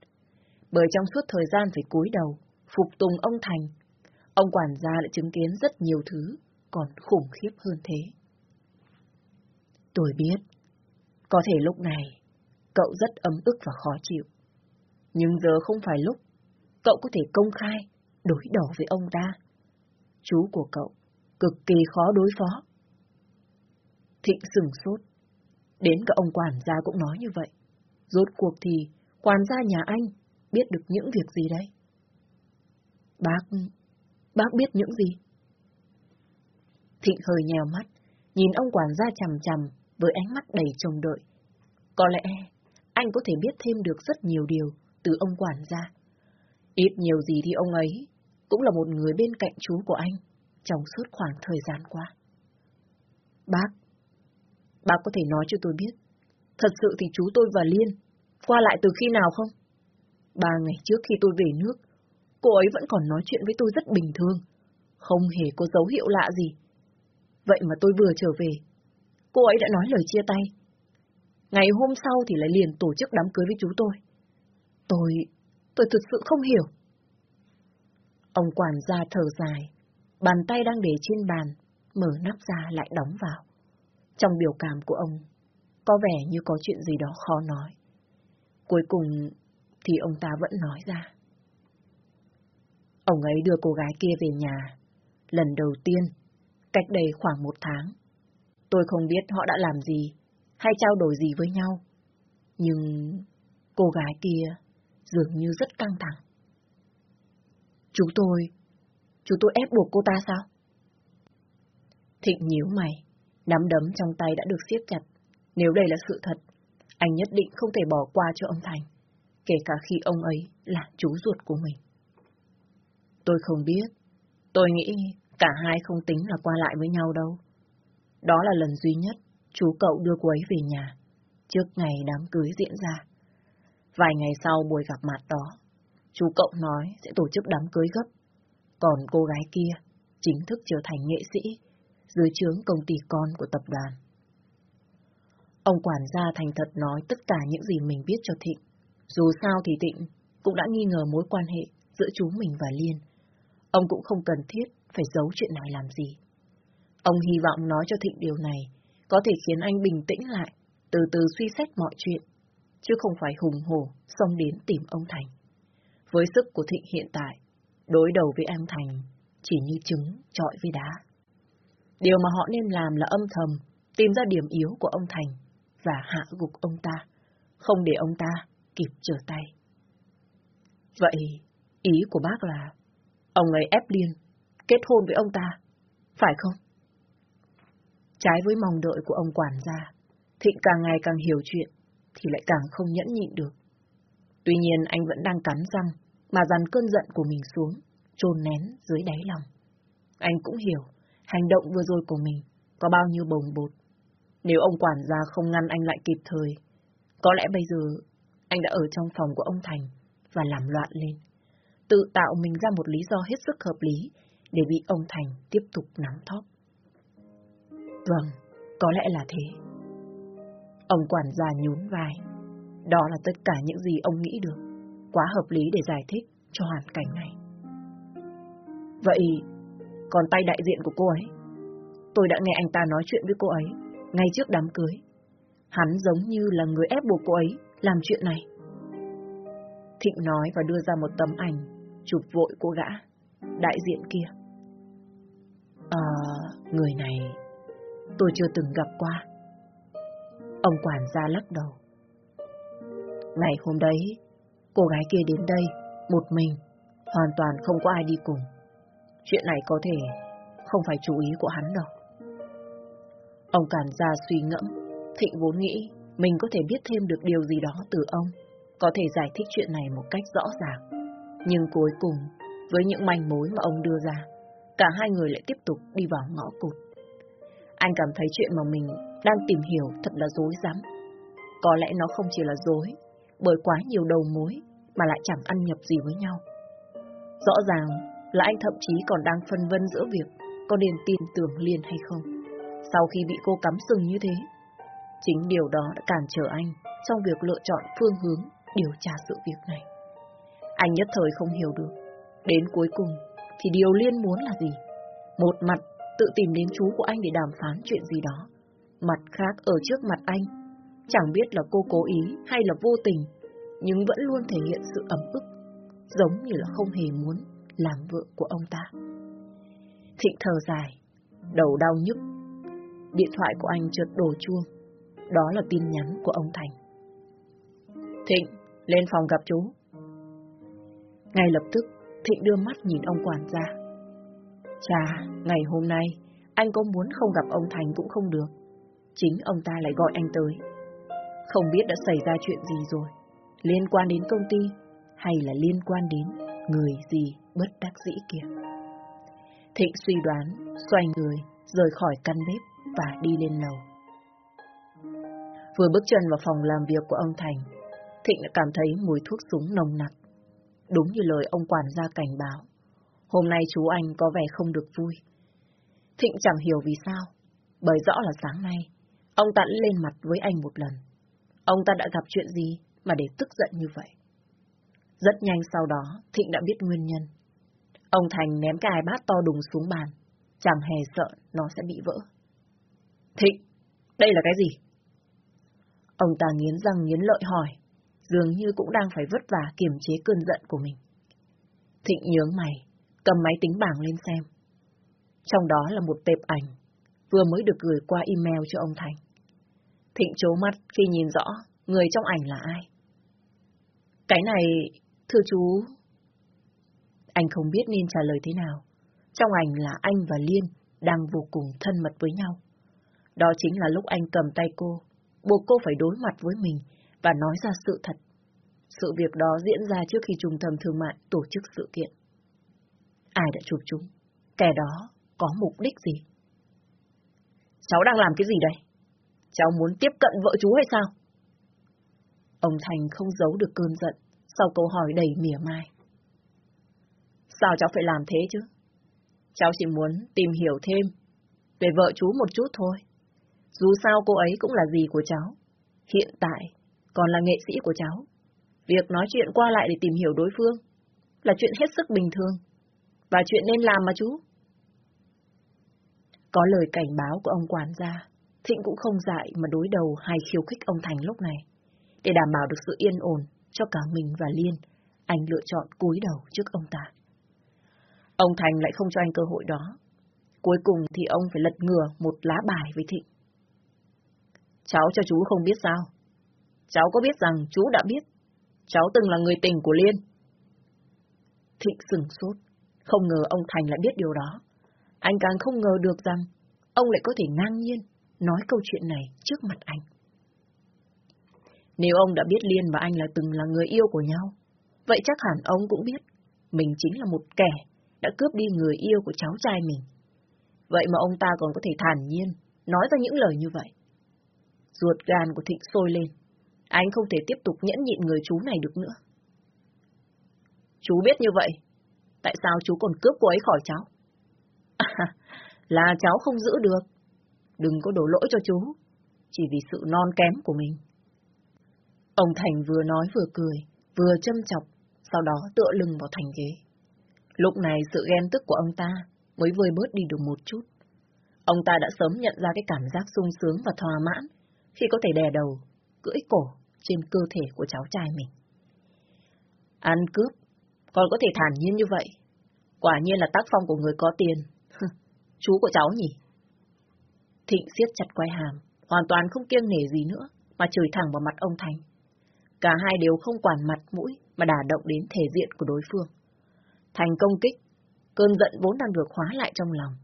Bởi trong suốt thời gian phải cúi đầu, phục tùng ông Thành, ông quản gia đã chứng kiến rất nhiều thứ còn khủng khiếp hơn thế. Tôi biết, có thể lúc này cậu rất ấm ức và khó chịu. Nhưng giờ không phải lúc cậu có thể công khai đối đầu với ông ta. Chú của cậu cực kỳ khó đối phó. Thịnh sừng sốt. Đến cả ông quản gia cũng nói như vậy. Rốt cuộc thì quản gia nhà anh biết được những việc gì đấy? Bác... bác biết những gì? Thịnh hơi nhèo mắt, nhìn ông quản gia chằm chằm với ánh mắt đầy trông đợi. Có lẽ anh có thể biết thêm được rất nhiều điều từ ông quản gia. Ít nhiều gì thì ông ấy cũng là một người bên cạnh chú của anh trong suốt khoảng thời gian qua. Bác, bác có thể nói cho tôi biết, thật sự thì chú tôi và Liên qua lại từ khi nào không? Ba ngày trước khi tôi về nước, cô ấy vẫn còn nói chuyện với tôi rất bình thường, không hề có dấu hiệu lạ gì. Vậy mà tôi vừa trở về, cô ấy đã nói lời chia tay. Ngày hôm sau thì lại liền tổ chức đám cưới với chú tôi. Tôi, tôi thực sự không hiểu. Ông quản gia thở dài, bàn tay đang để trên bàn, mở nắp ra lại đóng vào. Trong biểu cảm của ông, có vẻ như có chuyện gì đó khó nói. Cuối cùng thì ông ta vẫn nói ra. Ông ấy đưa cô gái kia về nhà, lần đầu tiên, cách đây khoảng một tháng. Tôi không biết họ đã làm gì, hay trao đổi gì với nhau. Nhưng cô gái kia dường như rất căng thẳng. Chú tôi, chú tôi ép buộc cô ta sao? Thịnh nhíu mày, nắm đấm trong tay đã được siết chặt. Nếu đây là sự thật, anh nhất định không thể bỏ qua cho ông Thành, kể cả khi ông ấy là chú ruột của mình. Tôi không biết. Tôi nghĩ cả hai không tính là qua lại với nhau đâu. Đó là lần duy nhất chú cậu đưa cô ấy về nhà, trước ngày đám cưới diễn ra. Vài ngày sau buổi gặp mặt đó, chú cậu nói sẽ tổ chức đám cưới gấp. Còn cô gái kia chính thức trở thành nghệ sĩ dưới trướng công ty con của tập đoàn. Ông quản gia thành thật nói tất cả những gì mình biết cho Thịnh. Dù sao thì Thịnh cũng đã nghi ngờ mối quan hệ giữa chú mình và Liên. Ông cũng không cần thiết phải giấu chuyện này làm gì. Ông hy vọng nói cho Thịnh điều này có thể khiến anh bình tĩnh lại, từ từ suy xét mọi chuyện, chứ không phải hùng hổ xông đến tìm ông Thành. Với sức của Thịnh hiện tại, đối đầu với an Thành chỉ như trứng trọi với đá. Điều mà họ nên làm là âm thầm tìm ra điểm yếu của ông Thành và hạ gục ông ta, không để ông ta kịp trở tay. Vậy, ý của bác là ông ấy ép Liên kết hôn với ông ta, phải không? Trái với mong đợi của ông quản gia, Thịnh càng ngày càng hiểu chuyện, thì lại càng không nhẫn nhịn được. Tuy nhiên anh vẫn đang cắn răng, mà dằn cơn giận của mình xuống, trôn nén dưới đáy lòng. Anh cũng hiểu, hành động vừa rồi của mình có bao nhiêu bồng bột. Nếu ông quản gia không ngăn anh lại kịp thời, có lẽ bây giờ anh đã ở trong phòng của ông Thành và làm loạn lên. Tự tạo mình ra một lý do hết sức hợp lý để bị ông Thành tiếp tục nắm thóp. Vâng, có lẽ là thế. Ông quản gia nhún vai. Đó là tất cả những gì ông nghĩ được. Quá hợp lý để giải thích cho hoàn cảnh này. Vậy, còn tay đại diện của cô ấy? Tôi đã nghe anh ta nói chuyện với cô ấy, ngay trước đám cưới. Hắn giống như là người ép buộc cô ấy làm chuyện này. Thịnh nói và đưa ra một tấm ảnh, chụp vội cô gã, đại diện kia. Ờ, người này tôi chưa từng gặp qua. Ông quản gia lắc đầu. Ngày hôm đấy, cô gái kia đến đây, một mình, hoàn toàn không có ai đi cùng. Chuyện này có thể không phải chú ý của hắn đâu. Ông quản gia suy ngẫm, Thịnh vốn nghĩ mình có thể biết thêm được điều gì đó từ ông, có thể giải thích chuyện này một cách rõ ràng. Nhưng cuối cùng, với những manh mối mà ông đưa ra, cả hai người lại tiếp tục đi vào ngõ cụt. Anh cảm thấy chuyện mà mình đang tìm hiểu thật là dối rắm. Có lẽ nó không chỉ là dối, bởi quá nhiều đầu mối mà lại chẳng ăn nhập gì với nhau. Rõ ràng là anh thậm chí còn đang phân vân giữa việc có nên tin tưởng Liên hay không. Sau khi bị cô cắm sừng như thế, chính điều đó đã cản trở anh trong việc lựa chọn phương hướng điều tra sự việc này. Anh nhất thời không hiểu được. Đến cuối cùng thì điều Liên muốn là gì? Một mặt tự tìm đến chú của anh để đàm phán chuyện gì đó. Mặt khác ở trước mặt anh, chẳng biết là cô cố ý hay là vô tình, nhưng vẫn luôn thể hiện sự ấm ức, giống như là không hề muốn làm vợ của ông ta. Thịnh thở dài, đầu đau nhức. Điện thoại của anh chợt đổ chuông, đó là tin nhắn của ông Thành. Thịnh, lên phòng gặp chú. Ngay lập tức, Thịnh đưa mắt nhìn ông quản gia. Chà, ngày hôm nay, anh có muốn không gặp ông Thành cũng không được. Chính ông ta lại gọi anh tới. Không biết đã xảy ra chuyện gì rồi. Liên quan đến công ty, hay là liên quan đến người gì bất đắc dĩ kia. Thịnh suy đoán, xoay người, rời khỏi căn bếp và đi lên lầu. Vừa bước chân vào phòng làm việc của ông Thành, Thịnh đã cảm thấy mùi thuốc súng nồng nặc. Đúng như lời ông quản gia cảnh báo, Hôm nay chú anh có vẻ không được vui. Thịnh chẳng hiểu vì sao, bởi rõ là sáng nay, ông ta lên mặt với anh một lần. Ông ta đã gặp chuyện gì mà để tức giận như vậy? Rất nhanh sau đó, Thịnh đã biết nguyên nhân. Ông Thành ném cái bát to đùng xuống bàn. Chẳng hề sợ nó sẽ bị vỡ. Thịnh, đây là cái gì? Ông ta nghiến răng nghiến lợi hỏi, dường như cũng đang phải vất vả kiềm chế cơn giận của mình. Thịnh nhướng mày, cầm máy tính bảng lên xem. Trong đó là một tệp ảnh, vừa mới được gửi qua email cho ông Thành. Thịnh chố mắt khi nhìn rõ người trong ảnh là ai. Cái này, thưa chú... Anh không biết nên trả lời thế nào. Trong ảnh là anh và Liên đang vô cùng thân mật với nhau. Đó chính là lúc anh cầm tay cô, buộc cô phải đối mặt với mình và nói ra sự thật. Sự việc đó diễn ra trước khi trung tâm thương mại tổ chức sự kiện. Ai đã chụp chúng? Kẻ đó có mục đích gì? Cháu đang làm cái gì đây? Cháu muốn tiếp cận vợ chú hay sao? Ông Thành không giấu được cơn giận sau câu hỏi đầy mỉa mai. Sao cháu phải làm thế chứ? Cháu chỉ muốn tìm hiểu thêm về vợ chú một chút thôi. Dù sao cô ấy cũng là gì của cháu. Hiện tại còn là nghệ sĩ của cháu. Việc nói chuyện qua lại để tìm hiểu đối phương là chuyện hết sức bình thường. Và chuyện nên làm mà chú. Có lời cảnh báo của ông quản gia, Thịnh cũng không dại mà đối đầu hay khiêu khích ông Thành lúc này. Để đảm bảo được sự yên ổn cho cả mình và Liên, anh lựa chọn cúi đầu trước ông ta. Ông Thành lại không cho anh cơ hội đó. Cuối cùng thì ông phải lật ngừa một lá bài với Thịnh. Cháu cho chú không biết sao. Cháu có biết rằng chú đã biết. Cháu từng là người tình của Liên. Thịnh sừng sốt. Không ngờ ông Thành lại biết điều đó. Anh càng không ngờ được rằng ông lại có thể ngang nhiên nói câu chuyện này trước mặt anh. Nếu ông đã biết Liên và anh là từng là người yêu của nhau, vậy chắc hẳn ông cũng biết mình chính là một kẻ đã cướp đi người yêu của cháu trai mình. Vậy mà ông ta còn có thể thản nhiên nói ra những lời như vậy. Ruột gan của Thịnh sôi lên. Anh không thể tiếp tục nhẫn nhịn người chú này được nữa. Chú biết như vậy, tại sao chú còn cướp cô ấy khỏi cháu? À, là cháu không giữ được. Đừng có đổ lỗi cho chú, chỉ vì sự non kém của mình. Ông Thành vừa nói vừa cười, vừa châm chọc, sau đó tựa lưng vào thành ghế. Lúc này sự ghen tức của ông ta mới vơi bớt đi được một chút. Ông ta đã sớm nhận ra cái cảm giác sung sướng và thỏa mãn khi có thể đè đầu, cưỡi cổ trên cơ thể của cháu trai mình. Ăn cướp, còn có thể thản nhiên như vậy. Quả nhiên là tác phong của người có tiền. Chú của cháu nhỉ? Thịnh siết chặt quai hàm, hoàn toàn không kiêng nể gì nữa, mà chửi thẳng vào mặt ông Thành. Cả hai đều không quản mặt mũi mà đả động đến thể diện của đối phương. Thành công kích, cơn giận vốn đang được khóa lại trong lòng,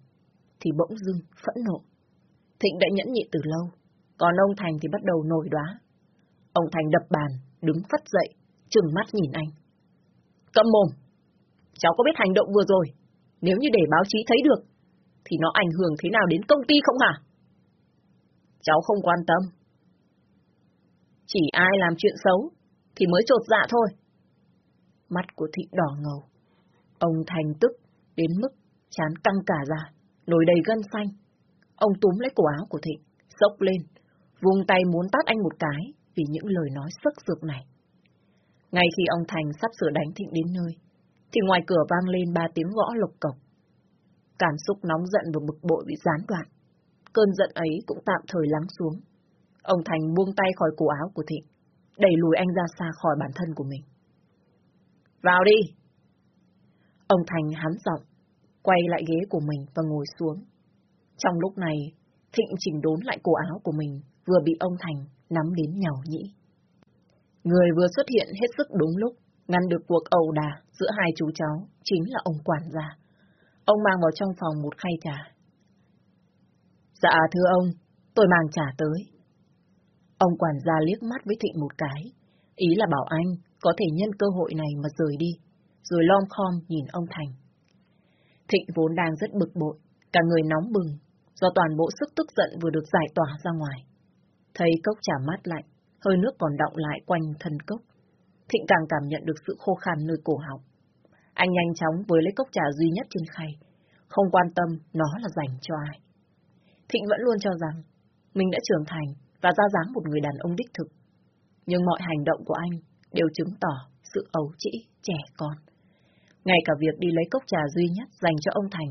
thì bỗng dưng phẫn nộ. Thịnh đã nhẫn nhịn từ lâu, còn ông Thành thì bắt đầu nổi đoá. Ông Thành đập bàn, đứng phất dậy, trừng mắt nhìn anh. Câm mồm! Cháu có biết hành động vừa rồi, nếu như để báo chí thấy được, thì nó ảnh hưởng thế nào đến công ty không hả? Cháu không quan tâm. Chỉ ai làm chuyện xấu, thì mới trột dạ thôi. Mắt của Thị đỏ ngầu. Ông Thành tức, đến mức chán căng cả ra, nổi đầy gân xanh. Ông túm lấy cổ áo của Thịnh, sốc lên, vuông tay muốn tát anh một cái vì những lời nói sức sược này. Ngay khi ông Thành sắp sửa đánh Thịnh đến nơi, thì ngoài cửa vang lên ba tiếng gõ lộc cộc. Cảm xúc nóng giận và bực bội bị gián đoạn. Cơn giận ấy cũng tạm thời lắng xuống. Ông Thành buông tay khỏi cổ áo của Thịnh, đẩy lùi anh ra xa khỏi bản thân của mình. Vào đi! Ông Thành hắn giọng, quay lại ghế của mình và ngồi xuống. Trong lúc này, Thịnh chỉnh đốn lại cổ áo của mình, vừa bị ông Thành nắm đến nhàu nhĩ. Người vừa xuất hiện hết sức đúng lúc, ngăn được cuộc ẩu đà giữa hai chú cháu, chính là ông quản gia. Ông mang vào trong phòng một khay trà. Dạ thưa ông, tôi mang trà tới. Ông quản gia liếc mắt với Thịnh một cái, ý là bảo anh có thể nhân cơ hội này mà rời đi, rồi lom khom nhìn ông Thành. Thịnh vốn đang rất bực bội, cả người nóng bừng, do toàn bộ sức tức giận vừa được giải tỏa ra ngoài. Thấy cốc trà mát lạnh, hơi nước còn đọng lại quanh thân cốc. Thịnh càng cảm nhận được sự khô khan nơi cổ họng. Anh nhanh chóng với lấy cốc trà duy nhất trên khay, không quan tâm nó là dành cho ai. Thịnh vẫn luôn cho rằng mình đã trưởng thành và ra dáng một người đàn ông đích thực. Nhưng mọi hành động của anh đều chứng tỏ sự ấu trĩ, trẻ con. Ngay cả việc đi lấy cốc trà duy nhất dành cho ông Thành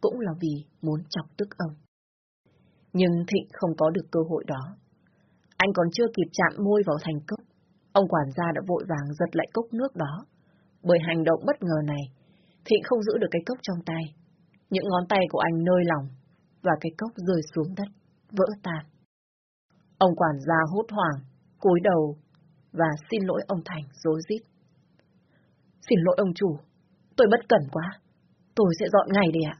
cũng là vì muốn chọc tức ông. Nhưng Thịnh không có được cơ hội đó. Anh còn chưa kịp chạm môi vào thành cốc, ông quản gia đã vội vàng giật lại cốc nước đó. Bởi hành động bất ngờ này, Thịnh không giữ được cái cốc trong tay. Những ngón tay của anh nơi lòng, và cái cốc rơi xuống đất, vỡ tan. Ông quản gia hốt hoảng, cúi đầu và xin lỗi ông Thành dối rít. Xin lỗi ông chủ, tôi bất cẩn quá, tôi sẽ dọn ngay đi ạ.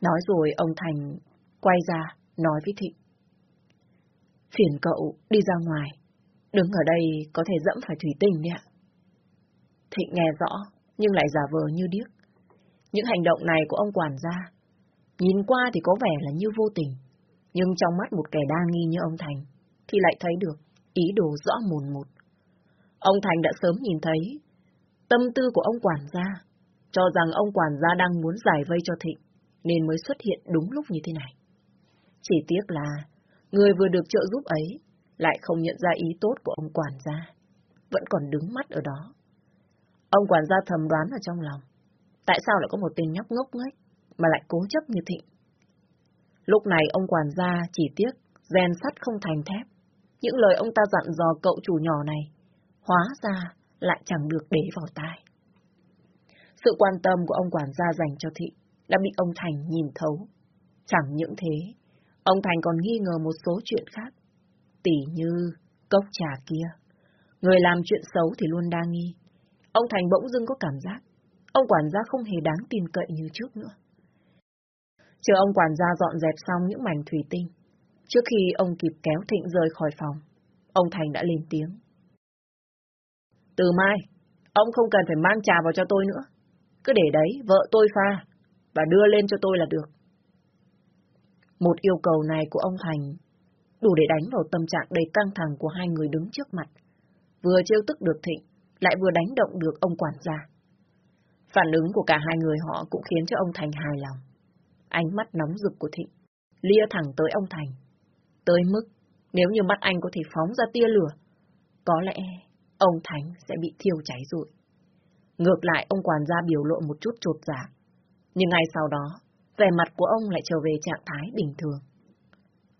Nói rồi ông Thành quay ra nói với Thịnh. Phiền cậu đi ra ngoài, đứng ở đây có thể dẫm phải thủy tinh đấy ạ. Thịnh nghe rõ, nhưng lại giả vờ như điếc. Những hành động này của ông quản gia, nhìn qua thì có vẻ là như vô tình, nhưng trong mắt một kẻ đa nghi như ông Thành, thì lại thấy được ý đồ rõ mồn một. Ông Thành đã sớm nhìn thấy tâm tư của ông quản gia, cho rằng ông quản gia đang muốn giải vây cho Thịnh, nên mới xuất hiện đúng lúc như thế này. Chỉ tiếc là người vừa được trợ giúp ấy lại không nhận ra ý tốt của ông quản gia, vẫn còn đứng mắt ở đó. Ông quản gia thầm đoán ở trong lòng, tại sao lại có một tên nhóc ngốc nghếch mà lại cố chấp như Thịnh. Lúc này ông quản gia chỉ tiếc rèn sắt không thành thép. Những lời ông ta dặn dò cậu chủ nhỏ này, hóa ra lại chẳng được để vào tai. Sự quan tâm của ông quản gia dành cho Thị đã bị ông Thành nhìn thấu. Chẳng những thế, ông Thành còn nghi ngờ một số chuyện khác. Tỉ như cốc trà kia. Người làm chuyện xấu thì luôn đa nghi. Ông Thành bỗng dưng có cảm giác, ông quản gia không hề đáng tin cậy như trước nữa. Chờ ông quản gia dọn dẹp xong những mảnh thủy tinh, trước khi ông kịp kéo Thịnh rời khỏi phòng, ông Thành đã lên tiếng. Từ mai, ông không cần phải mang trà vào cho tôi nữa. Cứ để đấy, vợ tôi pha, và đưa lên cho tôi là được. Một yêu cầu này của ông Thành đủ để đánh vào tâm trạng đầy căng thẳng của hai người đứng trước mặt. Vừa trêu tức được Thịnh, lại vừa đánh động được ông quản gia. Phản ứng của cả hai người họ cũng khiến cho ông Thành hài lòng. Ánh mắt nóng rực của Thịnh, lia thẳng tới ông Thành. Tới mức, nếu như mắt anh có thể phóng ra tia lửa, có lẽ ông Thành sẽ bị thiêu cháy rụi. Ngược lại, ông quản gia biểu lộ một chút trột dạ. Nhưng ngay sau đó, vẻ mặt của ông lại trở về trạng thái bình thường.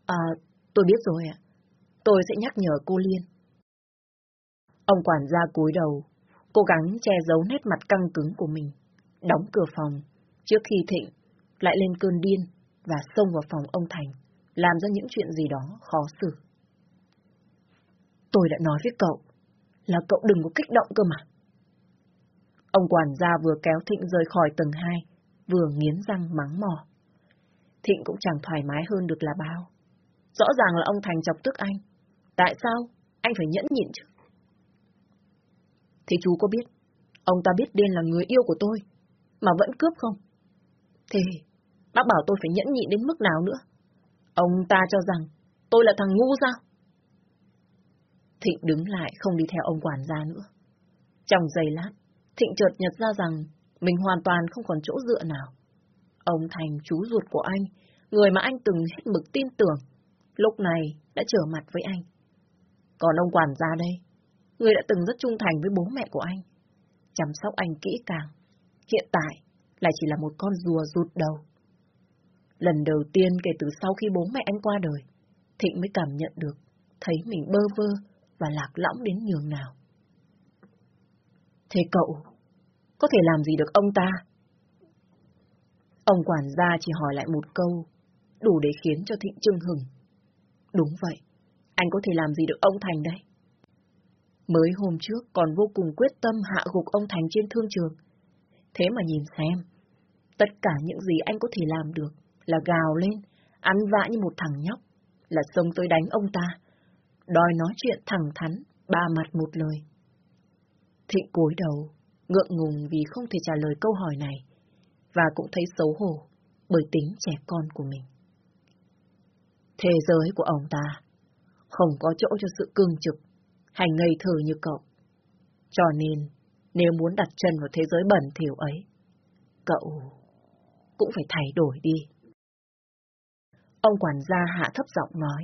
À, tôi biết rồi ạ. Tôi sẽ nhắc nhở cô Liên. Ông quản gia cúi đầu, cố gắng che giấu nét mặt căng cứng của mình, đóng cửa phòng, trước khi Thịnh lại lên cơn điên và xông vào phòng ông Thành, làm ra những chuyện gì đó khó xử. Tôi đã nói với cậu, là cậu đừng có kích động cơ mà. Ông quản gia vừa kéo Thịnh rời khỏi tầng hai, vừa nghiến răng mắng mò. Thịnh cũng chẳng thoải mái hơn được là bao. Rõ ràng là ông Thành chọc tức anh. Tại sao? Anh phải nhẫn nhịn chứ. Thế chú có biết, ông ta biết điên là người yêu của tôi, mà vẫn cướp không? Thế, bác bảo tôi phải nhẫn nhịn đến mức nào nữa? Ông ta cho rằng, tôi là thằng ngu sao? Thịnh đứng lại không đi theo ông quản gia nữa. Trong giây lát, Thịnh chợt nhận ra rằng mình hoàn toàn không còn chỗ dựa nào. Ông Thành, chú ruột của anh, người mà anh từng hết mực tin tưởng, lúc này đã trở mặt với anh. Còn ông quản gia đây, người đã từng rất trung thành với bố mẹ của anh, chăm sóc anh kỹ càng, hiện tại lại chỉ là một con rùa rụt đầu. Lần đầu tiên kể từ sau khi bố mẹ anh qua đời, Thịnh mới cảm nhận được, thấy mình bơ vơ và lạc lõng đến nhường nào. Thế cậu, có thể làm gì được ông ta? Ông quản gia chỉ hỏi lại một câu, đủ để khiến cho Thịnh trưng hừng. Đúng vậy, anh có thể làm gì được ông Thành đây? Mới hôm trước còn vô cùng quyết tâm hạ gục ông Thành trên thương trường. Thế mà nhìn xem, tất cả những gì anh có thể làm được là gào lên, ăn vạ như một thằng nhóc, là xông tới đánh ông ta, đòi nói chuyện thẳng thắn, ba mặt một lời. Thịnh cúi đầu, ngượng ngùng vì không thể trả lời câu hỏi này, và cũng thấy xấu hổ bởi tính trẻ con của mình. Thế giới của ông ta không có chỗ cho sự cương trực hay ngây thơ như cậu. Cho nên, nếu muốn đặt chân vào thế giới bẩn thỉu ấy, cậu cũng phải thay đổi đi. Ông quản gia hạ thấp giọng nói,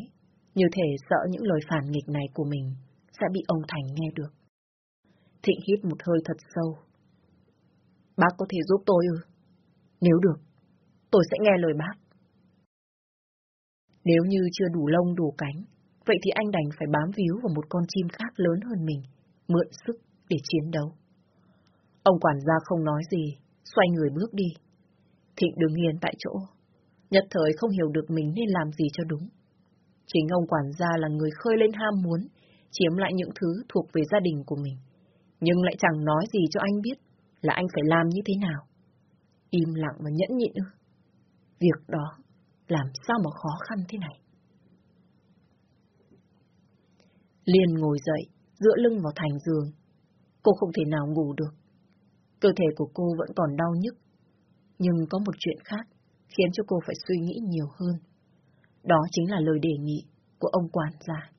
như thể sợ những lời phản nghịch này của mình sẽ bị ông Thành nghe được. Thịnh hít một hơi thật sâu. Bác có thể giúp tôi ư? Nếu được, tôi sẽ nghe lời bác. Nếu như chưa đủ lông đủ cánh, vậy thì anh đành phải bám víu vào một con chim khác lớn hơn mình, mượn sức để chiến đấu. Ông quản gia không nói gì, xoay người bước đi. Thịnh đứng yên tại chỗ, nhất thời không hiểu được mình nên làm gì cho đúng. Chính ông quản gia là người khơi lên ham muốn, chiếm lại những thứ thuộc về gia đình của mình, nhưng lại chẳng nói gì cho anh biết là anh phải làm như thế nào. Im lặng và nhẫn nhịn ư. Việc đó làm sao mà khó khăn thế này. Liên ngồi dậy, dựa lưng vào thành giường. Cô không thể nào ngủ được. Cơ thể của cô vẫn còn đau nhức. Nhưng có một chuyện khác khiến cho cô phải suy nghĩ nhiều hơn. Đó chính là lời đề nghị của ông quản gia.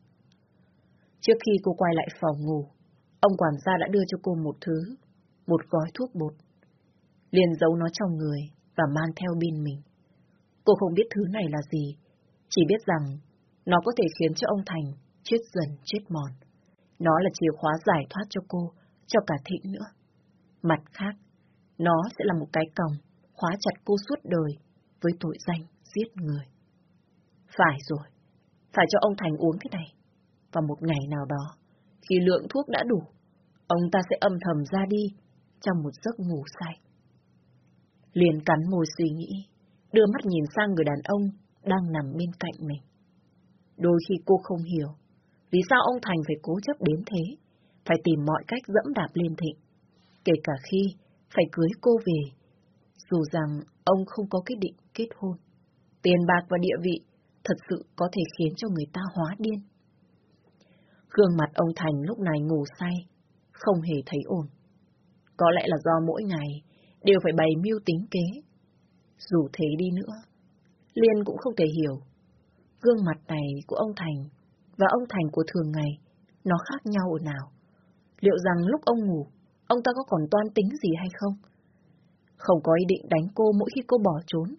Trước khi cô quay lại phòng ngủ, ông quản gia đã đưa cho cô một thứ, một gói thuốc bột. Liền giấu nó trong người và mang theo bên mình. Cô không biết thứ này là gì, chỉ biết rằng nó có thể khiến cho ông Thành chết dần chết mòn. Nó là chìa khóa giải thoát cho cô, cho cả Thịnh nữa. Mặt khác, nó sẽ là một cái còng khóa chặt cô suốt đời với tội danh giết người. Phải rồi, phải cho ông Thành uống cái này. Và một ngày nào đó, khi lượng thuốc đã đủ, ông ta sẽ âm thầm ra đi trong một giấc ngủ say. Liền cắn môi suy nghĩ, đưa mắt nhìn sang người đàn ông đang nằm bên cạnh mình. Đôi khi cô không hiểu, vì sao ông Thành phải cố chấp đến thế, phải tìm mọi cách dẫm đạp lên thịnh, kể cả khi phải cưới cô về, dù rằng ông không có quyết định kết hôn. Tiền bạc và địa vị thật sự có thể khiến cho người ta hóa điên. Gương mặt ông Thành lúc này ngủ say, không hề thấy ổn. Có lẽ là do mỗi ngày đều phải bày mưu tính kế. Dù thế đi nữa, Liên cũng không thể hiểu. Gương mặt này của ông Thành và ông Thành của thường ngày, nó khác nhau ở nào? Liệu rằng lúc ông ngủ, ông ta có còn toan tính gì hay không? Không có ý định đánh cô mỗi khi cô bỏ trốn,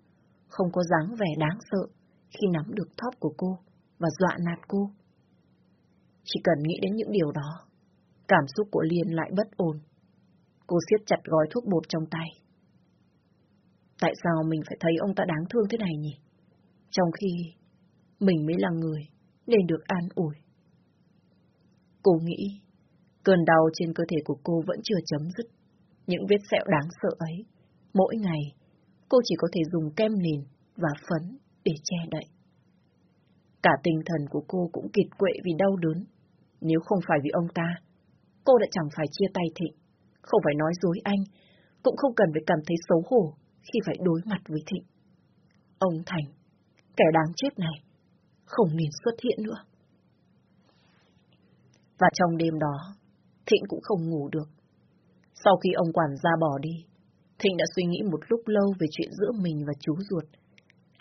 không có dáng vẻ đáng sợ khi nắm được thóp của cô và dọa nạt cô. Chỉ cần nghĩ đến những điều đó, cảm xúc của Liên lại bất ổn. Cô siết chặt gói thuốc bột trong tay. Tại sao mình phải thấy ông ta đáng thương thế này nhỉ? Trong khi mình mới là người nên được an ủi. Cô nghĩ, cơn đau trên cơ thể của cô vẫn chưa chấm dứt. Những vết sẹo đáng sợ ấy, mỗi ngày, cô chỉ có thể dùng kem nền và phấn để che đậy. Cả tinh thần của cô cũng kiệt quệ vì đau đớn. Nếu không phải vì ông ta, cô đã chẳng phải chia tay Thịnh, không phải nói dối anh, cũng không cần phải cảm thấy xấu hổ khi phải đối mặt với Thịnh. Ông Thành, kẻ đáng chết này, không nên xuất hiện nữa. Và trong đêm đó, Thịnh cũng không ngủ được. Sau khi ông quản gia bỏ đi, Thịnh đã suy nghĩ một lúc lâu về chuyện giữa mình và chú ruột.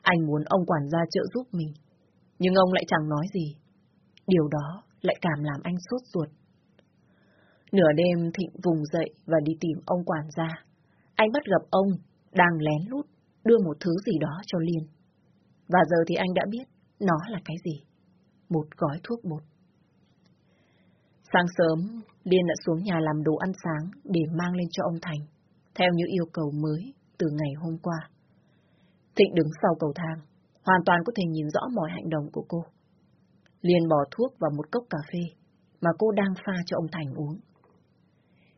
Anh muốn ông quản gia trợ giúp mình, nhưng ông lại chẳng nói gì. Điều đó lại cảm làm anh sốt ruột. Nửa đêm Thịnh vùng dậy và đi tìm ông quản gia. Anh bắt gặp ông đang lén lút đưa một thứ gì đó cho Liên. Và giờ thì anh đã biết nó là cái gì. Một gói thuốc bột. Sáng sớm, Liên đã xuống nhà làm đồ ăn sáng để mang lên cho ông Thành, theo những yêu cầu mới từ ngày hôm qua. Thịnh đứng sau cầu thang, hoàn toàn có thể nhìn rõ mọi hành động của cô. Liên bỏ thuốc vào một cốc cà phê mà cô đang pha cho ông Thành uống.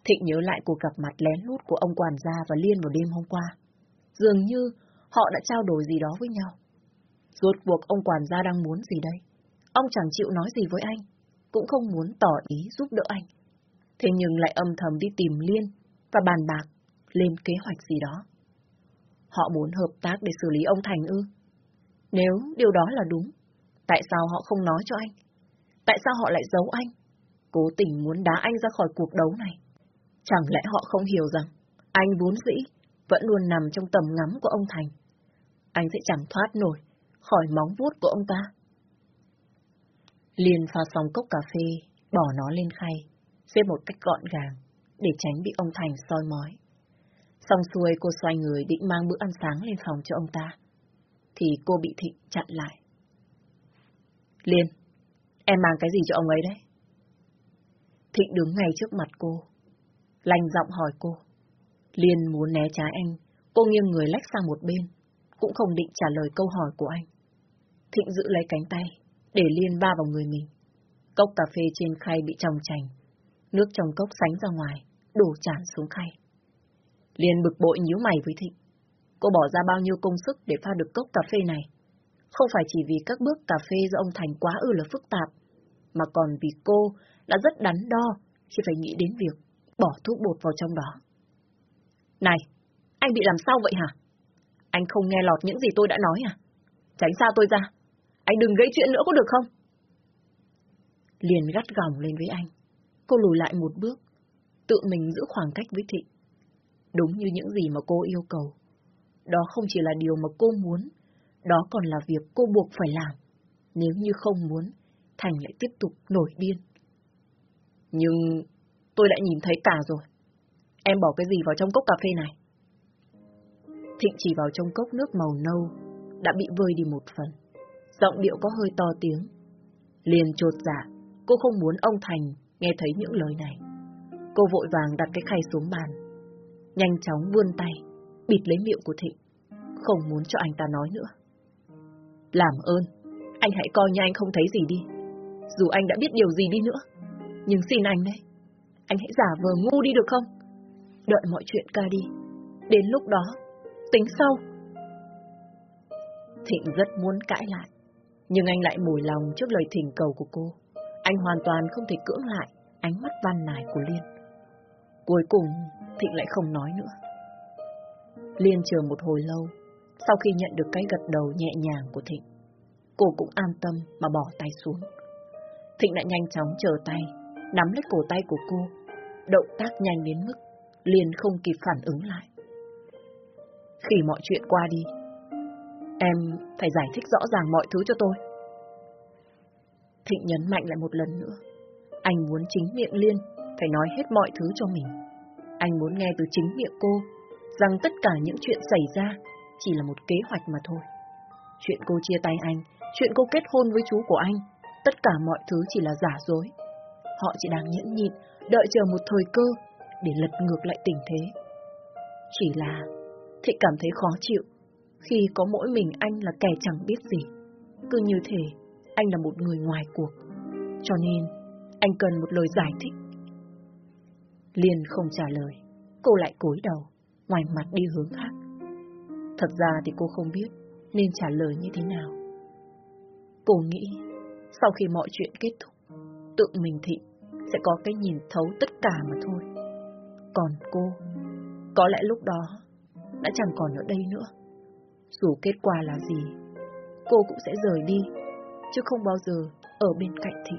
Thịnh nhớ lại cuộc gặp mặt lén lút của ông quản gia và Liên vào đêm hôm qua. Dường như họ đã trao đổi gì đó với nhau. Rốt cuộc ông quản gia đang muốn gì đây? Ông chẳng chịu nói gì với anh, cũng không muốn tỏ ý giúp đỡ anh. Thế nhưng lại âm thầm đi tìm Liên và bàn bạc lên kế hoạch gì đó. Họ muốn hợp tác để xử lý ông Thành ư? Nếu điều đó là đúng, tại sao họ không nói cho anh? Tại sao họ lại giấu anh? Cố tình muốn đá anh ra khỏi cuộc đấu này. Chẳng lẽ họ không hiểu rằng anh vốn dĩ vẫn luôn nằm trong tầm ngắm của ông Thành. Anh sẽ chẳng thoát nổi khỏi móng vuốt của ông ta. Liên pha xong cốc cà phê, bỏ nó lên khay, xếp một cách gọn gàng, để tránh bị ông Thành soi mói. Xong xuôi cô xoay người định mang bữa ăn sáng lên phòng cho ông ta. Thì cô bị Thịnh chặn lại. Liên, em mang cái gì cho ông ấy đấy? Thịnh đứng ngay trước mặt cô, lành giọng hỏi cô. Liên muốn né trái anh, cô nghiêng người lách sang một bên, cũng không định trả lời câu hỏi của anh. Thịnh giữ lấy cánh tay, để Liên ba vào người mình. Cốc cà phê trên khay bị tròng chành, nước trong cốc sánh ra ngoài, đổ tràn xuống khay liền bực bội nhíu mày với Thịnh. Cô bỏ ra bao nhiêu công sức để pha được cốc cà phê này? Không phải chỉ vì các bước cà phê do ông Thành quá ư là phức tạp, mà còn vì cô đã rất đắn đo khi phải nghĩ đến việc bỏ thuốc bột vào trong đó. Này, anh bị làm sao vậy hả? Anh không nghe lọt những gì tôi đã nói à? Tránh xa tôi ra. Anh đừng gây chuyện nữa có được không? Liền gắt gỏng lên với anh. Cô lùi lại một bước, tự mình giữ khoảng cách với Thị. Đúng như những gì mà cô yêu cầu. Đó không chỉ là điều mà cô muốn, đó còn là việc cô buộc phải làm. Nếu như không muốn, Thành lại tiếp tục nổi điên. Nhưng tôi đã nhìn thấy cả rồi. Em bỏ cái gì vào trong cốc cà phê này? Thịnh chỉ vào trong cốc nước màu nâu, đã bị vơi đi một phần. Giọng điệu có hơi to tiếng. Liền trột dạ, cô không muốn ông Thành nghe thấy những lời này. Cô vội vàng đặt cái khay xuống bàn. Nhanh chóng vươn tay, bịt lấy miệng của Thịnh. Không muốn cho anh ta nói nữa. Làm ơn, anh hãy coi như anh không thấy gì đi. Dù anh đã biết điều gì đi nữa. Nhưng xin anh đấy, anh hãy giả vờ ngu đi được không? Đợi mọi chuyện ca đi. Đến lúc đó, tính sau. Thịnh rất muốn cãi lại, nhưng anh lại mùi lòng trước lời thỉnh cầu của cô. Anh hoàn toàn không thể cưỡng lại ánh mắt van nài của Liên. Cuối cùng, Thịnh lại không nói nữa. Liên chờ một hồi lâu, sau khi nhận được cái gật đầu nhẹ nhàng của Thịnh, cô cũng an tâm mà bỏ tay xuống. Thịnh lại nhanh chóng chờ tay, nắm lấy cổ tay của cô, động tác nhanh đến mức Liên không kịp phản ứng lại. Khi mọi chuyện qua đi, em phải giải thích rõ ràng mọi thứ cho tôi. Thịnh nhấn mạnh lại một lần nữa. Anh muốn chính miệng Liên phải nói hết mọi thứ cho mình. Anh muốn nghe từ chính miệng cô rằng tất cả những chuyện xảy ra chỉ là một kế hoạch mà thôi. Chuyện cô chia tay anh, chuyện cô kết hôn với chú của anh, tất cả mọi thứ chỉ là giả dối. Họ chỉ đang nhẫn nhịn, đợi chờ một thời cơ để lật ngược lại tình thế. Chỉ là Thị cảm thấy khó chịu khi có mỗi mình anh là kẻ chẳng biết gì. Cứ như thể anh là một người ngoài cuộc. Cho nên anh cần một lời giải thích. Liên không trả lời, cô lại cúi đầu, ngoài mặt đi hướng khác. Thật ra thì cô không biết nên trả lời như thế nào. Cô nghĩ sau khi mọi chuyện kết thúc, tự mình thị sẽ có cái nhìn thấu tất cả mà thôi. Còn cô, có lẽ lúc đó đã chẳng còn ở đây nữa. Dù kết quả là gì, cô cũng sẽ rời đi, chứ không bao giờ ở bên cạnh thị.